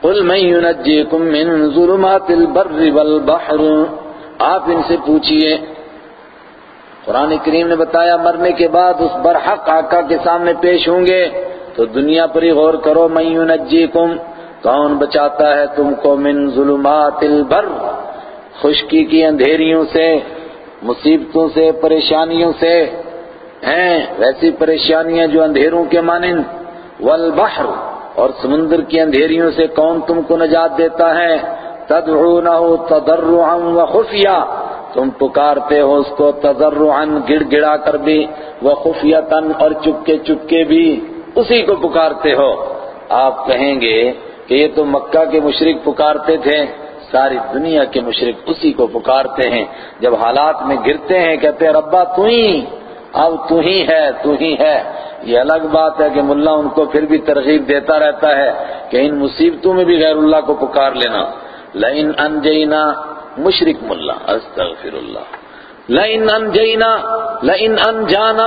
قل من ينجيكم من ظلمات البر والبحر، آپ ان سے پوچھئے قرآن کریم نے بتایا مرنے کے بعد اس برحق آقا کے سامنے پیش ہوں گے تو دنیا پر ہی غور کرو، من ينجيكم کون بچاتا ہے تم کو من ظلمات البر؟ خشکی کی اندھیریوں سے، مصیبتوں سے، پریشانیوں سے۔ ہیں، ویسی پریشانیاں جو اندھیروں کے مانند۔ والبحر، اور سمندر کی اندھیریوں سے کون تم کو نجات دیتا ہے؟ تدعونہ تضرعا و خفیہ تم پکارتے ہو اس کو تضرعا گڑ گڑا کر بھی وہ خفیتن اور چپکے چپکے بھی، اسی کو پکارتے ہو۔ آپ کہیں گے کہ یہ تو مکہ کے مشرق پکارتے تھے، ساری دنیا کے مشرق اسی کو پکارتے ہیں۔ جب حالات میں گرتے ہیں، کہتے ہیں، ربا، تو ہی، اب تو ہی ہے، تو ہی ہے۔ یہ الگ بات ہے کہ ملا ان کو پھر بھی ترغیب دیتا رہتا ہے کہ ان مصیبتوں میں بھی غیر اللہ کو پکار لینا۔ لئن انجینا مشرق ملا استغفر اللہ لئن انجینا، لئن انجانا،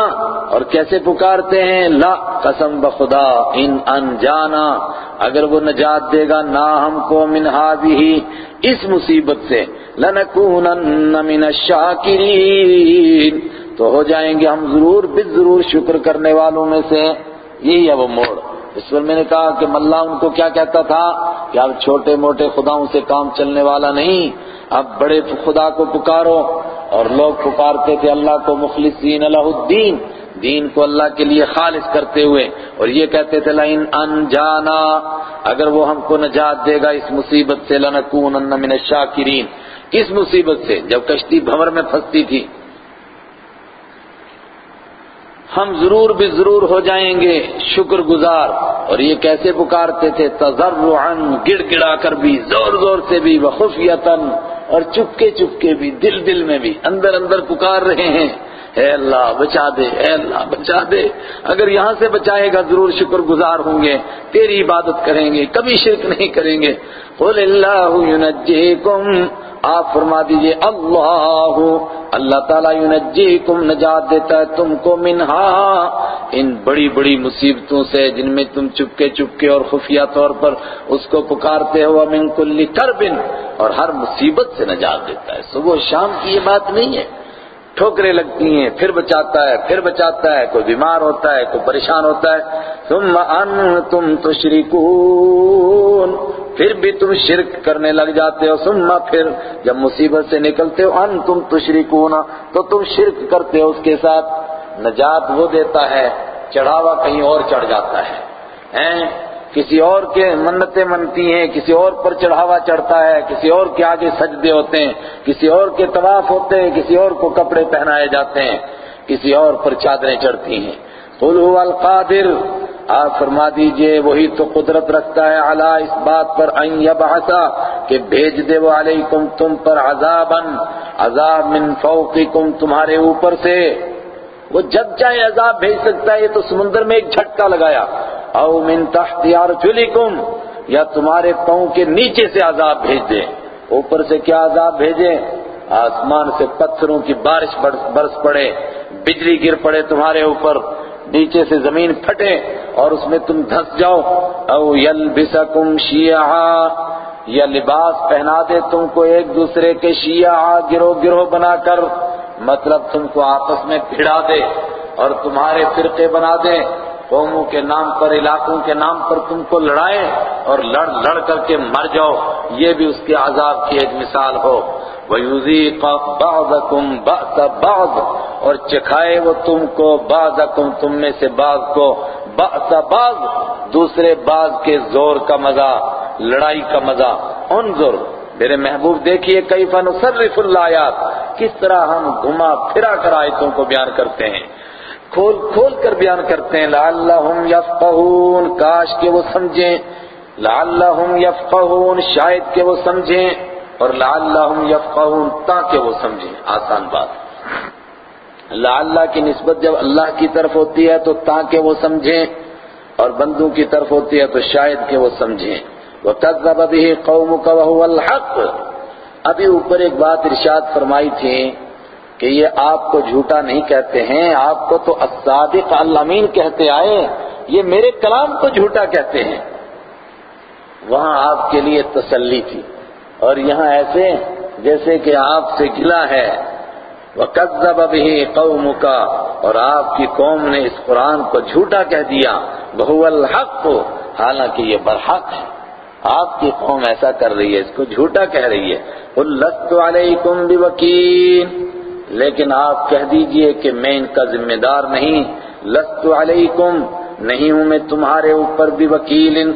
اور کیسے پکارتے ہیں؟ لا، قسم بخدا، ان انجانا۔ اگر وہ نجات دے گا، نہ ہم کو من ہی اس مصیبت سے لنکونن من الشاکرین۔ تو ہو جائیں گے ہم ضرور بھی ضرور شکر کرنے والوں میں سے۔ یہی ہے وہ موڑ۔ اس پر میں نے کہا کہ ملا ان کو کیا کہتا تھا؟ کہ اب چھوٹے موٹے خداؤں سے کام چلنے والا نہیں۔ اب بڑے خدا کو پکارو اور لوگ پکارتے تھے اللہ کو مخلصین اللہ الدین، دین کو اللہ کے لیے خالص کرتے ہوئے۔ اور یہ کہتے تھے، لئن انجانا، اگر وہ ہم کو نجات دے گا، اس مصیبت سے لنکونن من الشاکرین۔ کس مصیبت سے؟ جب کشتی بھمر میں پھنستی تھی۔ ہم ضرور بھی ضرور ہو جائیں گے، شکر گزار۔ اور یہ کیسے پکارتے تھے؟ تضرعا گڑ گڑا کر بھی، زور زور سے بھی، وخفیتاً۔ اور چپکے چپکے بھی دل دل میں بھی اندر اندر پکار رہے ہیں اے اللہ، بچا دے، اے اللہ، بچا دے۔ اگر یہاں سے بچائے گا، ضرور شکر گزار ہوں گے۔ تیری عبادت کریں گے، کبھی شرک نہیں کریں گے۔ قل اللہ ینجیکم آپ فرما دیجیے اللہ اللہ تعالیٰ ینجیکم نجات دیتا ہے تم کو منہا۔ ان بڑی بڑی مصیبتوں سے، جن میں تم چپکے چپکے اور خفیہ طور پر اس کو پکارتے ہو من کل کرب اور ہر مصیبت سے نجات دیتا ہے۔ صبح شام کی یہ بات نہیں ہے۔ ٹھوکریں لگتی ہیں، پھر بچاتا ہے، پھر بچاتا ہے، کوئی بیمار ہوتا ہے، کوئی پریشان ہوتا ہے۔ ثم انتم تشرکون پھر بھی تم شرک کرنے لگ جاتے ہو۔ ثم پھر جب مصیبت سے نکلتے ہو انتم تشرکون تو تم شرک کرتے ہو اس کے ساتھ۔ نجات وہ دیتا ہے، چڑھاوا کہیں اور چڑھ جاتا ہے۔ کسی اور کے منتیں منتی ہیں، کسی اور پر چڑھاوا چڑھتا ہے، کسی اور کے آگے سجدے ہوتے ہیں، کسی اور کے طواف ہوتے ہیں، کسی اور کو کپڑے پہنائے جاتے ہیں، کسی اور پر چادریں چڑھتی ہیں۔ قل هو القادر۔ آپ فرما دیجیے، وہی تو قدرت رکھتا ہے علی اس بات پر ان یبعثا کہ بھیج دے وہ علیکم تم پر عذابا۔ عذاب من فوقکم تمہارے اوپر سے۔ وہ جب چاہے عذاب بھیج سکتا ہے، یہ تو سمندر میں ایک جھٹکا لگایا۔ او من تحت ارجلکم، یا تمہارے پاؤں کے نیچے سے عذاب بھیج دے۔ اوپر سے کیا عذاب بھیجے؟ آسمان سے پتھروں کی بارش برس پڑے، بجلی گر پڑے تمہارے اوپر۔ نیچے سے زمین پھٹے اور اس میں تم دھس جاؤ۔ او یلبسکم شیعا یا لباس پہنا دے تم کو ایک دوسرے کے شیعا گروہ گروہ بنا کر۔ مطلب تم کو آپس میں پھڑا دے اور تمہارے فرقے بنا دے۔ قوموں کے نام پر، علاقوں کے نام پر تم کو لڑائیں اور لڑ لڑ کر کے مر جاؤ، یہ بھی اس کے عذاب کی ایک مثال ہو۔ وَيُذِيقَ بَعْضَكُمْ بَعْضَ بَعْض، اور چکھائے وہ تم کو بعضکم تم میں سے بعض کو۔ بعض بعض، دوسرے بعض کے زور کا مزہ، لڑائی کا مزہ۔ انظر، میرے محبوب دیکھیے کئی فن صرف اللہ کس طرح ہم گھما پھرا کر آیتوں کو بیان کرتے ہیں۔ کھول کھول کر بیان کرتے ہیں، لعلہم یفقہون، کاش کہ وہ سمجھیں۔ لعلہم یفقہون، شاید کہ وہ سمجھیں۔ اور لعلہم یفقہون، تاکہ وہ سمجھیں۔ آسان بات۔ لعلہ کی نسبت جب اللہ کی طرف ہوتی ہے تو تاکہ وہ سمجھیں، اور بندوں کی طرف ہوتی ہے تو شاید کہ وہ سمجھیں۔ وَكَذَّبَ بِهِ قَوْمُكَ وَهُوَ الْحَقِّ۔ ابھی اوپر ایک بات ارشاد فرمائی تھی۔ کہ یہ آپ کو جھوٹا نہیں کہتے ہیں، آپ کو تو الصادق الامین کہتے آئے، یہ میرے کلام کو جھوٹا کہتے ہیں۔ وہاں آپ کے لیے تسلی تھی۔ اور یہاں ایسے، جیسے کہ آپ سے گلا ہے۔ وَقَذَّبَ بِهِ قَوْمُكَ، اور آپ کی قوم نے اس قرآن کو جھوٹا کہہ دیا۔ بہو الحق، حالانکہ یہ برحق ہے۔ آپ کی قوم ایسا کر رہی ہے، اس کو جھوٹا کہہ رہی ہے۔ قُلْ عَلَيْكُمْ بِوَكِيلٍ۔ لیکن آپ کہہ دیجیے کہ میں ان کا ذمہ دار نہیں، لست علیکم، نہیں ہوں میں تمہارے اوپر بھی وکیل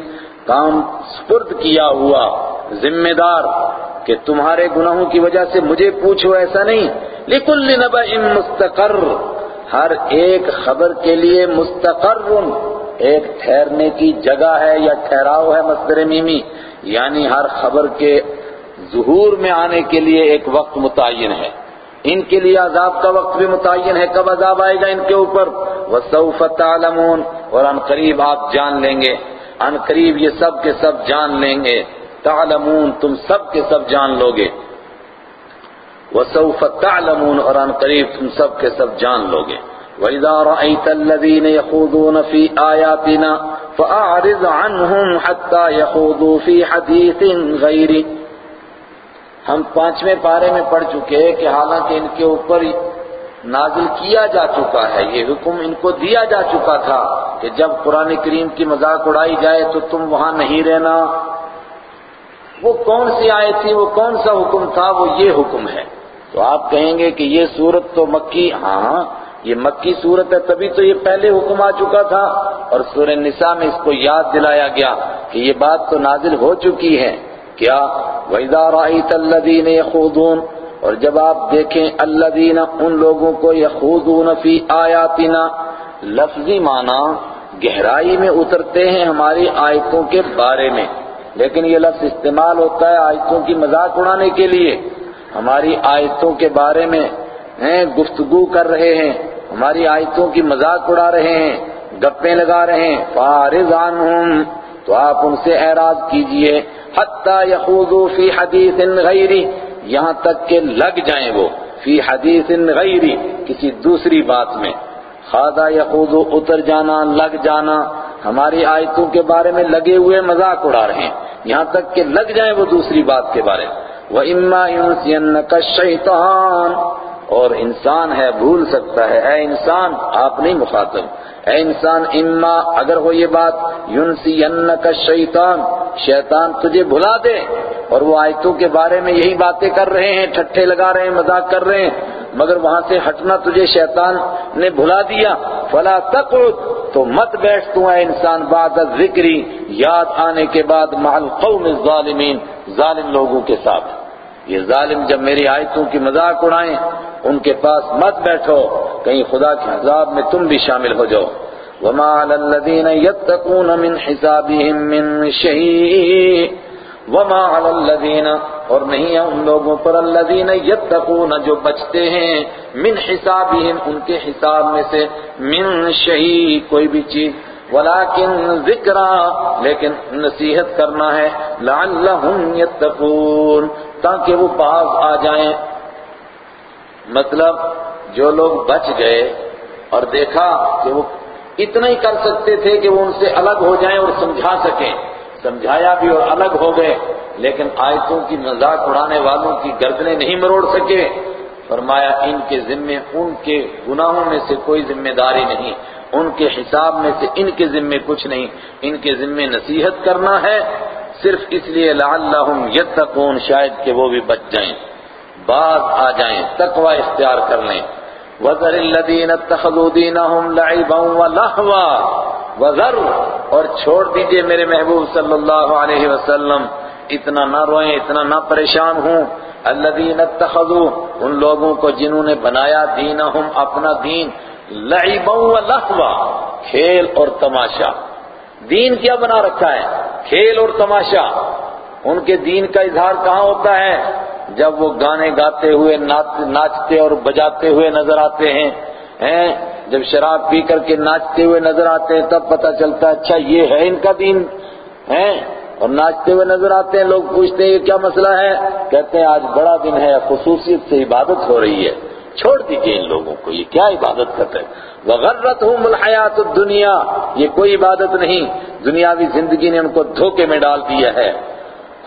کام سپرد کیا ہوا۔ ذمہ دار کہ تمہارے گناہوں کی وجہ سے مجھے پوچھو، ایسا نہیں۔ لکل نبا مستقر، ہر ایک خبر کے لیے مستقر، ایک ٹھہرنے کی جگہ ہے یا ٹھہراؤ ہے مصدر میمی یعنی ہر خبر کے ظہور میں آنے کے لیے ایک وقت متعین ہے۔ ان کے لیے عذاب کا وقت بھی متعین ہے، کب عذاب آئے گا ان کے اوپر؟ وَسَوْفَ تَعْلَمُونَ، اور ان قریب آپ جان لیں گے۔ ان قریب یہ سب کے سب جان لیں گے۔ تعلمون، تم سب کے سب جان لو گے۔ وَسَوْفَ تَعْلَمُونَ، اور ان قریب تم سب کے سب جان لو گے۔ وَإِذَا رَأَيْتَ الَّذِينَ يَخُوضُونَ فِي آيَاتِنَا فَأَعْرِضْ عَنْهُمْ حَتَّى يَخُوضُوا فِي حَدِيثٍ غَيْرِ ہم پانچویں پارے میں پڑھ چکے کہ حالانکہ ان کے اوپر نازل کیا جا چکا ہے، یہ حکم ان کو دیا جا چکا تھا کہ جب قرآن کریم کی مذاق اڑائی جائے تو تم وہاں نہیں رہنا۔ وہ کون سی آئے تھی، وہ کون سا حکم تھا، وہ یہ حکم ہے۔ تو آپ کہیں گے کہ یہ صورت تو مکی ہاں یہ مکی صورت ہے، تبھی تو یہ پہلے حکم آ چکا تھا۔ اور سورہ نساء میں اس کو یاد دلایا گیا کہ یہ بات تو نازل ہو چکی ہے۔ کیا؟ وَإِذَا رَأَيْتَ الَّذِينَ يَخُوضُونَ، اور جب آپ دیکھیں الذین ان لوگوں کو یخوضون فی آیاتنا، لفظی معنی گہرائی میں اترتے ہیں ہماری آیتوں کے بارے میں۔ لیکن یہ لفظ استعمال ہوتا ہے آیتوں کی مذاق اڑانے کے لیے۔ ہماری آیتوں کے بارے میں، ہیں، گفتگو کر رہے ہیں۔ ہماری آیتوں کی مذاق اڑا رہے ہیں، گپیں لگا رہے ہیں۔ فارض عنہم تو آپ ان سے اعراض کیجیے، حتی یخوضو فی حدیث غیری، یہاں تک کہ لگ جائیں وہ فی حدیث غیری کسی دوسری بات میں۔ خادہ یخوضو، اتر جانا، لگ جانا، ہماری آیتوں کے بارے میں لگے ہوئے مذاق اڑا رہے ہیں۔ یہاں تک کہ لگ جائیں وہ دوسری بات کے بارے۔ میں وَإِمَّا يُنْسِيَنَّكَ الشَّيْطَانِ اور انسان ہے، بھول سکتا ہے۔ اے انسان، آپ نہیں مخاطب۔ اے انسان، اما، اگر ہو یہ بات يُنْسِيَنَّكَ الشَّيْطَانِ شیطان تجھے بھلا دے۔ اور وہ آیتوں کے بارے میں یہی باتیں کر رہے ہیں، ٹھٹھے لگا رہے ہیں، مذاق کر رہے ہیں۔ مگر وہاں سے ہٹنا تجھے شیطان نے بھلا دیا۔ فلا تقعد، تو مت بیٹھ تو اے انسان، بعد ذکری یاد آنے کے بعد مع القوم الظالمین، ظالم لوگوں کے ساتھ۔ یہ ظالم جب میری آیتوں کی مذاق اڑائیں ان کے پاس مت بیٹھو، کہیں خدا کے عذاب میں تم بھی شامل ہو جاؤ۔ وما على الذين يتقون من حسابهم من شيء۔ وما على الذين، اور نہیں ہے ان لوگوں پر الذين يتقون جو بچتے ہیں۔ من حسابهم، ان کے حساب میں سے من شيء، کوئی بھی چیز۔ ولكن ذکرا لیکن نصیحت کرنا ہے۔ لعلهم يتقون تاکہ وہ باز آ جائیں۔ مطلب جو لوگ بچ گئے اور دیکھا کہ وہ اتنا ہی کر سکتے تھے کہ وہ ان سے الگ ہو جائیں اور سمجھا سکیں۔ سمجھایا بھی اور الگ ہو گئے۔ لیکن آیتوں کی مذاق اڑانے والوں کی گردنیں نہیں مروڑ سکے۔ فرمایا، ان کے ذمے، ان کے گناہوں میں سے کوئی ذمہ داری نہیں۔ ان کے حساب میں سے ان کے ذمے کچھ نہیں۔ ان کے ذمے نصیحت کرنا ہے۔ صرف اس لیے لعلہم یتقون، شاید کہ وہ بھی بچ جائیں۔ بعض آ جائیں، تقوی اختیار کر لیں۔ وَذَرِ الَّذِينَ اتَّخَذُوا دِينَهُمْ لَعِبًا وَلَهْوًا۔ وَذَرْ، اور چھوڑ دیجیے میرے محبوب صلی اللہ علیہ وسلم۔ اتنا نہ روئیں، اتنا نہ پریشان ہوں۔ الَّذِينَ اتَّخَذُوا، ان لوگوں کو جنہوں نے بنایا دینہم اپنا دین۔ لعبا ولہوا کھیل اور تماشا۔ دین کیا بنا رکھا ہے؟ کھیل اور تماشا۔ ان کے دین کا اظہار کہاں ہوتا ہے؟ جب وہ گانے گاتے ہوئے ناچتے اور بجاتے ہوئے نظر آتے ہیں جب شراب پی کر کے ناچتے ہوئے نظر آتے ہیں، تب پتہ چلتا ہے اچھا یہ ہے ان کا دین ہے اور ناچتے ہوئے نظر آتے ہیں، لوگ پوچھتے ہیں، یہ کیا مسئلہ ہے؟ کہتے ہیں، آج بڑا دن ہے، خصوصیت سے عبادت ہو رہی ہے، چھوڑ دیجیے ان لوگوں کو، یہ کیا عبادت کرتے ہیں؟ وغرتهم الحیات الدنیا یہ کوئی عبادت نہیں، دنیاوی زندگی نے ان کو دھوکے میں ڈال دیا ہے۔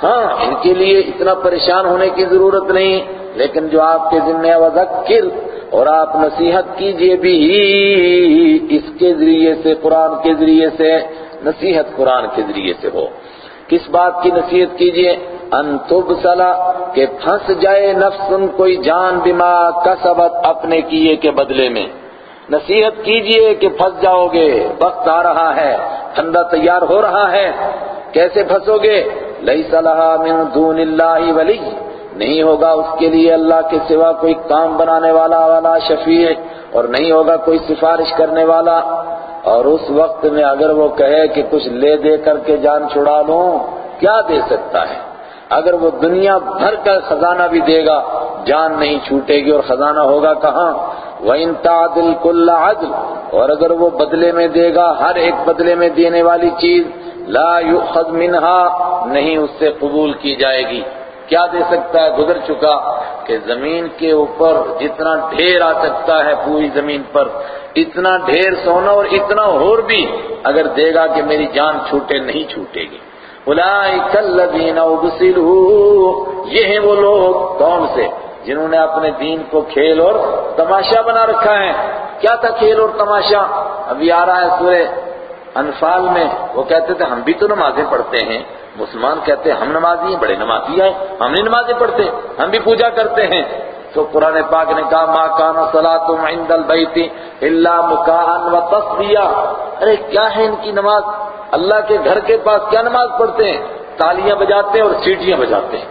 ہاں ان کے لیے اتنا پریشان ہونے کی ضرورت نہیں، لیکن جو آپ کے ذمہ وذکر اور آپ نصیحت کیجیے بھی، اس کے ذریعے سے، قرآن کے ذریعے سے، نصیحت قرآن کے ذریعے سے ہو۔ کس بات کی نصیحت کیجیے؟ ان تبصلا کہ پھنس جائے نفس کوئی جان بما کسبت اپنے کیے کے بدلے میں۔ نصیحت کیجیے کہ پھنس جاؤ گے، وقت آ رہا ہے ٹھنڈا تیار ہو رہا ہے۔ کیسے پھنسو گے؟ لیس لہا من دون اللہ ولی نہیں ہوگا اس کے لیے اللہ کے سوا کوئی کام بنانے والا والا شفیع، اور نہیں ہوگا کوئی سفارش کرنے والا۔ اور اس وقت میں اگر وہ کہے کہ کچھ لے دے کر کے جان چھڑا لوں، کیا دے سکتا ہے؟ اگر وہ دنیا بھر کا خزانہ بھی دے گا، جان نہیں چھوٹے گی اور خزانہ ہوگا کہاں؟ وَإِن تَعْدِلْ كُلَّ عَدْلٍ۔ اور اگر وہ بدلے میں دے گا، ہر ایک بدلے میں دینے والی چیز لا يُخَذْ مِنْهَا نہیں اس سے قبول کی جائے گی۔ کیا دے سکتا ہے گزر چکا کہ زمین کے اوپر جتنا ڈھیر آ سکتا ہے پوری زمین پر، اتنا ڈھیر سونا اور اتنا اور بھی اگر دے گا کہ میری جان چھوٹے نہیں چھوٹے گی۔ اولئک الذین ابسلوا یہ ہیں وہ لوگ کون سے جنہوں نے اپنے دین کو کھیل اور تماشا بنا رکھا ہے۔ کیا تھا کھیل اور تماشا؟ ابھی آ رہا ہے سورہ انفال میں وہ کہتے تھے، ہم بھی تو نمازیں پڑھتے ہیں۔ مسلمان کہتے ہیں ہم نمازی ہیں بڑے نمازی ہیں، ہم نہیں نمازیں پڑھتے، ہم بھی پوجا کرتے ہیں۔ تو قرآن پاک نے کہا، ما کان صلاتم عند البیت الا مکان و تصدیہ ارے، کیا ہے ان کی نماز؟ اللہ کے گھر کے پاس کیا نماز پڑھتے ہیں؟ تالیاں بجاتے ہیں اور سیٹیاں بجاتے ہیں۔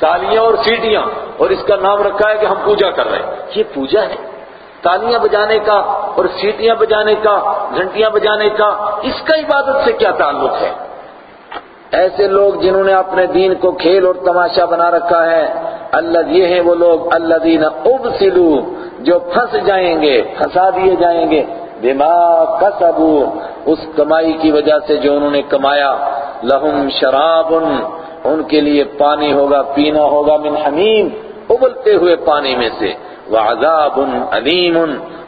تالیاں اور سیٹیاں اور اس کا نام رکھا ہے کہ ہم پوجا کر رہے ہیں۔ یہ پوجا ہے۔ تالیاں بجانے کا اور سیٹیاں بجانے کا، گھنٹیاں بجانے کا، اس کا عبادت سے کیا تعلق ہے؟ ایسے لوگ جنہوں نے اپنے دین کو کھیل اور تماشا بنا رکھا ہے، اللہ یہ ہیں وہ لوگ اللہ دین اب جو پھنس جائیں گے، پھنسا دیے جائیں گے، بما کسبو، اس کمائی کی وجہ سے جو انہوں نے کمایا، لہم شراب ان کے لیے پانی ہوگا، پینا ہوگا، من حمیم، ابلتے ہوئے پانی میں سے۔ وعذاب علیم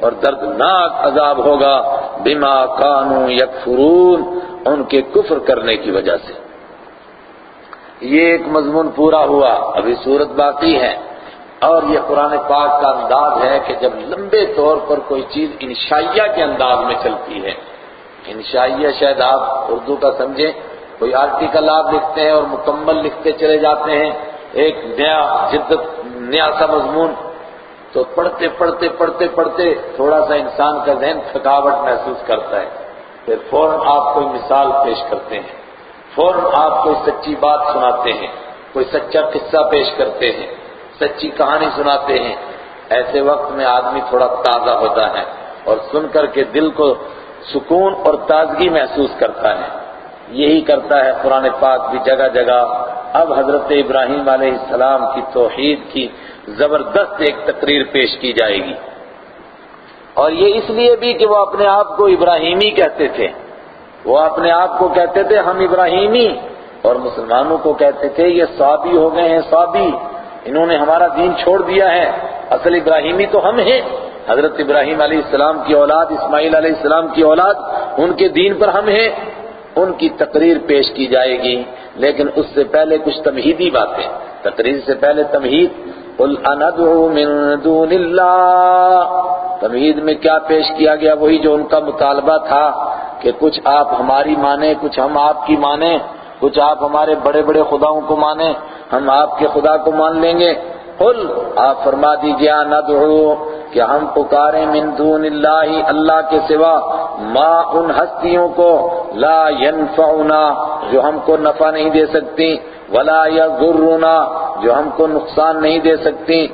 اور دردناک عذاب ہوگا بما کانوا یکفرون ان کے کفر کرنے کی وجہ سے۔ یہ ایک مضمون پورا ہوا، ابھی صورت باقی ہے۔ اور یہ قرآن پاک کا انداز ہے کہ جب لمبے طور پر کوئی چیز انشائیہ کے انداز میں چلتی ہے، انشائیہ شاید آپ اردو کا سمجھیں، کوئی آرٹیکل آپ لکھتے ہیں اور مکمل لکھتے چلے جاتے ہیں، ایک نیا جدت، نیا سا مضمون۔ تو پڑھتے پڑھتے پڑھتے پڑھتے تھوڑا سا انسان کا ذہن تھکاوٹ محسوس کرتا ہے۔ پھر فوراً آپ کوئی مثال پیش کرتے ہیں۔ فوراً آپ کوئی سچی بات سناتے ہیں۔ کوئی سچا قصہ پیش کرتے ہیں۔ سچی کہانی سناتے ہیں۔ ایسے وقت میں آدمی تھوڑا تازہ ہوتا ہے اور سن کر کے دل کو سکون اور تازگی محسوس کرتا ہے۔ یہی کرتا ہے قرآن پاک بھی جگہ جگہ۔ اب حضرت ابراہیم علیہ السلام کی توحید کی زبردست ایک تقریر پیش کی جائے گی۔ اور یہ اس لیے بھی کہ وہ اپنے آپ کو ابراہیمی کہتے تھے۔ وہ اپنے آپ کو کہتے تھے، ہم ابراہیمی۔ اور مسلمانوں کو کہتے تھے، یہ صابی ہو گئے ہیں صابی انہوں نے ہمارا دین چھوڑ دیا ہے۔ اصل ابراہیمی تو ہم ہیں۔ حضرت ابراہیم علیہ السلام کی اولاد، اسماعیل علیہ السلام کی اولاد، ان کے دین پر ہم ہیں۔ ان کی تقریر پیش کی جائے گی، لیکن اس سے پہلے کچھ تمہیدی باتیں۔ تقریر سے پہلے تمہید۔ قل اندعو من دون اللہ تمہید میں کیا پیش کیا گیا؟ وہی جو ان کا مطالبہ تھا کہ کچھ آپ ہماری مانیں، کچھ ہم آپ کی مانیں، کچھ آپ ہمارے بڑے بڑے خداؤں کو مانیں، ہم آپ کے خدا کو مان لیں گے۔ قل، آپ فرما دیجیے ندعو، کہ ہم پکاریں من دون اللہ اللہ کے سوا ما ان ہستیوں کو لا ينفعنا جو ہم کو نفع نہیں دے سکتی، ولا یضرنا، جو ہم کو نقصان نہیں دے سکتی۔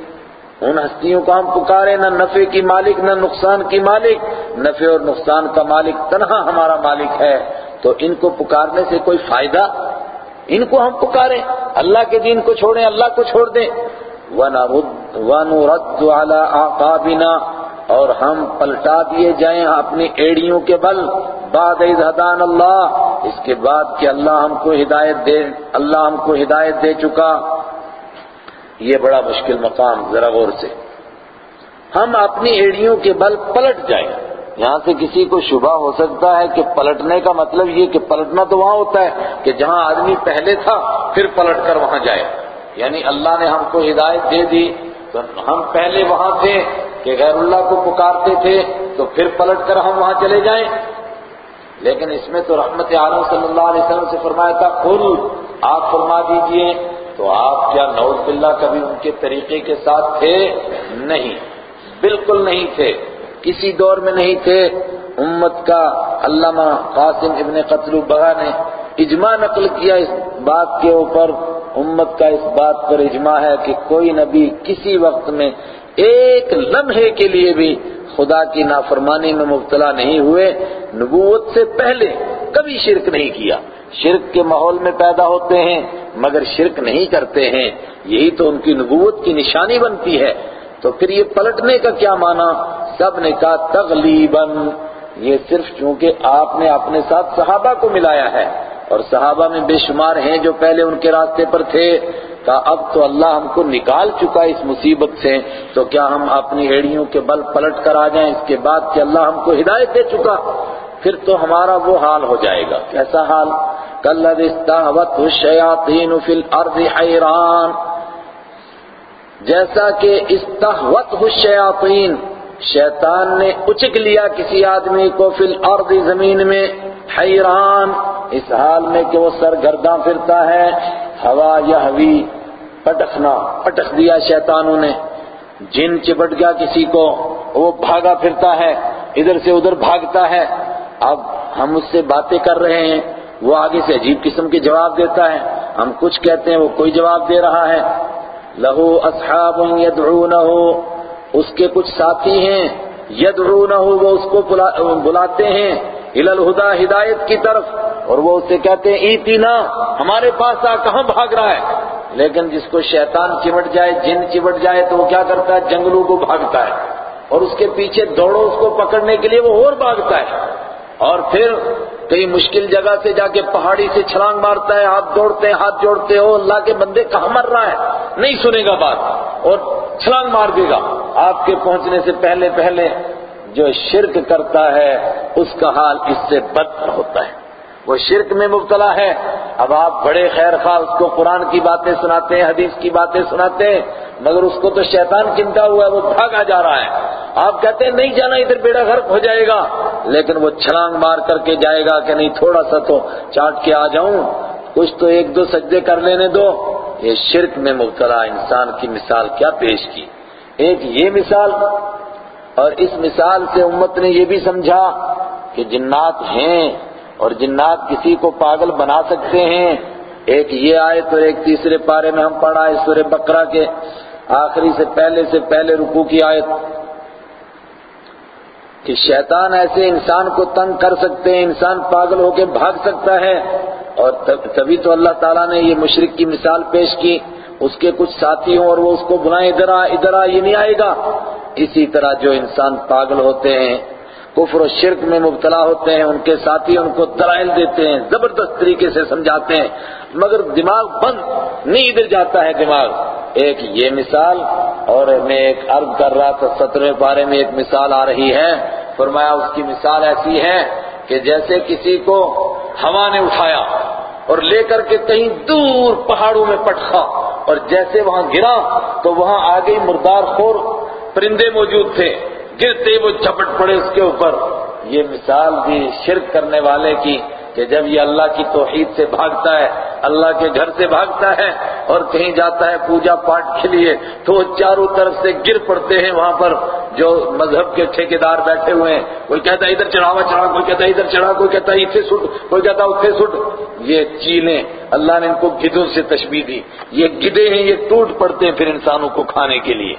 ان ہستیوں کو ہم پکارے نہ نفع کی مالک، نہ نقصان کی مالک۔ نفع اور نقصان کا مالک تنہا ہمارا مالک ہے۔ تو ان کو پکارنے سے کوئی فائدہ؟ ان کو ہم پکاریں، اللہ کے دین کو چھوڑیں، اللہ کو چھوڑ دیں۔ وَنُرَدُّ عَلَىٰ أَعْقَابِنَا اور ہم پلٹا دیے جائیں اپنی ایڑیوں کے بل۔ بعد اذ ہدان اللہ، اس کے بعد کہ اللہ ہم کو ہدایت دے اللہ ہم کو ہدایت دے چکا۔ یہ بڑا مشکل مقام، ذرا غور سے۔ ہم اپنی ایڑیوں کے بل پلٹ جائیں۔ یہاں سے کسی کو شبہ ہو سکتا ہے کہ پلٹنے کا مطلب یہ کہ پلٹنا تو وہاں ہوتا ہے کہ جہاں آدمی پہلے تھا، پھر پلٹ کر وہاں جائے۔ یعنی اللہ نے ہم کو ہدایت دے دی تو ہم پہلے وہاں تھے کہ غیر اللہ کو پکارتے تھے تو پھر پلٹ کر ہم وہاں چلے جائیں۔ لیکن اس میں تو رحمت عالم صلی اللہ علیہ وسلم سے فرمایا تھا خل آپ فرما دیجیے تو آپ کیا نوز باللہ کبھی ان کے طریقے کے ساتھ تھے؟ نہیں، بالکل نہیں تھے، کسی دور میں نہیں تھے۔ امت کا علامہ قاسم ابن قتل بغا نے اجماع نقل کیا اس بات کے اوپر۔ امت کا اس بات پر اجماع ہے کہ کوئی نبی کسی وقت میں ایک لمحے کے لیے بھی خدا کی نافرمانی میں مبتلا نہیں ہوئے، نبوت سے پہلے کبھی شرک نہیں کیا۔ شرک کے ماحول میں پیدا ہوتے ہیں، مگر شرک نہیں کرتے ہیں۔ یہی تو ان کی نبوت کی نشانی بنتی ہے۔ تو پھر یہ پلٹنے کا کیا معنی؟ سب نے کہا تغلیباً۔ یہ صرف چونکہ آپ نے اپنے ساتھ صحابہ کو ملایا ہے۔ اور صحابہ میں بے شمار ہیں جو پہلے ان کے راستے پر تھے، کہا، اب تو اللہ ہم کو نکال چکا اس مصیبت سے، تو کیا ہم اپنی ایڑیوں کے بل پلٹ کر آ جائیں؟ اس کے بعد کہ اللہ ہم کو ہدایت دے چکا، پھر تو ہمارا وہ حال ہو جائے گا۔ کیسا حال؟ کل استحوت الشیاطین فی الارض حیران۔ جیسا کہ استحوت الشیاطین، شیطان نے اچک لیا کسی آدمی کو فی الارض زمین میں، حیران۔ اس حال میں کہ وہ سرگرداں پھرتا ہے، ہوا یا ہوی پٹکنا پٹک دیا شیطانوں نے۔ جن چپٹ گیا کسی کو، وہ بھاگا پھرتا ہے، ادھر سے ادھر بھاگتا ہے۔ اب ہم اس سے باتیں کر رہے ہیں، وہ آگے سے عجیب قسم کے جواب دیتا ہے۔ ہم کچھ کہتے ہیں، وہ کوئی جواب دے رہا ہے۔ لہو اصحاب یدعونہ اس کے کچھ ساتھی ہیں۔ یدعونہ وہ اس کو بلاتے ہیں۔ الہدا ہدایت کی طرف، اور وہ اسے کہتے ہیں ایتینا ہمارے پاس آ، کہاں بھاگ رہا ہے؟ لیکن جس کو شیطان چمٹ جائے، جن چمٹ جائے تو وہ کیا کرتا ہے؟ جنگلوں کو بھاگتا ہے۔ اور اس کے پیچھے دوڑو اس کو پکڑنے کے لیے وہ اور بھاگتا ہے۔ اور پھر کئی مشکل جگہ سے جا کے پہاڑی سے چھلانگ مارتا ہے، ہاتھ دوڑتے ہیں ہاتھ جوڑتے ہو اللہ کے بندے، کہاں مر رہا ہے؟ نہیں سنے گا بات، اور چھلانگ مار دے گا۔ آپ کے پہنچنے سے پہلے پہلے جو شرک کرتا ہے، اس کا حال اس سے بدتر ہوتا ہے۔ وہ شرک میں مبتلا ہے۔ اب آپ بڑے خیر خواہ اس کو قرآن کی باتیں سناتے ہیں، حدیث کی باتیں سناتے ہیں، مگر اس کو تو شیطان چنتا ہوا ہے، وہ بھاگا جا رہا ہے۔ آپ کہتے ہیں، نہیں جانا، ادھر بیڑا غرق ہو جائے گا۔ لیکن وہ چھلانگ مار کر کے جائے گا کہ نہیں، تھوڑا سا تو چاٹ کے آ جاؤں۔ کچھ تو ایک دو سجدے کر لینے دو۔ یہ شرک میں مبتلا انسان کی مثال کیا پیش کی۔ ایک یہ مثال اور اس مثال سے امت نے یہ بھی سمجھا کہ جنات ہیں اور جنات کسی کو پاگل بنا سکتے ہیں۔ ایک یہ آئے تو ایک تیسرے پارے میں ہم پڑھا ہے سورہ بقرہ کے آخری سے پہلے سے پہلے رکو کی آیت۔ کہ شیطان ایسے انسان کو تنگ کر سکتے ہیں، انسان پاگل ہو کے بھاگ سکتا ہے۔ اور تبھی تو اللہ تعالیٰ نے یہ مشرق کی مثال پیش کی۔ اس کے کچھ ساتھی ہوں اور وہ اس کو بلائیں، ادھر آ ادھر آ، یہ نہیں آئے گا۔ اسی طرح جو انسان پاگل ہوتے ہیں، کفر و شرک میں مبتلا ہوتے ہیں، ان کے ساتھی ان کو دلائل دیتے ہیں، زبردست طریقے سے سمجھاتے ہیں، مگر دماغ بند نہیں ادھر جاتا ہے دماغ۔ ایک یہ مثال، اور میں ایک عرض کر رہا تھا سترویں بارے میں ایک مثال آ رہی ہے۔ فرمایا اس کی مثال ایسی ہے کہ جیسے کسی کو ہوا نے اٹھایا اور لے کر کے کہیں دور پہاڑوں میں پٹخا اور جیسے وہاں گرا، تو وہاں آگے مردار خور پرندے موجود تھے، گرتے وہ جھپٹ پڑے اس کے اوپر۔ یہ مثال بھی شرک کرنے والے کی کہ جب یہ اللہ کی توحید سے بھاگتا ہے، اللہ کے گھر سے بھاگتا ہے اور کہیں جاتا ہے پوجا پاٹ کے لیے، تو وہ چاروں طرف سے گر پڑتے ہیں وہاں پر۔ جو مذہب کے ٹھیکیدار بیٹھے ہوئے ہیں، کوئی کہتا ہے ادھر چڑھاوا چڑھا کوئی کہتا ہے ادھر چڑھا کوئی کہتا ہے اتنے سٹ، کوئی کہتا ہے اتنے سٹ۔ یہ چیلیں، اللہ نے ان کو گدوں سے تشبیح دی۔ یہ گدے ہیں، یہ ٹوٹ پڑتے ہیں پھر انسانوں کو کھانے کے لیے۔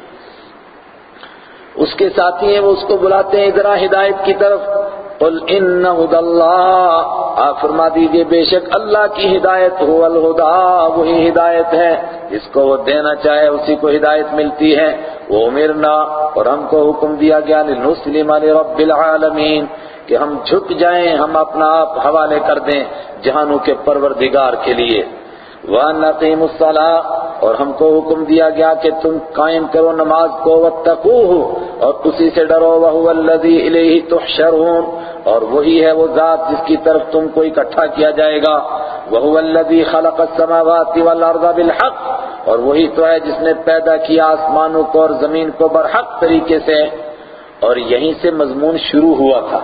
اس کے ساتھی ہیں، وہ اس کو بلاتے ہیں، ذرا ہدایت کی طرف۔ قل ان هدى اللہ۔ آپ فرما دیجیے، بے شک اللہ کی ہدایت ہو الہدا وہی ہدایت ہے۔ جس کو وہ دینا چاہے، اسی کو ہدایت ملتی ہے۔ وہ امرنا، اور ہم کو حکم دیا گیا، لنسلم لرب العالمین۔ کہ ہم جھک جائیں، ہم اپنا آپ حوالے کر دیں جہانوں کے پروردگار کے لیے۔ وَأَنَّقِيمُ الصَّلَاةِ اور ہم کو حکم دیا گیا کہ تم قائم کرو نماز کو وَاتَّقُوهُ اور اسی سے ڈرو، وَهُوَ الَّذِي إِلَيْهِ تُحْشَرُونَ اور وہی ہے وہ ذات جس کی طرف تم کو اکٹھا کیا جائے گا۔ وَهُوَ الَّذِي خَلَقَ السَّمَاوَاتِ وَالْأَرْضَ بِالْحَقِّ اور وہی تو ہے جس نے پیدا کیا آسمانوں کو اور زمین کو برحق طریقے سے۔ اور یہیں سے مضمون شروع ہوا تھا۔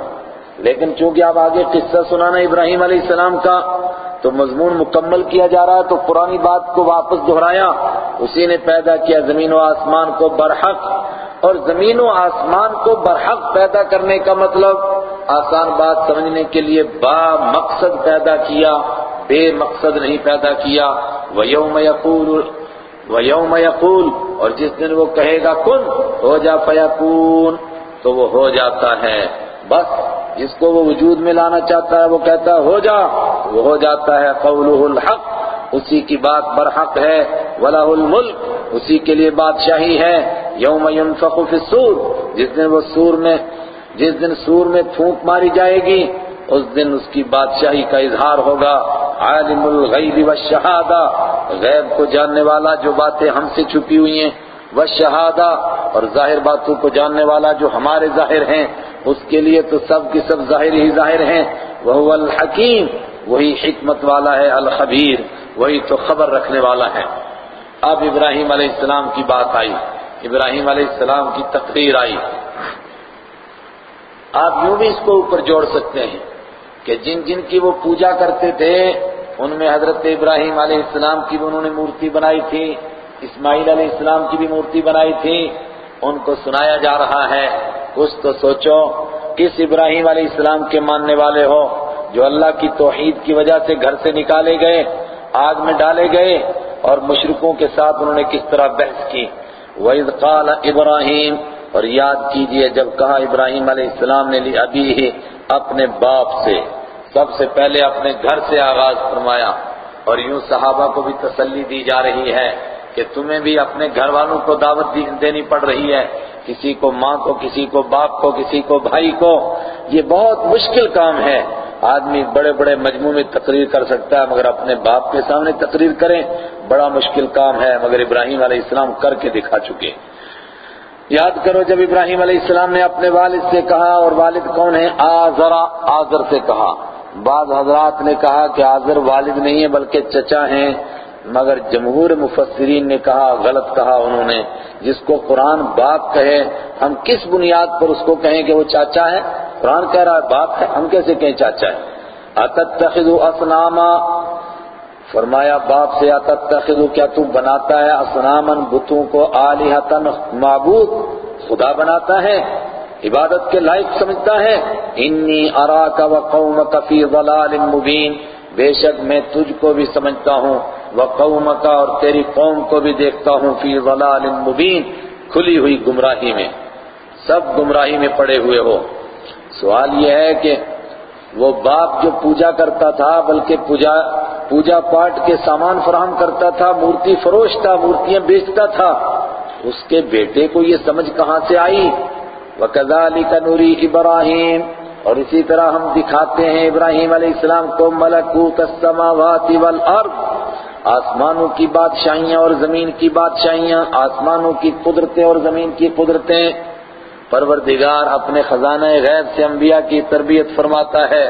لیکن چونکہ آپ آگے قصہ سنانا ابراہیم علیہ السلام کا تو مضمون مکمل کیا جا رہا ہے، تو پرانی بات کو واپس دہرایا۔ اسی نے پیدا کیا زمین و آسمان کو برحق۔ اور زمین و آسمان کو برحق پیدا کرنے کا مطلب آسان بات سمجھنے کے لیے با مقصد پیدا کیا، بے مقصد نہیں پیدا کیا۔ وَيَوْمَ يَقُولُ وَيَوْمَ يَقُولُ اور جس دن وہ کہے گا، کن؟ ہو جا فیکون۔ تو وہ ہو جاتا ہے۔ بس۔ جس کو وہ وجود میں لانا چاہتا ہے وہ کہتا ہے، ہو جا۔ وہ ہو جاتا ہے قولہ الحق۔ اسی کی بات برحق ہے۔ وَلَهُ الْمُلْكُ۔ اسی کے لیے بادشاہی ہے۔ یوم ينفخ فی السور۔ جس دن وہ سور میں، جس دن سور میں پھونک ماری جائے گی، اس دن اس کی بادشاہی کا اظہار ہوگا۔ عالم الغیب والشہادہ۔ غیب کو جاننے والا جو باتیں ہم سے چھپی ہوئی ہیں والشہادہ اور ظاہر باتوں کو جاننے والا جو ہمارے ظاہر ہیں، اس کے لیے تو سب کی سب ظاہر ہی ظاہر ہیں۔ وہ الحکیم، وہی حکمت والا ہے الخبیر، وہی تو خبر رکھنے والا ہے۔ اب ابراہیم علیہ السلام کی بات آئی۔ ابراہیم علیہ السلام کی تقریر آئی۔ آپ یوں بھی اس کو اوپر جوڑ سکتے ہیں کہ جن جن کی وہ پوجا کرتے تھے، ان میں حضرت ابراہیم علیہ السلام کی بھی انہوں نے مورتی بنائی تھی۔ اسماعیل علیہ السلام کی بھی مورتی بنائی تھی، ان کو سنایا جا رہا ہے۔ کچھ تو سوچو، کس ابراہیم علیہ السلام کے ماننے والے ہو جو اللہ کی توحید کی وجہ سے گھر سے نکالے گئے، آگ میں ڈالے گئے اور مشرکوں کے ساتھ انہوں نے کس طرح بحث کی؟ وَإِذْ قَالَ ابراہیم اور یاد کیجیے جب کہا ابراہیم علیہ السلام نے لی ابھی ہی اپنے باپ سے، سب سے پہلے اپنے گھر سے آغاز فرمایا۔ اور یوں صحابہ کو بھی تسلی دی جا رہی ہے۔ کہ تمہیں بھی اپنے گھر والوں کو دعوت دینی پڑ رہی ہے، کسی کو ماں کو، کسی کو باپ کو، کسی کو بھائی کو۔ یہ بہت مشکل کام ہے۔ آدمی بڑے بڑے مجموع میں تقریر کر سکتا ہے، مگر اپنے باپ کے سامنے تقریر کریں، بڑا مشکل کام ہے۔ مگر ابراہیم علیہ السلام کر کے دکھا چکے۔ یاد کرو جب ابراہیم علیہ السلام نے اپنے والد سے کہا، اور والد کون ہے؟ آزرا آزر سے کہا۔ بعض حضرات نے کہا کہ آزر والد نہیں ہے، بلکہ چچا ہیں۔ مگر جمہور مفسرین نے کہا، غلط کہا انہوں نے۔ جس کو قرآن باپ کہے، ہم کس بنیاد پر اس کو کہیں کہ وہ چاچا ہے؟ قرآن کہہ رہا ہے، باپ ہے، ہم کیسے کہیں چاچا ہے؟ اتتخذوا اسناما فرمایا، باپ سے اتتخذ کیا تو بناتا ہے اسنامن بتوں کو آلہتن معبود؟ خدا بناتا ہے، عبادت کے لائق سمجھتا ہے۔ انی اراک و قومک فی ضلال مبین۔ بے شک میں تجھ کو بھی سمجھتا ہوں۔ و قومک اور تیری قوم کو بھی دیکھتا ہوں فی ضلال مبین، کھلی ہوئی گمراہی میں۔ سب گمراہی میں پڑے ہوئے ہو۔ سوال یہ ہے کہ وہ باپ جو پوجا کرتا تھا، بلکہ پوجا پوجا پاٹ کے سامان فراہم کرتا تھا، مورتی فروش تھا، مورتیاں بیچتا تھا، اس کے بیٹے کو یہ سمجھ کہاں سے آئی؟ وَكَذَلِكَ نُرِي إِبْرَاهِيمِ۔ اور اسی طرح ہم دکھاتے ہیں، ابراہیم علیہ السلام کو ملکوت السماوات والارض۔ آسمانوں کی بادشاہیاں اور زمین کی بادشاہیاں، آسمانوں کی قدرتیں اور زمین کی قدرتیں۔ پروردگار اپنے خزانہ غیب سے انبیاء کی تربیت فرماتا ہے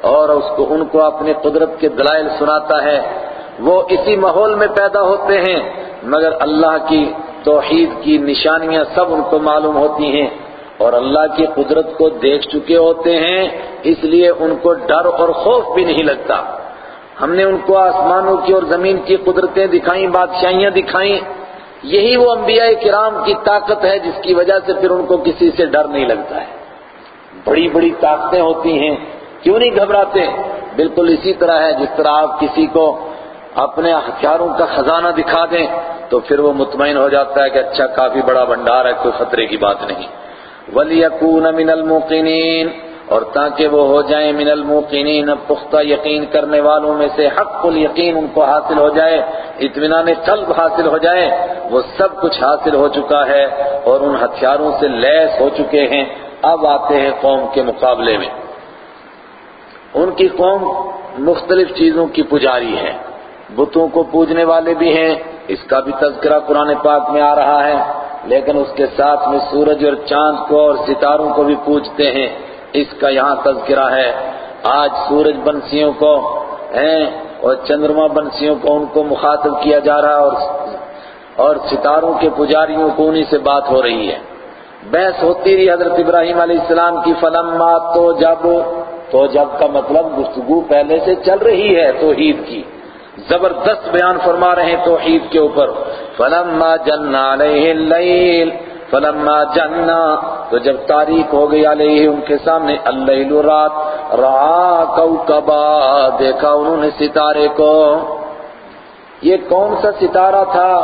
اور اس کو ان کو اپنے قدرت کے دلائل سناتا ہے۔ وہ اسی ماحول میں پیدا ہوتے ہیں، مگر اللہ کی توحید کی نشانیاں سب ان کو معلوم ہوتی ہیں۔ اور اللہ کی قدرت کو دیکھ چکے ہوتے ہیں، اس لیے ان کو ڈر اور خوف بھی نہیں لگتا۔ ہم نے ان کو آسمانوں کی اور زمین کی قدرتیں دکھائیں، بادشاہیاں دکھائیں۔ یہی وہ انبیاء کرام کی طاقت ہے جس کی وجہ سے پھر ان کو کسی سے ڈر نہیں لگتا ہے۔ بڑی بڑی طاقتیں ہوتی ہیں۔ کیوں نہیں گھبراتے؟ بالکل اسی طرح ہے، جس طرح آپ کسی کو اپنے ہتھیاروں کا خزانہ دکھا دیں تو پھر وہ مطمئن ہو جاتا ہے کہ اچھا کافی بڑا بھنڈار ہے، کوئی خطرے کی بات نہیں۔ وَلْيَكُونَ مِنَ الْمُوقِنِينَ اور تاکہ وہ ہو جائیں من الموقنین پختہ یقین کرنے والوں میں سے حق الیقین ان کو حاصل ہو جائے، اطمینان قلب حاصل ہو جائے، وہ سب کچھ حاصل ہو چکا ہے اور ان ہتھیاروں سے لیس ہو چکے ہیں، اب آتے ہیں قوم کے مقابلے میں۔ ان کی قوم مختلف چیزوں کی پجاری ہے، بتوں کو پوجنے والے بھی ہیں، اس کا بھی تذکرہ قرآن پاک میں آ رہا ہے، لیکن اس کے ساتھ میں سورج اور چاند کو اور ستاروں کو بھی پوجتے ہیں۔ اس کا یہاں تذکرہ ہے۔ آج سورج بنسیوں کو ہیں اور چندرما بنسیوں کو ان کو مخاطب کیا جا رہا ہے اور اور ستاروں کے پجاریوں کو انہی سے بات ہو رہی ہے۔ بحث ہوتی رہی حضرت ابراہیم علیہ السلام کی، فلما تو جب تو جب کا مطلب گفتگو پہلے سے چل رہی ہے توحید کی۔ زبردست بیان فرما رہے ہیں توحید کے اوپر۔ فلما جن علیہ اللیل فلما جننا تو جب تاریخ ہو گئی علیہ ان کے سامنے، اللیل رات را کوکبا، دیکھا انہوں نے ستارے کو۔ یہ کون سا ستارہ تھا؟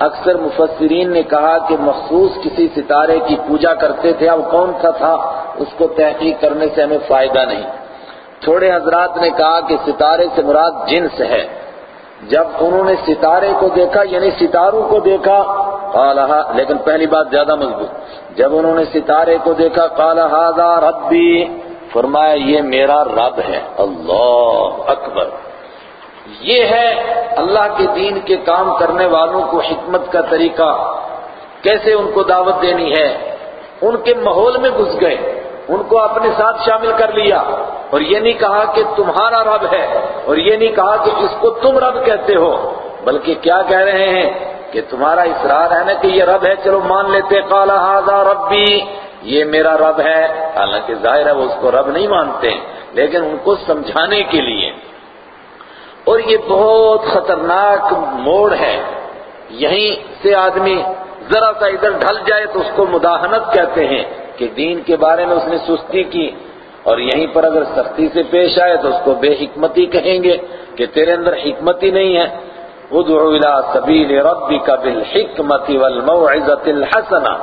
اکثر مفسرین نے کہا کہ مخصوص کسی ستارے کی پوجا کرتے تھے، اب کون سا تھا؟ اس کو تحقیق کرنے سے ہمیں فائدہ نہیں۔ تھوڑے حضرات نے کہا کہ ستارے سے مراد جنس ہے۔ جب انہوں نے ستارے کو دیکھا یعنی ستاروں کو دیکھا قالہا، لیکن پہلی بات زیادہ مضبوط۔ جب انہوں نے ستارے کو دیکھا، قالہا ربی فرمایا، یہ میرا رب ہے۔ اللہ اکبر۔ یہ ہے اللہ کے دین کے کام کرنے والوں کو حکمت کا طریقہ۔ کیسے ان کو دعوت دینی ہے؟ ان کے ماحول میں گھس گئے۔ ان کو اپنے ساتھ شامل کر لیا۔ اور یہ نہیں کہا کہ تمہارا رب ہے، اور یہ نہیں کہا کہ اس کو تم رب کہتے ہو، بلکہ کیا کہہ رہے ہیں؟ کہ تمہارا اصرار ہے نا کہ یہ رب ہے، چلو مان لیتے، قال هذا ربی، یہ میرا رب ہے۔ حالانکہ ظاہر ہے وہ اس کو رب نہیں مانتے، لیکن ان کو سمجھانے کے لیے۔ اور یہ بہت خطرناک موڑ ہے۔ یہیں سے آدمی ذرا سا ادھر ڈھل جائے تو اس کو مداحنت کہتے ہیں کہ دین کے بارے میں اس نے سستی کی۔ اور یہیں پر اگر سختی سے پیش آئے تو اس کو بے حکمتی کہیں گے کہ تیرے اندر حکمتی نہیں ہے۔ ادعو الى سبیل ربک بالحکمت والموعظت الحسنہ۔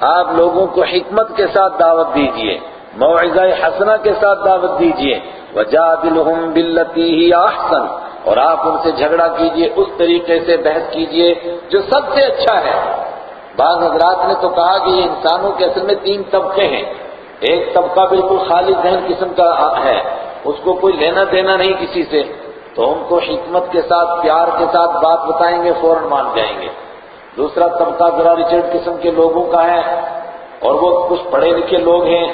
آپ لوگوں کو حکمت کے ساتھ دعوت دیجیے، موعظہ حسنہ کے ساتھ دعوت دیجیے۔ وجادلہم باللتی ہی احسن۔ اور آپ ان سے جھگڑا کیجیے، اس طریقے سے بحث کیجیے جو سب سے اچھا ہے۔ بعض حضرات نے تو کہا کہ یہ انسانوں کے اصل میں تین طبقے ہیں۔ ایک طبقہ بالکل خالی ذہن قسم کا ہے، اس کو کوئی لینا دینا نہیں کسی سے۔ تو ان کو حکمت کے ساتھ، پیار کے ساتھ بات بتائیں گے، فوراً مان جائیں گے۔ دوسرا طبقہ ذرا ریچرڈ قسم کے لوگوں کا ہے اور وہ کچھ پڑھے لکھے لوگ ہیں،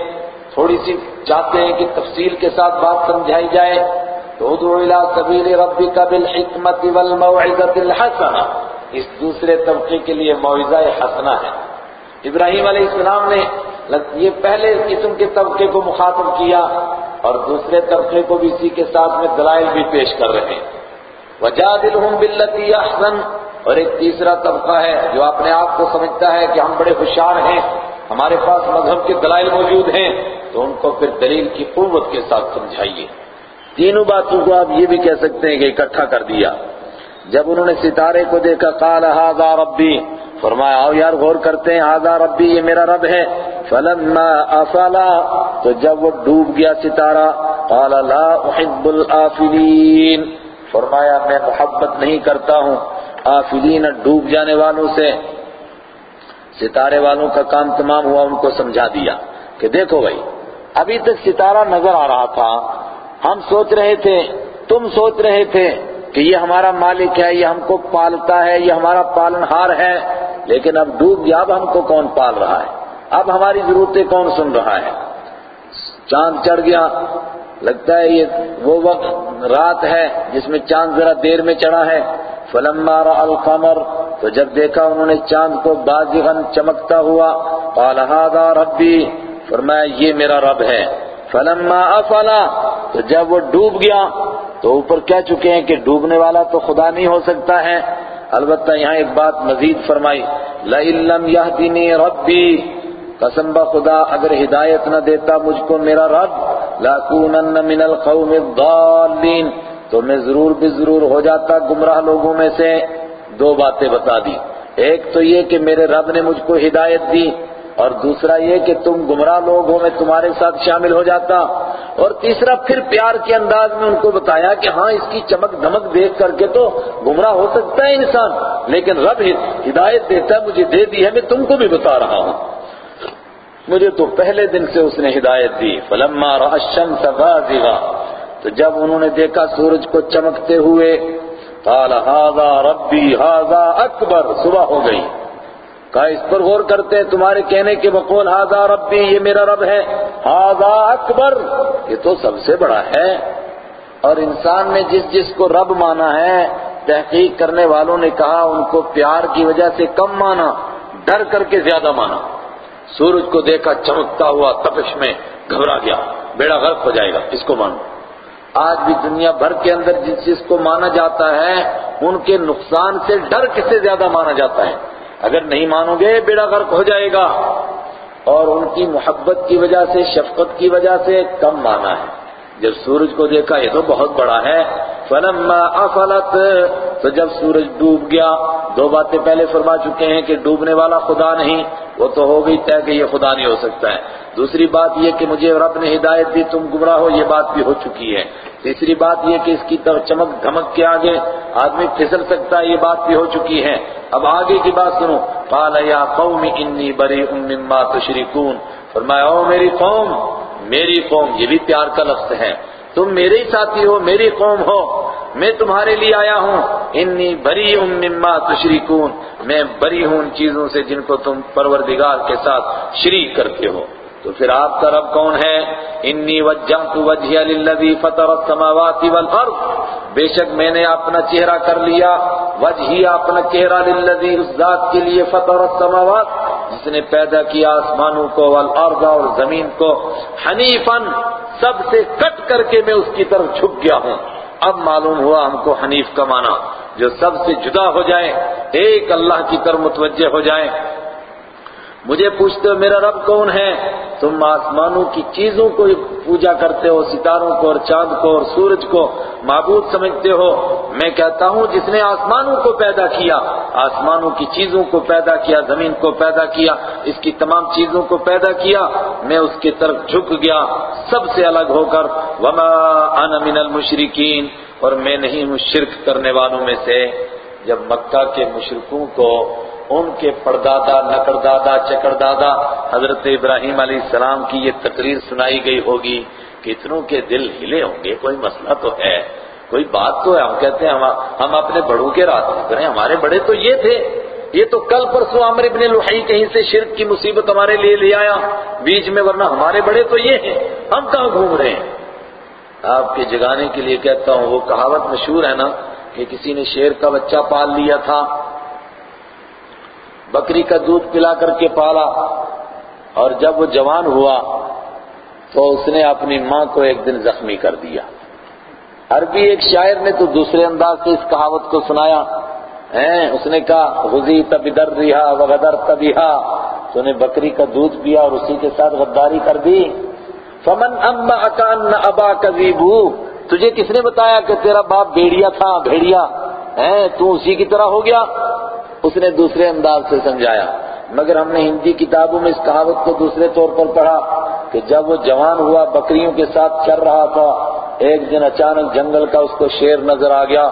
تھوڑی سی چاہتے ہیں کہ تفصیل کے ساتھ بات سمجھائی جائے۔ تو ادعو الى سبیل ربک بالحکمت والموعظت الحسنہ۔ اس دوسرے طبقے کے لیے معاوضہ حسنہ ہے۔ ابراہیم علیہ السلام نے یہ پہلے قسم کے طبقے کو مخاطب کیا۔ اور دوسرے طبقے کو بھی اسی کے ساتھ میں دلائل بھی پیش کر رہے ہیں۔ وجادلہم باللتی احسن اور ایک تیسرا طبقہ ہے جو اپنے آپ کو سمجھتا ہے کہ ہم بڑے ہوشیار ہیں، ہمارے پاس مذہب کے دلائل موجود ہیں، تو ان کو پھر دلیل کی قوت کے ساتھ سمجھائیے۔ تینوں باتوں کو آپ یہ بھی کہہ سکتے ہیں کہ اکٹھا کر دیا۔ جب انہوں نے ستارے کو دیکھا، قال هذا ربی فرمایا، آؤ یار، غور کرتے ہیں، هذا ربی یہ میرا رب ہے۔ فلما افلا، تو جب وہ ڈوب گیا ستارہ، قال لا احب الافلین فرمایا، میں محبت نہیں کرتا ہوں۔ آفلین، ڈوب جانے والوں سے۔ ستارے والوں کا کام تمام ہوا، ان کو سمجھا دیا کہ دیکھو بھائی، ابھی تک ستارہ نظر آ رہا تھا۔ ہم سوچ رہے تھے، تم سوچ رہے تھے۔ کہ یہ ہمارا مالک ہے، یہ ہم کو پالتا ہے، یہ ہمارا پالن ہار ہے، لیکن اب ڈوب گیا، اب ہم کو کون پال رہا ہے؟ اب ہماری ضرورتیں کون سن رہا ہے؟ چاند چڑھ گیا، لگتا ہے یہ وہ وقت رات ہے جس میں چاند ذرا دیر میں چڑھا ہے۔ فلما را القمر، تو جب دیکھا انہوں نے چاند کو بازغن چمکتا ہوا، قال هذا ربی فرمایا یہ میرا رب ہے۔ فلما افلا، تو جب وہ ڈوب گیا، تو اوپر کہہ چکے ہیں کہ ڈوبنے والا تو خدا نہیں ہو سکتا ہے۔ البتہ یہاں ایک بات مزید فرمائی لَإِن يَهْدِنِي رَبِّي قسم با خدا، اگر ہدایت نہ دیتا مجھ کو میرا رب لَأَكُونَنَّ مِنَ الْقَوْمِ الضَّالِّينَ تو میں ضرور بھی ضرور ہو جاتا گمراہ لوگوں میں سے۔ دو باتیں بتا دی۔ ایک تو یہ کہ میرے رب نے مجھ کو ہدایت دی اور دوسرا یہ کہ تم گمراہ لوگ ہو میں تمہارے ساتھ شامل ہو جاتا اور تیسرا پھر پیار کے انداز میں ان کو بتایا کہ ہاں اس کی چمک دمک دیکھ کر کے تو گمراہ ہو سکتا ہے انسان، لیکن رب ہدایت دیتا ہے، مجھے دے دی ہے، میں تم کو بھی بتا رہا ہوں۔ مجھے تو پہلے دن سے اس نے ہدایت دی۔ فلما الشمس غازغا۔ تو جب انہوں نے دیکھا سورج کو چمکتے ہوئے، قال، هذا ربی هذا اکبر۔ صبح ہو گئی۔ کہا، اس پر غور کرتے ہیں تمہارے کہنے کے بقول ہاضا ربی، یہ میرا رب ہے۔ ہاضا اکبر، یہ تو سب سے بڑا ہے۔ اور انسان نے جس جس کو رب مانا ہے، تحقیق کرنے والوں نے کہا، ان کو پیار کی وجہ سے کم مانا، ڈر کر کے زیادہ مانا۔ سورج کو دیکھا، چمکتا ہوا تپش میں گھبرا گیا۔ بیڑا غرق ہو جائے گا، اس کو مانو۔ آج بھی دنیا بھر کے اندر جس چیز کو مانا جاتا ہے، ان کے نقصان سے ڈر کس سے زیادہ مانا جاتا ہے؟ اگر نہیں مانو گے، بیڑا غرق ہو جائے گا۔ اور ان کی محبت کی وجہ سے، شفقت کی وجہ سے کم مانا ہے۔ جب سورج کو دیکھا، یہ تو بہت بڑا ہے۔ فلما افلت تو جب سورج ڈوب گیا، دو باتیں پہلے فرما چکے ہیں کہ ڈوبنے والا خدا نہیں، وہ تو ہو گئی طے کہ یہ خدا نہیں ہو سکتا ہے۔ دوسری بات یہ کہ مجھے رب نے ہدایت دی، تم گمراہ ہو، یہ بات بھی ہو چکی ہے۔ تیسری بات یہ کہ اس کی چمک دھمک کے آگے آدمی پھسل سکتا ہے، یہ بات بھی ہو چکی ہے۔ اب آگے کی بات سنو۔ قال یا قوم انی بری مما تشرکون۔ فرمایا، او میری قوم میری قوم، یہ بھی پیار کا لفظ ہے۔ تم میرے ہی ساتھی ہو، میری قوم ہو۔ میں تمہارے لیے آیا ہوں۔ انی بری مما تشریکون میں بری ہوں ان چیزوں سے جن کو تم پروردگار کے ساتھ شریک کرتے ہو۔ تو پھر آپ کا رب کون ہے؟ انی وجہت وجہی للذی فطر السماوات والارض۔ بے شک میں نے اپنا چہرہ کر لیا۔ وجہی اپنا چہرہ للذی اس ذات کے لیے فطر السماوات۔ جس نے پیدا کیا آسمانوں کو والارض اور زمین کو۔ حنیفن سب سے کٹ کر کے میں اس کی طرف جھک گیا ہوں۔ اب معلوم ہوا ہم کو حنیف کا معنی۔ جو سب سے جدا ہو جائے ایک اللہ کی طرف متوجہ ہو جائے مجھے پوچھتے ہو، میرا رب کون ہے؟ تم آسمانوں کی چیزوں کو پوجا کرتے ہو، ستاروں کو اور چاند کو اور سورج کو۔ معبود سمجھتے ہو، میں کہتا ہوں، جس نے آسمانوں کو پیدا کیا، آسمانوں کی چیزوں کو پیدا کیا، زمین کو پیدا کیا، اس کی تمام چیزوں کو پیدا کیا، میں اس کی طرف جھک گیا، سب سے الگ ہو کر۔ وما انا من المشرکین اور میں نہیں ہوں شرک کرنے والوں میں سے۔ جب مکہ کے مشرکوں کو ان کے پردادا نکر دادا چکر دادا حضرت ابراہیم علیہ السلام کی یہ تقریر سنائی گئی ہوگی کتنوں کے دل ہلے ہوں گے، کوئی مسئلہ تو ہے، کوئی بات تو ہے۔ ہم کہتے ہیں، ہم اپنے بڑوں کے راستے کریں ہمارے بڑے تو یہ تھے۔ یہ تو کل پرسوں عمر ابن لحی کہیں سے شرک کی مصیبت ہمارے لیے لے آیا۔ بیچ میں ورنہ ہمارے بڑے تو یہ ہیں۔ ہم کہاں گھوم رہے ہیں؟ آپ کے جگانے کے لیے کہتا ہوں، وہ کہاوت مشہور ہے نا کہ کسی نے شیر کا بچہ پال لیا تھا۔ بکری کا دودھ پلا کر کے پالا اور جب وہ جوان ہوا تو اس نے اپنی ماں کو ایک دن زخمی کر دیا۔ عربی ایک شاعر نے تو دوسرے انداز سے اس کہاوت کو سنایا۔ اس نے کہا غزی تب ادھر رہا وغدر تبیہا تو نے بکری کا دودھ پیا اور اسی کے ساتھ غداری کر دی۔ فمن اما اکان ابا کذیبو تجھے کس نے بتایا کہ تیرا باپ بھیڑیا تھا، بھیڑیا۔ تو اسی کی طرح ہو گیا۔ اس نے دوسرے انداز سے سمجھایا، مگر ہم نے ہندی کتابوں میں اس کہاوت کو دوسرے طور پر پڑھا کہ جب وہ جوان ہوا، بکریوں کے ساتھ چل رہا تھا، ایک دن اچانک جنگل کا اس کو شیر نظر آ گیا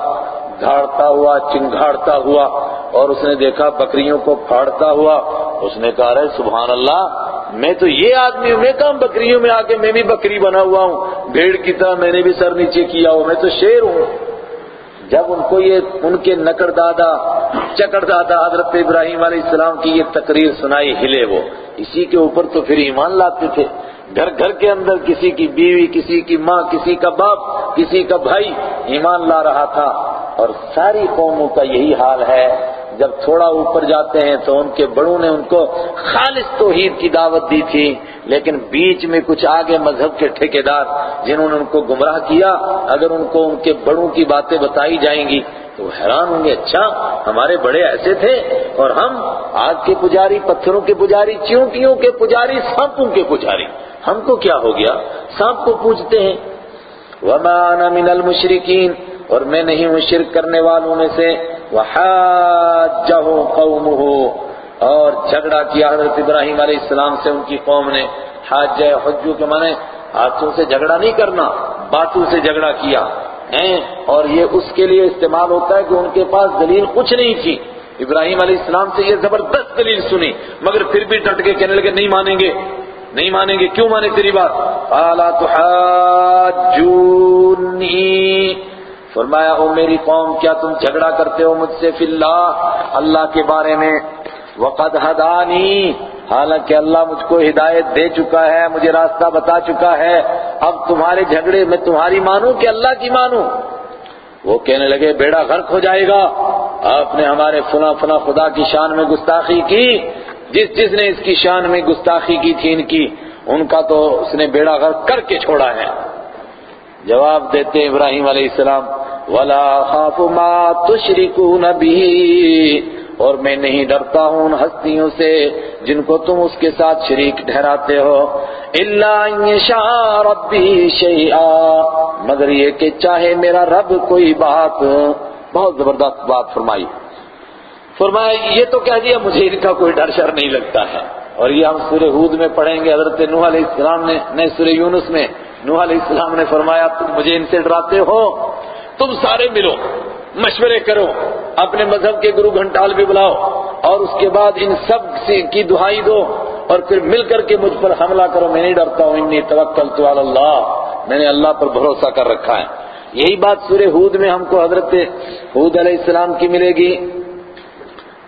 دھاڑتا ہوا، چنگھاڑتا ہوا، اور اس نے دیکھا بکریوں کو پھاڑتا ہوا۔ اس نے کہا رہے سبحان اللہ میں تو یہ آدمی ہوں، میں کہاں بکریوں میں آ کے میں بھی بکری بنا ہوا ہوں، بھیڑ کی طرح میں نے بھی سر نیچے کیا ہوں میں تو شیر ہوں۔ جب ان کو یہ ان کے نکڑ دادا، چکر دادا حضرت ابراہیم علیہ السلام کی یہ تقریر سنائی ہلے وہ۔ اسی کے اوپر تو پھر ایمان لاتے تھے۔ گھر گھر کے اندر کسی کی بیوی، کسی کی ماں، کسی کا باپ، کسی کا بھائی ایمان لا رہا تھا۔ اور ساری قوموں کا یہی حال ہے۔ جب تھوڑا اوپر جاتے ہیں تو ان کے بڑوں نے ان کو خالص توحید کی دعوت دی تھی۔ لیکن بیچ میں کچھ آگے مذہب کے ٹھیکیدار جنہوں نے ان کو گمراہ کیا، اگر ان کو ان کے بڑوں کی باتیں بتائی جائیں گی تو حیران ہوں گے اچھا ہمارے بڑے ایسے تھے اور ہم آگ کے پجاری، پتھروں کے پجاری، چیونٹیوں کے پجاری، سانپوں کے پجاری۔ ہم کو کیا ہو گیا؟ سانپ کو پوچھتے ہیں۔ وما انا من المشرکین اور میں نہیں ہوں شرک کرنے والوں میں سے۔ وحاجہ قومہ اور جھگڑا کیا حضرت ابراہیم علیہ السلام سے ان کی قوم نے۔ حاجہ حجو کے معنی ہاتھوں سے جھگڑا نہیں کرنا، باتوں سے جھگڑا کیا۔ اور یہ اس کے لیے استعمال ہوتا ہے کہ ان کے پاس دلیل کچھ نہیں تھی۔ ابراہیم علیہ السلام سے یہ زبردست دلیل سنی، مگر پھر بھی ڈٹ کے کہنے لگے، نہیں مانیں گے۔ نہیں مانیں گے، کیوں مانے تیری بات؟ اعلیٰ فرمایا، او میری قوم، کیا تم جھگڑا کرتے ہو مجھ سے؟ فی اللہ اللہ کے بارے میں۔ وقد ہدانی۔ حالانکہ اللہ مجھ کو ہدایت دے چکا ہے، مجھے راستہ بتا چکا ہے۔ اب تمہارے جھگڑے میں تمہاری مانوں کہ اللہ کی مانوں؟ وہ کہنے لگے، بیڑا غرق ہو جائے گا۔ آپ نے ہمارے فنا فنا خدا کی شان میں گستاخی کی۔ جس جس نے اس کی شان میں گستاخی کی تھی ان کی، ان کا تو اس نے بیڑا غرق کر کے چھوڑا ہے۔ جواب دیتے ابراہیم علیہ السلام، ولا خاف ما تشركون به اور میں نہیں ڈرتا ہوں ان ہستیوں سے جن کو تم اس کے ساتھ شریک ٹھہراتے ہو۔ اللہ شاہ ربی شیئا مگر یہ کہ چاہے میرا رب کوئی بات، بہت زبردست بات فرمائی۔ فرمایا، یہ تو کہہ دیا، مجھے ان کا کوئی ڈر شر نہیں لگتا ہے۔ اور یہ ہم سورہ ہود میں پڑھیں گے، حضرت نوح علیہ السلام نے، نہیں، سورہ یونس میں نوح علیہ السلام نے فرمایا، تم مجھے ان سے ڈراتے ہو، تم سارے ملو، مشورے کرو، اپنے مذہب کے گرو گھنٹال بھی بلاؤ، اور اس کے بعد ان سب کی دہائی دو، اور پھر مل کر کے مجھ پر حملہ کرو، میں نہیں ڈرتا ہوں، انی توکلت علی اللہ، میں نے اللہ پر بھروسہ کر رکھا ہے۔ یہی بات سورہ ہود میں ہم کو حضرت ہود علیہ السلام کی ملے گی۔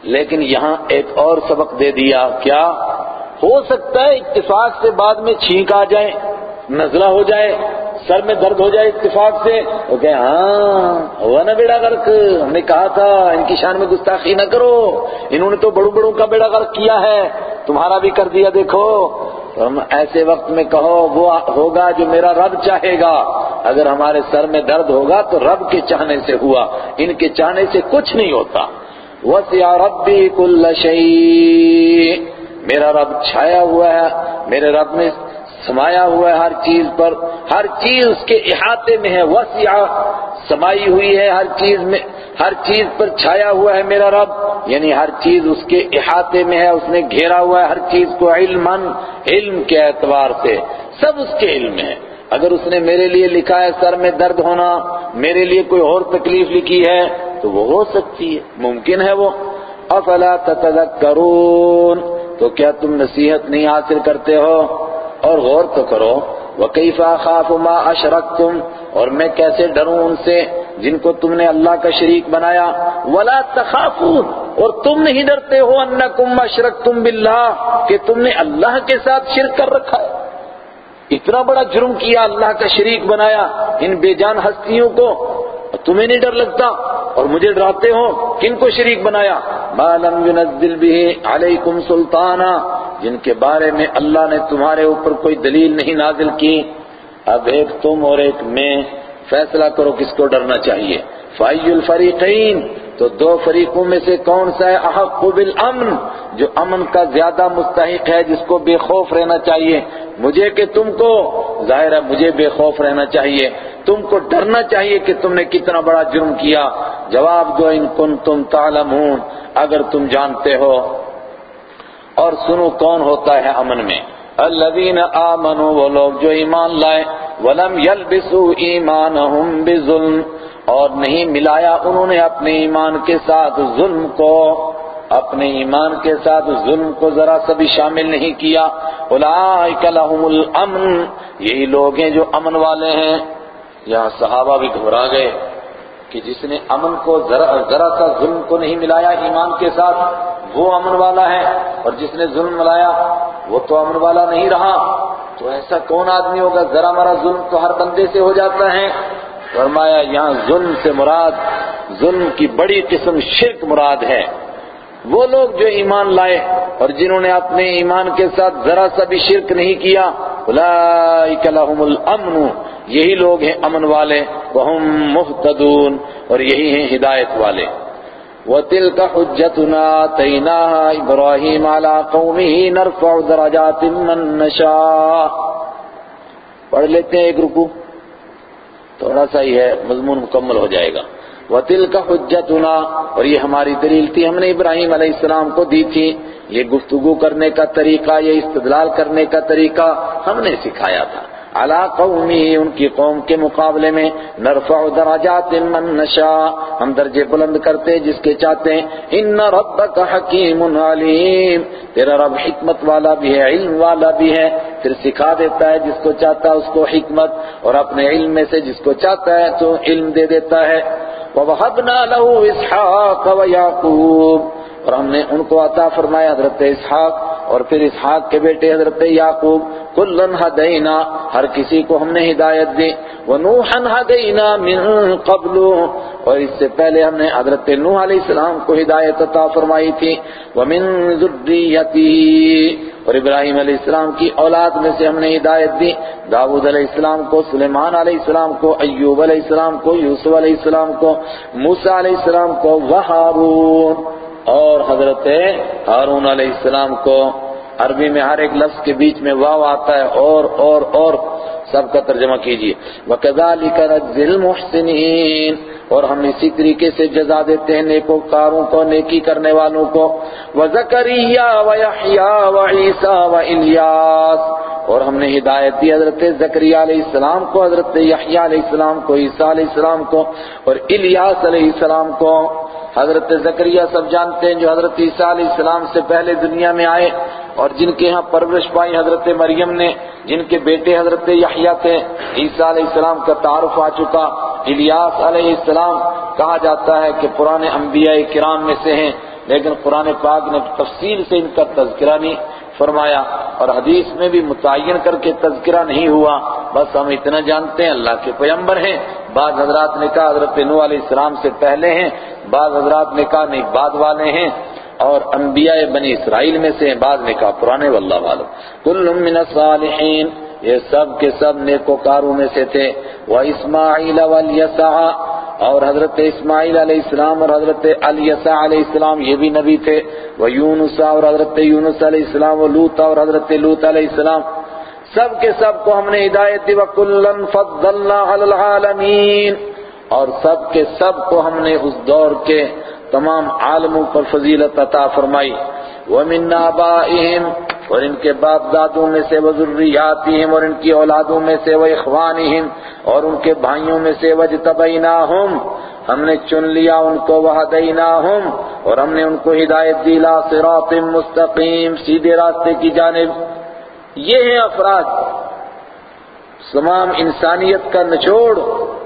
لیکن یہاں ایک اور سبق دے دیا، کیا؟ ہو سکتا ہے اتفاق سے بعد میں چھینک آ جائے، نزلہ ہو جائے، سر میں درد ہو جائے اتفاق سے۔ وہ کہ ہاں ہوا نا بیڑا غرق۔ ہم نے کہا تھا، ان کی شان میں گستاخی نہ کرو۔ انہوں نے تو بڑوں بڑوں کا بیڑا غرق کیا ہے۔ تمہارا بھی کر دیا دیکھو۔ ہم ایسے وقت میں کہو، وہ ہوگا جو میرا رب چاہے گا۔ اگر ہمارے سر میں درد ہوگا تو رب کے چاہنے سے ہوا۔ ان کے چاہنے سے کچھ نہیں ہوتا۔ وسیع ربی کل شیء۔ میرا رب چھایا ہوا ہے، میرے رب نے سمایا ہوا ہے ہر چیز پر۔ ہر چیز اس کے احاطے میں ہے۔ وسیع سمائی ہوئی ہے ہر چیز میں۔ ہر چیز پر چھایا ہوا ہے میرا رب۔ یعنی ہر چیز اس کے احاطے میں ہے، اس نے گھیرا ہوا ہے ہر چیز کو علم علم کے اعتبار سے۔ سب اس کے علم ہے اگر اس نے میرے لیے لکھا ہے سر میں درد ہونا، میرے لیے کوئی اور تکلیف لکھی ہے تو وہ ہو سکتی ہے۔ ممکن ہے وہ۔ افلا تتذکرون۔ تو کیا تم نصیحت نہیں حاصل کرتے ہو؟ اور غور تو کرو۔ وَكَيْفَ أَخَافُ مَا أَشْرَكْتُمْ۔ اور میں کیسے ڈروں ان سے جن کو تم نے اللہ کا شریک بنایا؟ وَلَا تَخَافُونَ۔ اور تم نہیں ڈرتے ہو أَنَّكُمْ أَشْرَكْتُمْ بِاللَّهِ، کہ تم نے اللہ کے ساتھ شرک کر رکھا ہے۔ اتنا بڑا جرم کیا، اللہ کا شریک بنایا ان بے جان ہستیوں کو۔ تمہیں نہیں ڈر لگتا اور مجھے ڈراتے ہو کن کو شریک بنایا؟ مالم ينزل به علیکم سلطانا، جن کے بارے میں اللہ نے تمہارے اوپر کوئی دلیل نہیں نازل کی۔ اب ایک تم اور ایک میں، فیصلہ کرو کس کو ڈرنا چاہیے۔ فائی الفریقین تو دو فریقوں میں سے کون سا ہے؟ احق بالامن جو امن کا زیادہ مستحق ہے، جس کو بے خوف رہنا چاہیے۔ مجھے کہ تم کو، ظاہر ہے مجھے بے خوف رہنا چاہیے۔ تم کو ڈرنا چاہیے کہ تم نے کتنا بڑا جرم کیا۔ جواب دو ان کن تم تعلمون۔ اگر تم جانتے ہو۔ اور سنو کون ہوتا ہے امن میں۔ الذین آمنوا، وہ لوگ جو ایمان لائے۔ ولم يلبسوا ایمانہم بظلم۔ اور نہیں ملایا انہوں نے اپنے ایمان کے ساتھ ظلم کو، اپنے ایمان کے ساتھ ظلم کو ذرا سا بھی شامل نہیں کیا۔ اولئک لهم الامن، یہی لوگ ہیں جو امن والے ہیں۔ یہاں صحابہ بھی گھبرا گئے کہ جس نے امن کو ذرا ذرا سا ظلم کو نہیں ملایا ایمان کے ساتھ، وہ امن والا ہے۔ اور جس نے ظلم ملایا، وہ تو امن والا نہیں رہا۔ تو ایسا کون آدمی ہوگا؟ ذرا مرا ظلم تو ہر بندے سے ہو جاتا ہے۔ فرمایا، یہاں ظلم سے مراد، ظلم کی بڑی قسم شرک مراد ہے۔ وہ لوگ جو ایمان لائے اور جنہوں نے اپنے ایمان کے ساتھ ذرا سا بھی شرک نہیں کیا اولئک لهم الامن، یہی لوگ ہیں امن والے، وہم مہتدون، اور یہی ہیں ہدایت والے۔ وَتِلْكَ حُجَّتُنَا تَيْنَاهَا إِبْرَاهِيمَ عَلَىٰ قَوْمِهِ نَرْفَعُ دَرَجَاتٍ مَّن نَّشَاءُ۔ پڑھ لیتے ہیں ایک رکو تھوڑا سا ہی ہے مضمون مکمل ہو جائے گا۔ وَتِلْكَ حُجَّتُنَا، اور یہ ہماری دلیل تھی، ہم نے ابراہیم علیہ السلام کو دی تھی۔ یہ گفتگو کرنے کا طریقہ، یہ استدلال کرنے کا طریقہ ہم نے سکھایا تھا۔ علا قومی ان کی قوم کے مقابلے میں نرفع درجات من نشاء، ہم درجے بلند کرتے جس کے چاہتے ہیں ان ربک حکیم علیم تیرا رب حکمت والا بھی ہے، علم والا بھی ہے، پھر سکھا دیتا ہے جس کو چاہتا ہے اس کو حکمت، اور اپنے علم میں سے جس کو چاہتا ہے تو علم دے دیتا ہے۔ وَوَهَبْنَا لَهُ إِسْحَاقَ وَيَعْقُوبَ اور ہم نے ان کو عطا فرمایا حضرت اسحاق اور پھر اسحاق کے بیٹے حضرت یعقوب، کلن ہدینا، ہر کسی کو ہم نے ہدایت دی۔ ونوحا ہدینا من قبل۔ اور اس سے پہلے ہم نے حضرت نوح علیہ السلام کو ہدایت عطا فرمائی تھی۔ ومن ذریتی۔ اور ابراہیم علیہ السلام کی اولاد میں سے ہم نے ہدایت دی۔ داود علیہ السلام کو، سلیمان علیہ السلام کو، ایوب علیہ السلام کو، یوسف علیہ السلام کو، موسیٰ علیہ السلام کو وہارون اور حضرت ہارون علیہ السلام کو عربی میں ہر ایک لفظ کے بیچ میں واو آتا ہے، اور اور اور، سب کا ترجمہ کیجیے وَكَذَلِكَ نَجْزِي الْمُحْسِنِينَ۔ اور ہم اسی طریقے سے جزا دیتے ہیں نیکوکاروں کو، نیکی کرنے والوں کو۔ وَزَكَرِيَّا وَيَحْيَا وَعِيسَى وَإِلْيَاسَ۔ اور ہم نے ہدایت دی حضرت زکریہ علیہ السلام کو، حضرت یحییٰ علیہ السلام کو، عیسیٰ علیہ السلام کو، اور الیاس علیہ السلام کو۔ حضرت زکریہ سب جانتے ہیں جو حضرت عیسیٰ علیہ السلام سے پہلے دنیا میں آئے اور جن کے ہاں پرورش پائی حضرت مریم نے، جن کے بیٹے حضرت یحییٰ تھے، عیسیٰ علیہ السلام کا تعارف آ چکا۔ الیاس علیہ السلام کہا جاتا ہے کہ پرانے انبیاء کرام میں سے ہیں، لیکن قرآن پاک نے تفصیل سے ان کا تذکرہ نہیں۔ فرمایا اور حدیث میں بھی متعین کر کے تذکرہ نہیں ہوا، بس ہم اتنا جانتے ہیں، اللہ کے پیمبر ہیں۔ بعض حضرات نے کہا حضرت نو علیہ السلام سے پہلے ہیں، بعض حضرات نے کہا نہیں بعد والے ہیں۔ اور انبیاء بنی اسرائیل میں سے ہیں، بعض نے کہا پرانے، واللہ والوں کل من الصالحین، یہ سب کے سب نیکوکاروں میں سے تھے۔ وہ اسماعیل والیسع اور حضرت اسماعیل علیہ السلام اور حضرت الیسع علیہ السلام یہ بھی نبی تھے وہ یونس اور حضرت یونس علیہ السلام وہ لوت اور حضرت لوت علیہ السلام، سب کے سب کو ہم نے ہدایت دی وَكُلًّا فَضَّلْنَا عَلَى الْعَالَمِينَ اور سب کے سب کو ہم نے اس دور کے تمام عالموں پر فضیلت عطا فرمائی۔ وَمِنْ آبَائِهِمْ اور ان کے باپ دادوں میں سے وذریاتہم اور ان کی اولادوں میں سے وہ اخوانہم اور ان کے بھائیوں میں سے وجتبیناہم۔ ہم نے چن لیا ان کو وہدیناہم اور ہم نے ان کو ہدایت دی لا صراط مستقیم، سیدھے راستے کی جانب۔ یہ ہیں افراد۔ تمام انسانیت کا نچوڑ،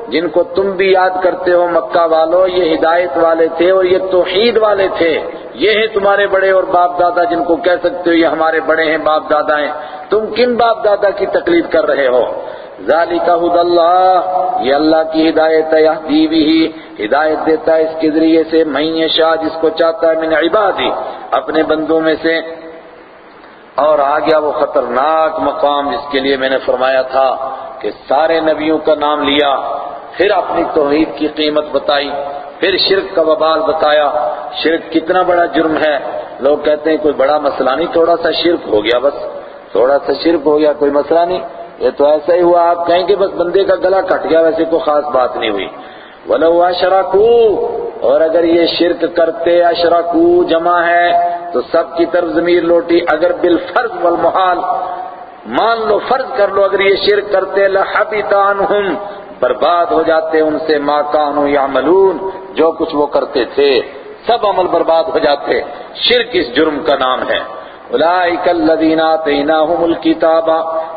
جن کو تم بھی یاد کرتے ہو مکہ والو، یہ ہدایت والے تھے اور یہ توحید والے تھے۔ یہ ہیں تمہارے بڑے اور باپ دادا جن کو کہہ سکتے ہو یہ ہمارے بڑے ہیں، باپ دادا ہیں۔ تم کن باپ دادا کی تقلید کر رہے ہو؟ ذالک حد اللہ، یہ اللہ کی ہدایت ہے یہ بھی ہدایت دیتا ہے اس کے ذریعے سے۔ میں شاہ جس کو چاہتا ہے میں نے عبادی۔ اپنے بندوں میں سے۔ اور آ گیا وہ خطرناک مقام جس کے لیے میں نے فرمایا تھا کہ سارے نبیوں کا نام لیا۔ پھر اپنی توحید کی قیمت بتائی، پھر شرک کا وبال بتایا۔ شرک کتنا بڑا جرم ہے۔ لوگ کہتے ہیں کوئی بڑا مسئلہ نہیں، تھوڑا سا شرک ہو گیا بس۔ تھوڑا سا شرک ہو گیا، کوئی مسئلہ نہیں۔ یہ تو ایسا ہی ہوا، آپ کہیں کہ بس بندے کا گلا کٹ گیا، ویسے کوئی خاص بات نہیں ہوئی۔ بولو اشراکو اور اگر یہ شرک کرتے اشراکو جمع ہے، تو سب کی طرف ضمیر لوٹی۔ اگر بالفرض والمحال، مان لو فرض کر لو، اگر یہ شرک کرتے لحبتانہم برباد ہو جاتے ان سے ما کانو یعملون، جو کچھ وہ کرتے تھے، سب عمل برباد ہو جاتے شرک اس جرم کا نام ہے۔ اولئک الذین آتیناہم الکتاب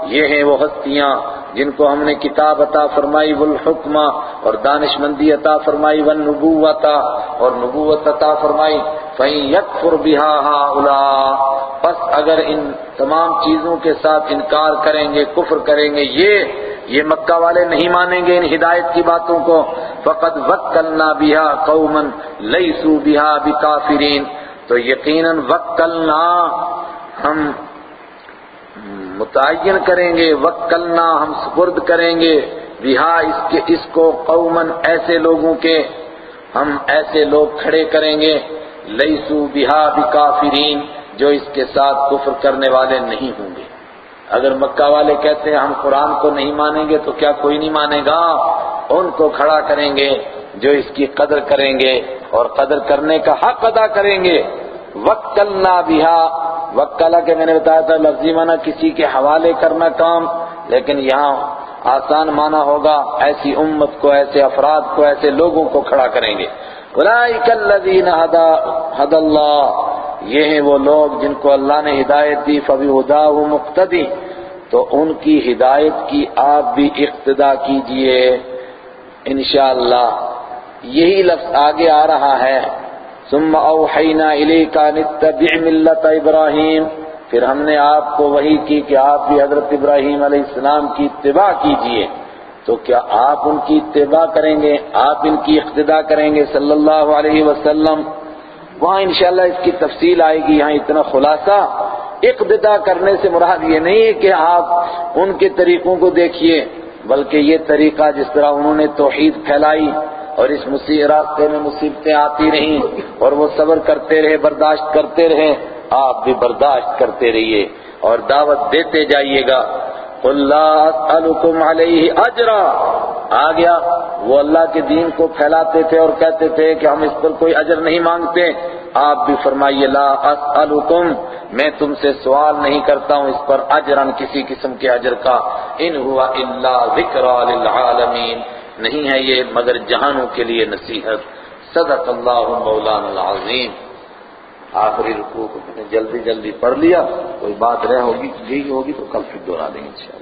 یہ ہیں وہ ہستیاں جن کو ہم نے کتاب عطا فرمائی والحکم اور دانش مندی عطا فرمائی، والنبوت اور نبوت عطا فرمائی، فَإِن يَكْفُرْ بِهَا هَؤُلَاء پس اگر ان تمام چیزوں کے ساتھ انکار کریں گے، کفر کریں گے، یہ یہ مکہ والے نہیں مانیں گے ان ہدایت کی باتوں کو، فقد وکلنا بہا قوما لیسو بہا بکافرین۔ تو یقیناً وکلنا ہم متعین کریں گے وکلنا ہم سپرد کریں گے، بہا، اس کے، اس کو قوما ایسے لوگوں کے، ہم ایسے لوگ کھڑے کریں گے، لیسو بہا بکافرین، جو اس کے ساتھ کفر کرنے والے نہیں ہوں گے۔ اگر مکہ والے کہتے ہیں ہم قرآن کو نہیں مانیں گے تو کیا کوئی نہیں مانے گا؟ ان کو کھڑا کریں گے۔ جو اس کی قدر کریں گے اور قدر کرنے کا حق ادا کریں گے۔ وکلنا بہا وکلا کے میں نے بتایا تھا، لفظی معنی کسی کے حوالے کرنا کام، لیکن یہاں آسان معنی ہوگا، ایسی امت کو، ایسے افراد کو، ایسے لوگوں کو کھڑا کریں گے۔ اولئک الذین هدى اللہ۔ یہ ہیں وہ لوگ جن کو اللہ نے ہدایت دی فبہداہ مقتدی۔ تو ان کی ہدایت کی آپ بھی اقتدا کیجیے۔ انشاءاللہ۔ یہی لفظ آگے آ رہا ہے۔ ثم اوحینا الیک نتبع ملت ابراہیم۔ پھر ہم نے آپ کو وحی کی کہ آپ بھی حضرت ابراہیم علیہ السلام کی اتباع کیجیے۔ تو کیا آپ ان کی اتباع کریں گے؟ آپ ان کی اقتداء کریں گے؟ صلی اللہ علیہ وسلم۔ وہاں انشاءاللہ اس کی تفصیل آئے گی۔ یہاں اتنا خلاصہ۔ اقتداء کرنے سے مراد یہ نہیں ہے کہ آپ ان کے طریقوں کو دیکھیے بلکہ یہ طریقہ جس طرح انہوں نے توحید پھیلائی اور اس مصیب راستے میں مصیبتیں آتی رہیں اور وہ صبر کرتے رہے، برداشت کرتے رہے آپ بھی برداشت کرتے رہیے اور دعوت دیتے جائیے گا۔ اللہ علیہ اجرا آ گیا، وہ اللہ کے دین کو پھیلاتے تھے اور کہتے تھے کہ ہم اس پر کوئی اجر نہیں مانگتے۔ آپ بھی فرمائیے، لا اسألکم میں تم سے سوال نہیں کرتا ہوں اس پر اجرن کسی قسم کے اجر کا۔ ان ہوا الا ذکر للعالمین۔ نہیں ہے یہ، مگر جہانوں کے لیے نصیحت۔ صدق اللہ مولانا العظیم۔ آخری رکوع کو میں نے جلدی جلدی پڑھ لیا، کوئی بات رہ ہوگی یہی ہوگی تو کل پھر دوہرا دیں گے انشاءاللہ۔